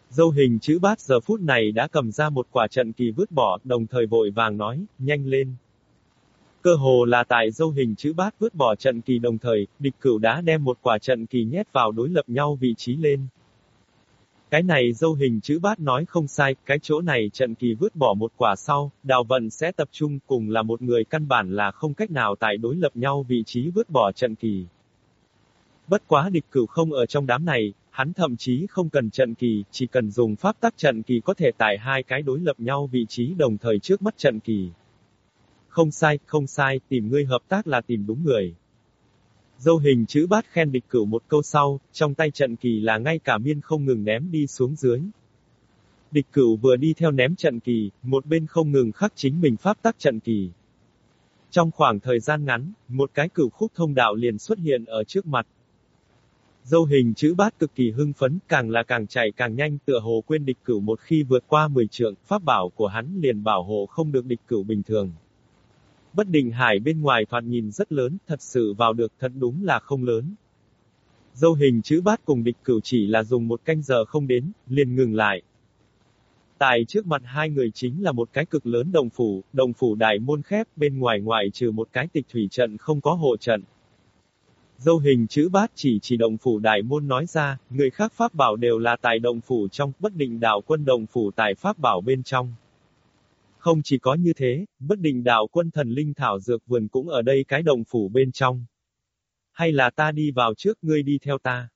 Dâu hình chữ bát giờ phút này đã cầm ra một quả trận kỳ vứt bỏ, đồng thời vội vàng nói, nhanh lên. Cơ hồ là tại dâu hình chữ bát vứt bỏ trận kỳ đồng thời, địch cửu đã đem một quả trận kỳ nhét vào đối lập nhau vị trí lên. Cái này dâu hình chữ bát nói không sai, cái chỗ này trận kỳ vứt bỏ một quả sau, đào vận sẽ tập trung cùng là một người căn bản là không cách nào tại đối lập nhau vị trí vứt bỏ trận kỳ. Bất quá địch cửu không ở trong đám này, hắn thậm chí không cần trận kỳ, chỉ cần dùng pháp tắc trận kỳ có thể tại hai cái đối lập nhau vị trí đồng thời trước mắt trận kỳ. Không sai, không sai, tìm ngươi hợp tác là tìm đúng người. Dâu hình chữ bát khen địch cửu một câu sau, trong tay trận kỳ là ngay cả miên không ngừng ném đi xuống dưới. Địch cửu vừa đi theo ném trận kỳ, một bên không ngừng khắc chính mình pháp tắc trận kỳ. Trong khoảng thời gian ngắn, một cái cửu khúc thông đạo liền xuất hiện ở trước mặt. Dâu hình chữ bát cực kỳ hưng phấn, càng là càng chạy càng nhanh tựa hồ quên địch cửu một khi vượt qua 10 trượng, pháp bảo của hắn liền bảo hộ không được địch cửu bình thường. Bất định hải bên ngoài thoạt nhìn rất lớn, thật sự vào được thật đúng là không lớn. Dâu hình chữ bát cùng địch cửu chỉ là dùng một canh giờ không đến, liền ngừng lại. Tại trước mặt hai người chính là một cái cực lớn đồng phủ, đồng phủ đại môn khép, bên ngoài ngoại trừ một cái tịch thủy trận không có hộ trận. Dâu hình chữ bát chỉ chỉ đồng phủ đại môn nói ra, người khác pháp bảo đều là tại đồng phủ trong, bất định đạo quân đồng phủ tại pháp bảo bên trong. Không chỉ có như thế, bất định đạo quân thần linh thảo dược vườn cũng ở đây cái đồng phủ bên trong. Hay là ta đi vào trước ngươi đi theo ta.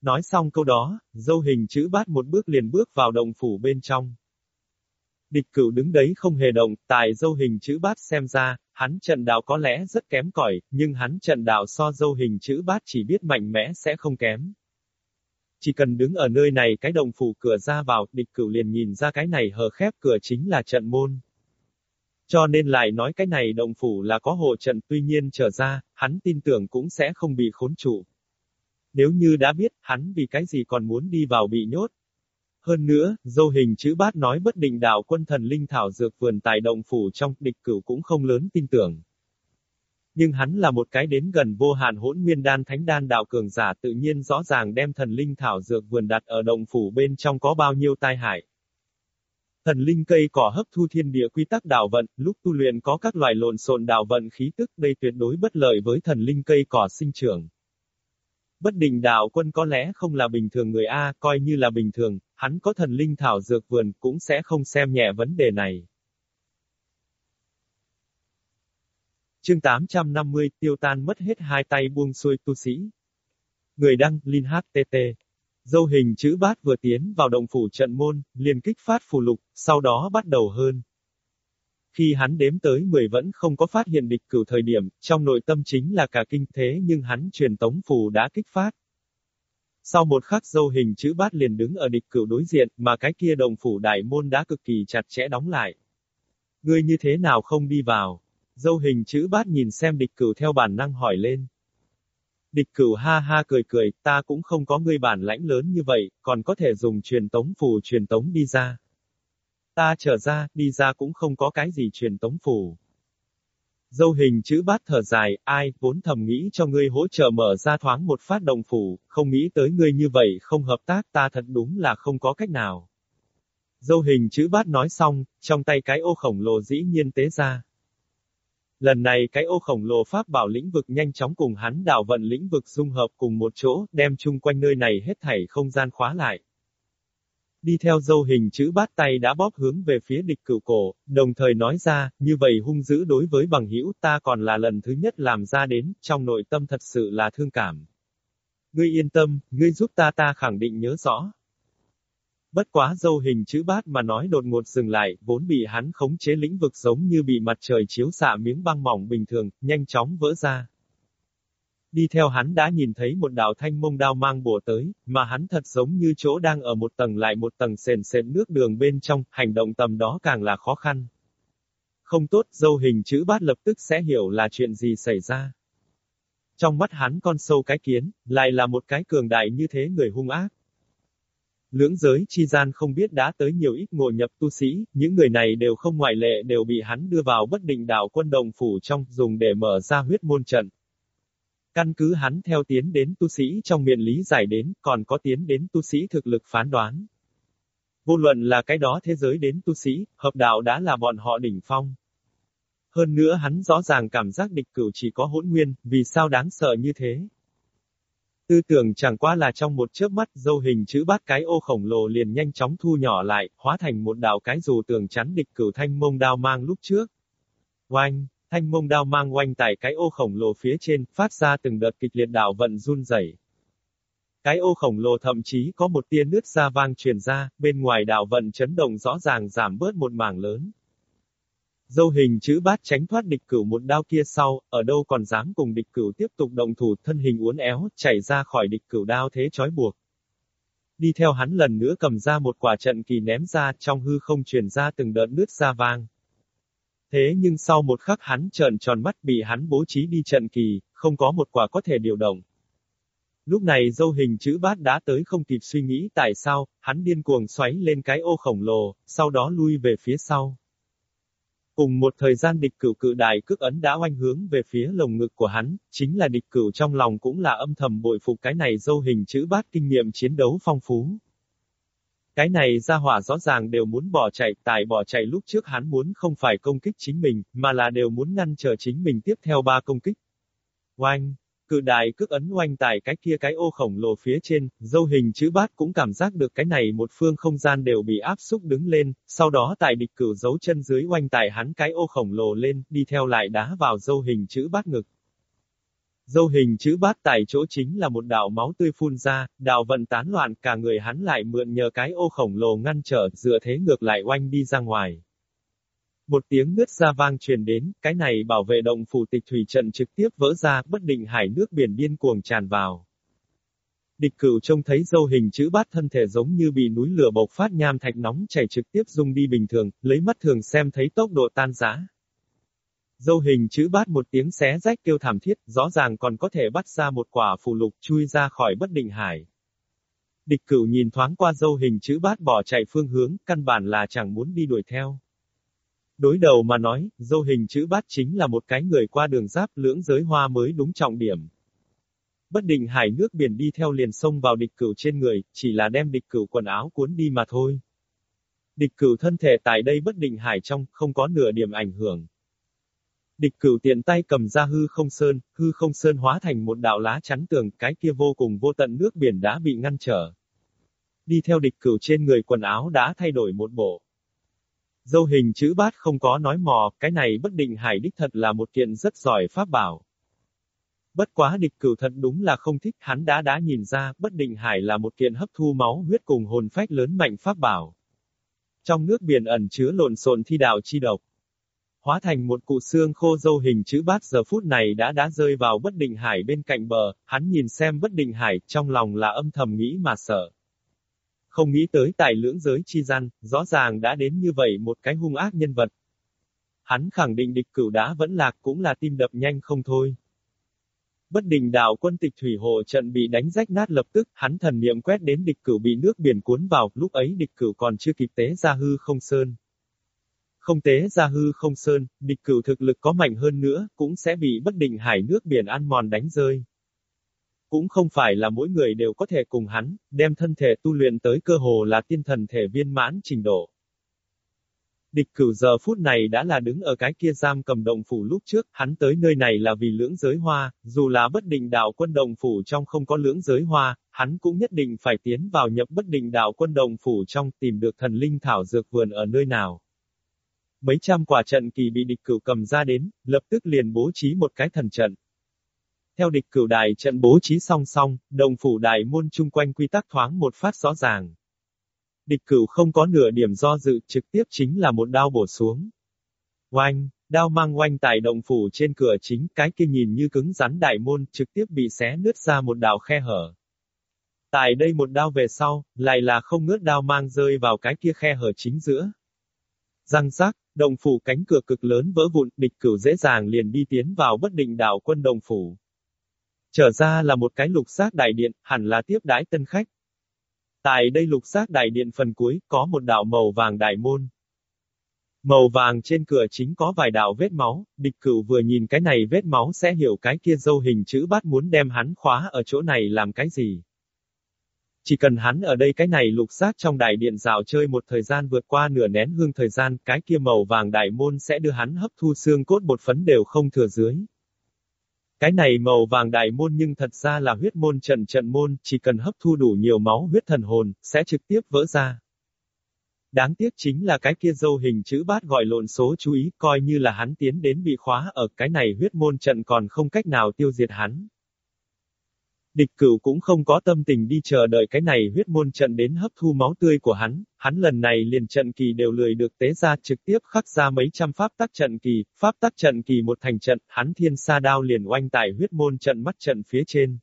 Nói xong câu đó, dâu hình chữ bát một bước liền bước vào đồng phủ bên trong. Địch cửu đứng đấy không hề động, tại dâu hình chữ bát xem ra, hắn trận đạo có lẽ rất kém cỏi, nhưng hắn trận đạo so dâu hình chữ bát chỉ biết mạnh mẽ sẽ không kém. Chỉ cần đứng ở nơi này cái đồng phủ cửa ra vào, địch cửu liền nhìn ra cái này hờ khép cửa chính là trận môn. Cho nên lại nói cái này đồng phủ là có hộ trận tuy nhiên trở ra, hắn tin tưởng cũng sẽ không bị khốn trụ. Nếu như đã biết, hắn vì cái gì còn muốn đi vào bị nhốt. Hơn nữa, dâu hình chữ bát nói bất định đạo quân thần linh thảo dược vườn tại động phủ trong, địch cửu cũng không lớn tin tưởng. Nhưng hắn là một cái đến gần vô hạn hỗn nguyên đan thánh đan đạo cường giả tự nhiên rõ ràng đem thần linh thảo dược vườn đặt ở động phủ bên trong có bao nhiêu tai hại. Thần linh cây cỏ hấp thu thiên địa quy tắc đạo vận, lúc tu luyện có các loài lộn xộn đạo vận khí tức đây tuyệt đối bất lợi với thần linh cây cỏ sinh trưởng. Bất định đạo quân có lẽ không là bình thường người A, coi như là bình thường, hắn có thần linh thảo dược vườn cũng sẽ không xem nhẹ vấn đề này. Chương 850, tiêu tan mất hết hai tay buông xuôi tu sĩ. Người đăng, Linh HTT. Dâu hình chữ bát vừa tiến vào động phủ trận môn, liền kích phát phù lục, sau đó bắt đầu hơn. Khi hắn đếm tới 10 vẫn không có phát hiện địch cửu thời điểm, trong nội tâm chính là cả kinh thế nhưng hắn truyền tống phù đã kích phát. Sau một khắc dâu hình chữ bát liền đứng ở địch cửu đối diện, mà cái kia đồng phủ đại môn đã cực kỳ chặt chẽ đóng lại. Ngươi như thế nào không đi vào? Dâu hình chữ bát nhìn xem địch cửu theo bản năng hỏi lên. Địch cửu ha ha cười cười, ta cũng không có ngươi bản lãnh lớn như vậy, còn có thể dùng truyền tống phù truyền tống đi ra. Ta trở ra, đi ra cũng không có cái gì truyền tống phù. Dâu hình chữ bát thở dài, ai, vốn thầm nghĩ cho ngươi hỗ trợ mở ra thoáng một phát đồng phủ, không nghĩ tới ngươi như vậy không hợp tác ta thật đúng là không có cách nào. Dâu hình chữ bát nói xong, trong tay cái ô khổng lồ dĩ nhiên tế ra. Lần này cái ô khổng lồ pháp bảo lĩnh vực nhanh chóng cùng hắn đảo vận lĩnh vực dung hợp cùng một chỗ, đem chung quanh nơi này hết thảy không gian khóa lại. Đi theo dâu hình chữ bát tay đã bóp hướng về phía địch cửu cổ, đồng thời nói ra, như vậy hung dữ đối với bằng hữu ta còn là lần thứ nhất làm ra đến, trong nội tâm thật sự là thương cảm. Ngươi yên tâm, ngươi giúp ta ta khẳng định nhớ rõ. Bất quá dâu hình chữ bát mà nói đột ngột dừng lại, vốn bị hắn khống chế lĩnh vực giống như bị mặt trời chiếu xạ miếng băng mỏng bình thường, nhanh chóng vỡ ra. Đi theo hắn đã nhìn thấy một đạo thanh mông đao mang bổ tới, mà hắn thật giống như chỗ đang ở một tầng lại một tầng sền sệt nước đường bên trong, hành động tầm đó càng là khó khăn. Không tốt, dâu hình chữ bát lập tức sẽ hiểu là chuyện gì xảy ra. Trong mắt hắn con sâu cái kiến, lại là một cái cường đại như thế người hung ác. Lưỡng giới chi gian không biết đã tới nhiều ít ngộ nhập tu sĩ, những người này đều không ngoại lệ đều bị hắn đưa vào bất định đạo quân đồng phủ trong, dùng để mở ra huyết môn trận. Căn cứ hắn theo tiến đến tu sĩ trong miệng lý giải đến, còn có tiến đến tu sĩ thực lực phán đoán. Vô luận là cái đó thế giới đến tu sĩ, hợp đạo đã là bọn họ đỉnh phong. Hơn nữa hắn rõ ràng cảm giác địch cửu chỉ có hỗn nguyên, vì sao đáng sợ như thế. Tư tưởng chẳng qua là trong một chớp mắt dâu hình chữ bát cái ô khổng lồ liền nhanh chóng thu nhỏ lại, hóa thành một đạo cái dù tường chắn địch cửu thanh mông đao mang lúc trước. Oanh! Thanh mông đao mang oanh tại cái ô khổng lồ phía trên, phát ra từng đợt kịch liệt đảo vận run rẩy. Cái ô khổng lồ thậm chí có một tia nước ra vang truyền ra, bên ngoài đảo vận chấn động rõ ràng giảm bớt một mảng lớn. Dâu hình chữ bát tránh thoát địch cửu một đao kia sau, ở đâu còn dám cùng địch cửu tiếp tục động thủ thân hình uốn éo, chảy ra khỏi địch cửu đao thế chói buộc. Đi theo hắn lần nữa cầm ra một quả trận kỳ ném ra, trong hư không truyền ra từng đợt nước ra vang. Thế nhưng sau một khắc hắn trợn tròn mắt bị hắn bố trí đi trận kỳ, không có một quả có thể điều động. Lúc này dâu hình chữ bát đã tới không kịp suy nghĩ tại sao, hắn điên cuồng xoáy lên cái ô khổng lồ, sau đó lui về phía sau. Cùng một thời gian địch cửu cự đại cước ấn đã oanh hướng về phía lồng ngực của hắn, chính là địch cửu trong lòng cũng là âm thầm bội phục cái này dâu hình chữ bát kinh nghiệm chiến đấu phong phú. Cái này ra hỏa rõ ràng đều muốn bỏ chạy, tại bỏ chạy lúc trước hắn muốn không phải công kích chính mình, mà là đều muốn ngăn trở chính mình tiếp theo ba công kích. Oanh! Cự đại cước ấn oanh tại cái kia cái ô khổng lồ phía trên, dâu hình chữ bát cũng cảm giác được cái này một phương không gian đều bị áp xúc đứng lên, sau đó tại địch cửu dấu chân dưới oanh tại hắn cái ô khổng lồ lên, đi theo lại đá vào dâu hình chữ bát ngực. Dâu hình chữ bát tại chỗ chính là một đạo máu tươi phun ra, đạo vận tán loạn, cả người hắn lại mượn nhờ cái ô khổng lồ ngăn trở, dựa thế ngược lại oanh đi ra ngoài. Một tiếng nứt ra vang truyền đến, cái này bảo vệ động phủ tịch thủy trận trực tiếp vỡ ra, bất định hải nước biển điên cuồng tràn vào. Địch cửu trông thấy dâu hình chữ bát thân thể giống như bị núi lửa bộc phát nham thạch nóng chảy trực tiếp dung đi bình thường, lấy mắt thường xem thấy tốc độ tan rã. Dâu hình chữ bát một tiếng xé rách kêu thảm thiết, rõ ràng còn có thể bắt ra một quả phù lục chui ra khỏi bất định hải. Địch cửu nhìn thoáng qua dâu hình chữ bát bỏ chạy phương hướng, căn bản là chẳng muốn đi đuổi theo. Đối đầu mà nói, dâu hình chữ bát chính là một cái người qua đường giáp lưỡng giới hoa mới đúng trọng điểm. Bất định hải nước biển đi theo liền sông vào địch cửu trên người, chỉ là đem địch cửu quần áo cuốn đi mà thôi. Địch cửu thân thể tại đây bất định hải trong, không có nửa điểm ảnh hưởng. Địch cửu tiện tay cầm ra hư không sơn, hư không sơn hóa thành một đạo lá chắn tường, cái kia vô cùng vô tận nước biển đã bị ngăn trở. Đi theo địch cửu trên người quần áo đã thay đổi một bộ. Dâu hình chữ bát không có nói mò, cái này bất định hải đích thật là một kiện rất giỏi pháp bảo. Bất quá địch cửu thật đúng là không thích, hắn đã đã nhìn ra, bất định hải là một kiện hấp thu máu huyết cùng hồn phách lớn mạnh pháp bảo. Trong nước biển ẩn chứa lộn xộn thi đạo chi độc. Hóa thành một cụ xương khô dâu hình chữ bát giờ phút này đã đã rơi vào bất định hải bên cạnh bờ, hắn nhìn xem bất định hải, trong lòng là âm thầm nghĩ mà sợ. Không nghĩ tới tài lưỡng giới chi gian, rõ ràng đã đến như vậy một cái hung ác nhân vật. Hắn khẳng định địch cửu đã vẫn lạc cũng là tim đập nhanh không thôi. Bất định đạo quân tịch thủy hồ trận bị đánh rách nát lập tức, hắn thần niệm quét đến địch cửu bị nước biển cuốn vào, lúc ấy địch cửu còn chưa kịp tế ra hư không sơn. Không tế ra hư không sơn, địch cửu thực lực có mạnh hơn nữa, cũng sẽ bị bất định hải nước biển ăn mòn đánh rơi. Cũng không phải là mỗi người đều có thể cùng hắn, đem thân thể tu luyện tới cơ hồ là tiên thần thể viên mãn trình độ. Địch cửu giờ phút này đã là đứng ở cái kia giam cầm động phủ lúc trước, hắn tới nơi này là vì lưỡng giới hoa, dù là bất định đạo quân đồng phủ trong không có lưỡng giới hoa, hắn cũng nhất định phải tiến vào nhập bất định đạo quân đồng phủ trong tìm được thần linh thảo dược vườn ở nơi nào. Mấy trăm quả trận kỳ bị địch cửu cầm ra đến, lập tức liền bố trí một cái thần trận. Theo địch cửu đại trận bố trí song song, đồng phủ đại môn chung quanh quy tắc thoáng một phát rõ ràng. Địch cửu không có nửa điểm do dự, trực tiếp chính là một đao bổ xuống. Oanh, đao mang oanh tại đồng phủ trên cửa chính, cái kia nhìn như cứng rắn đại môn, trực tiếp bị xé nứt ra một đạo khe hở. Tại đây một đao về sau, lại là không ngớt đao mang rơi vào cái kia khe hở chính giữa. Răng rác, đồng phủ cánh cửa cực lớn vỡ vụn, địch cửu dễ dàng liền đi tiến vào bất định đảo quân đồng phủ. Trở ra là một cái lục xác đại điện, hẳn là tiếp đái tân khách. Tại đây lục xác đại điện phần cuối, có một đạo màu vàng đại môn. Màu vàng trên cửa chính có vài đạo vết máu, địch cửu vừa nhìn cái này vết máu sẽ hiểu cái kia dâu hình chữ bát muốn đem hắn khóa ở chỗ này làm cái gì. Chỉ cần hắn ở đây cái này lục xác trong đại điện dạo chơi một thời gian vượt qua nửa nén hương thời gian, cái kia màu vàng đại môn sẽ đưa hắn hấp thu xương cốt bột phấn đều không thừa dưới. Cái này màu vàng đại môn nhưng thật ra là huyết môn trận trận môn, chỉ cần hấp thu đủ nhiều máu huyết thần hồn, sẽ trực tiếp vỡ ra. Đáng tiếc chính là cái kia dâu hình chữ bát gọi lộn số chú ý, coi như là hắn tiến đến bị khóa ở cái này huyết môn trận còn không cách nào tiêu diệt hắn. Địch cửu cũng không có tâm tình đi chờ đợi cái này huyết môn trận đến hấp thu máu tươi của hắn, hắn lần này liền trận kỳ đều lười được tế ra trực tiếp khắc ra mấy trăm pháp tắc trận kỳ, pháp tắc trận kỳ một thành trận, hắn thiên sa đao liền oanh tại huyết môn trận mắt trận phía trên.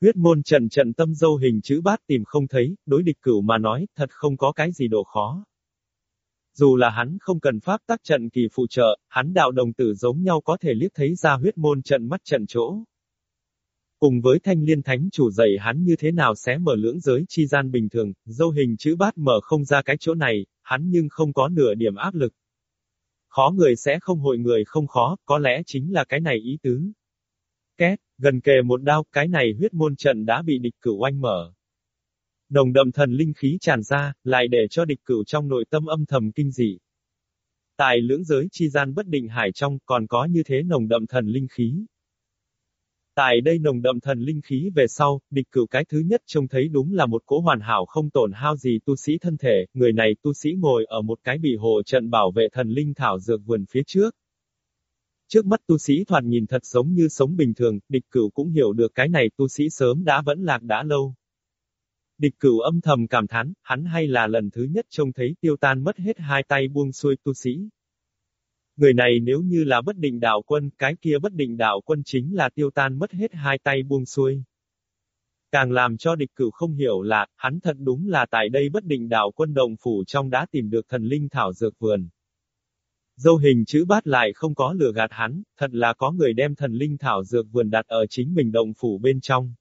Huyết môn trận trận tâm dâu hình chữ bát tìm không thấy, đối địch cửu mà nói, thật không có cái gì độ khó. Dù là hắn không cần pháp tắc trận kỳ phụ trợ, hắn đạo đồng tử giống nhau có thể liếc thấy ra huyết môn trận mắt trận chỗ. Cùng với thanh liên thánh chủ dạy hắn như thế nào sẽ mở lưỡng giới chi gian bình thường, dâu hình chữ bát mở không ra cái chỗ này, hắn nhưng không có nửa điểm áp lực. Khó người sẽ không hội người không khó, có lẽ chính là cái này ý tứ. Két, gần kề một đao, cái này huyết môn trận đã bị địch cửu oanh mở. Đồng đậm thần linh khí tràn ra, lại để cho địch cửu trong nội tâm âm thầm kinh dị. Tại lưỡng giới chi gian bất định hải trong còn có như thế nồng đậm thần linh khí. Tại đây nồng đậm thần linh khí về sau, địch cửu cái thứ nhất trông thấy đúng là một cỗ hoàn hảo không tổn hao gì tu sĩ thân thể, người này tu sĩ ngồi ở một cái bị hộ trận bảo vệ thần linh thảo dược vườn phía trước. Trước mắt tu sĩ thoạt nhìn thật giống như sống bình thường, địch cửu cũng hiểu được cái này tu sĩ sớm đã vẫn lạc đã lâu. Địch cửu âm thầm cảm thán, hắn hay là lần thứ nhất trông thấy tiêu tan mất hết hai tay buông xuôi tu sĩ. Người này nếu như là bất định đạo quân, cái kia bất định đạo quân chính là tiêu tan mất hết hai tay buông xuôi. Càng làm cho địch cửu không hiểu là, hắn thật đúng là tại đây bất định đạo quân đồng phủ trong đã tìm được thần linh thảo dược vườn. Dâu hình chữ bát lại không có lừa gạt hắn, thật là có người đem thần linh thảo dược vườn đặt ở chính mình đồng phủ bên trong.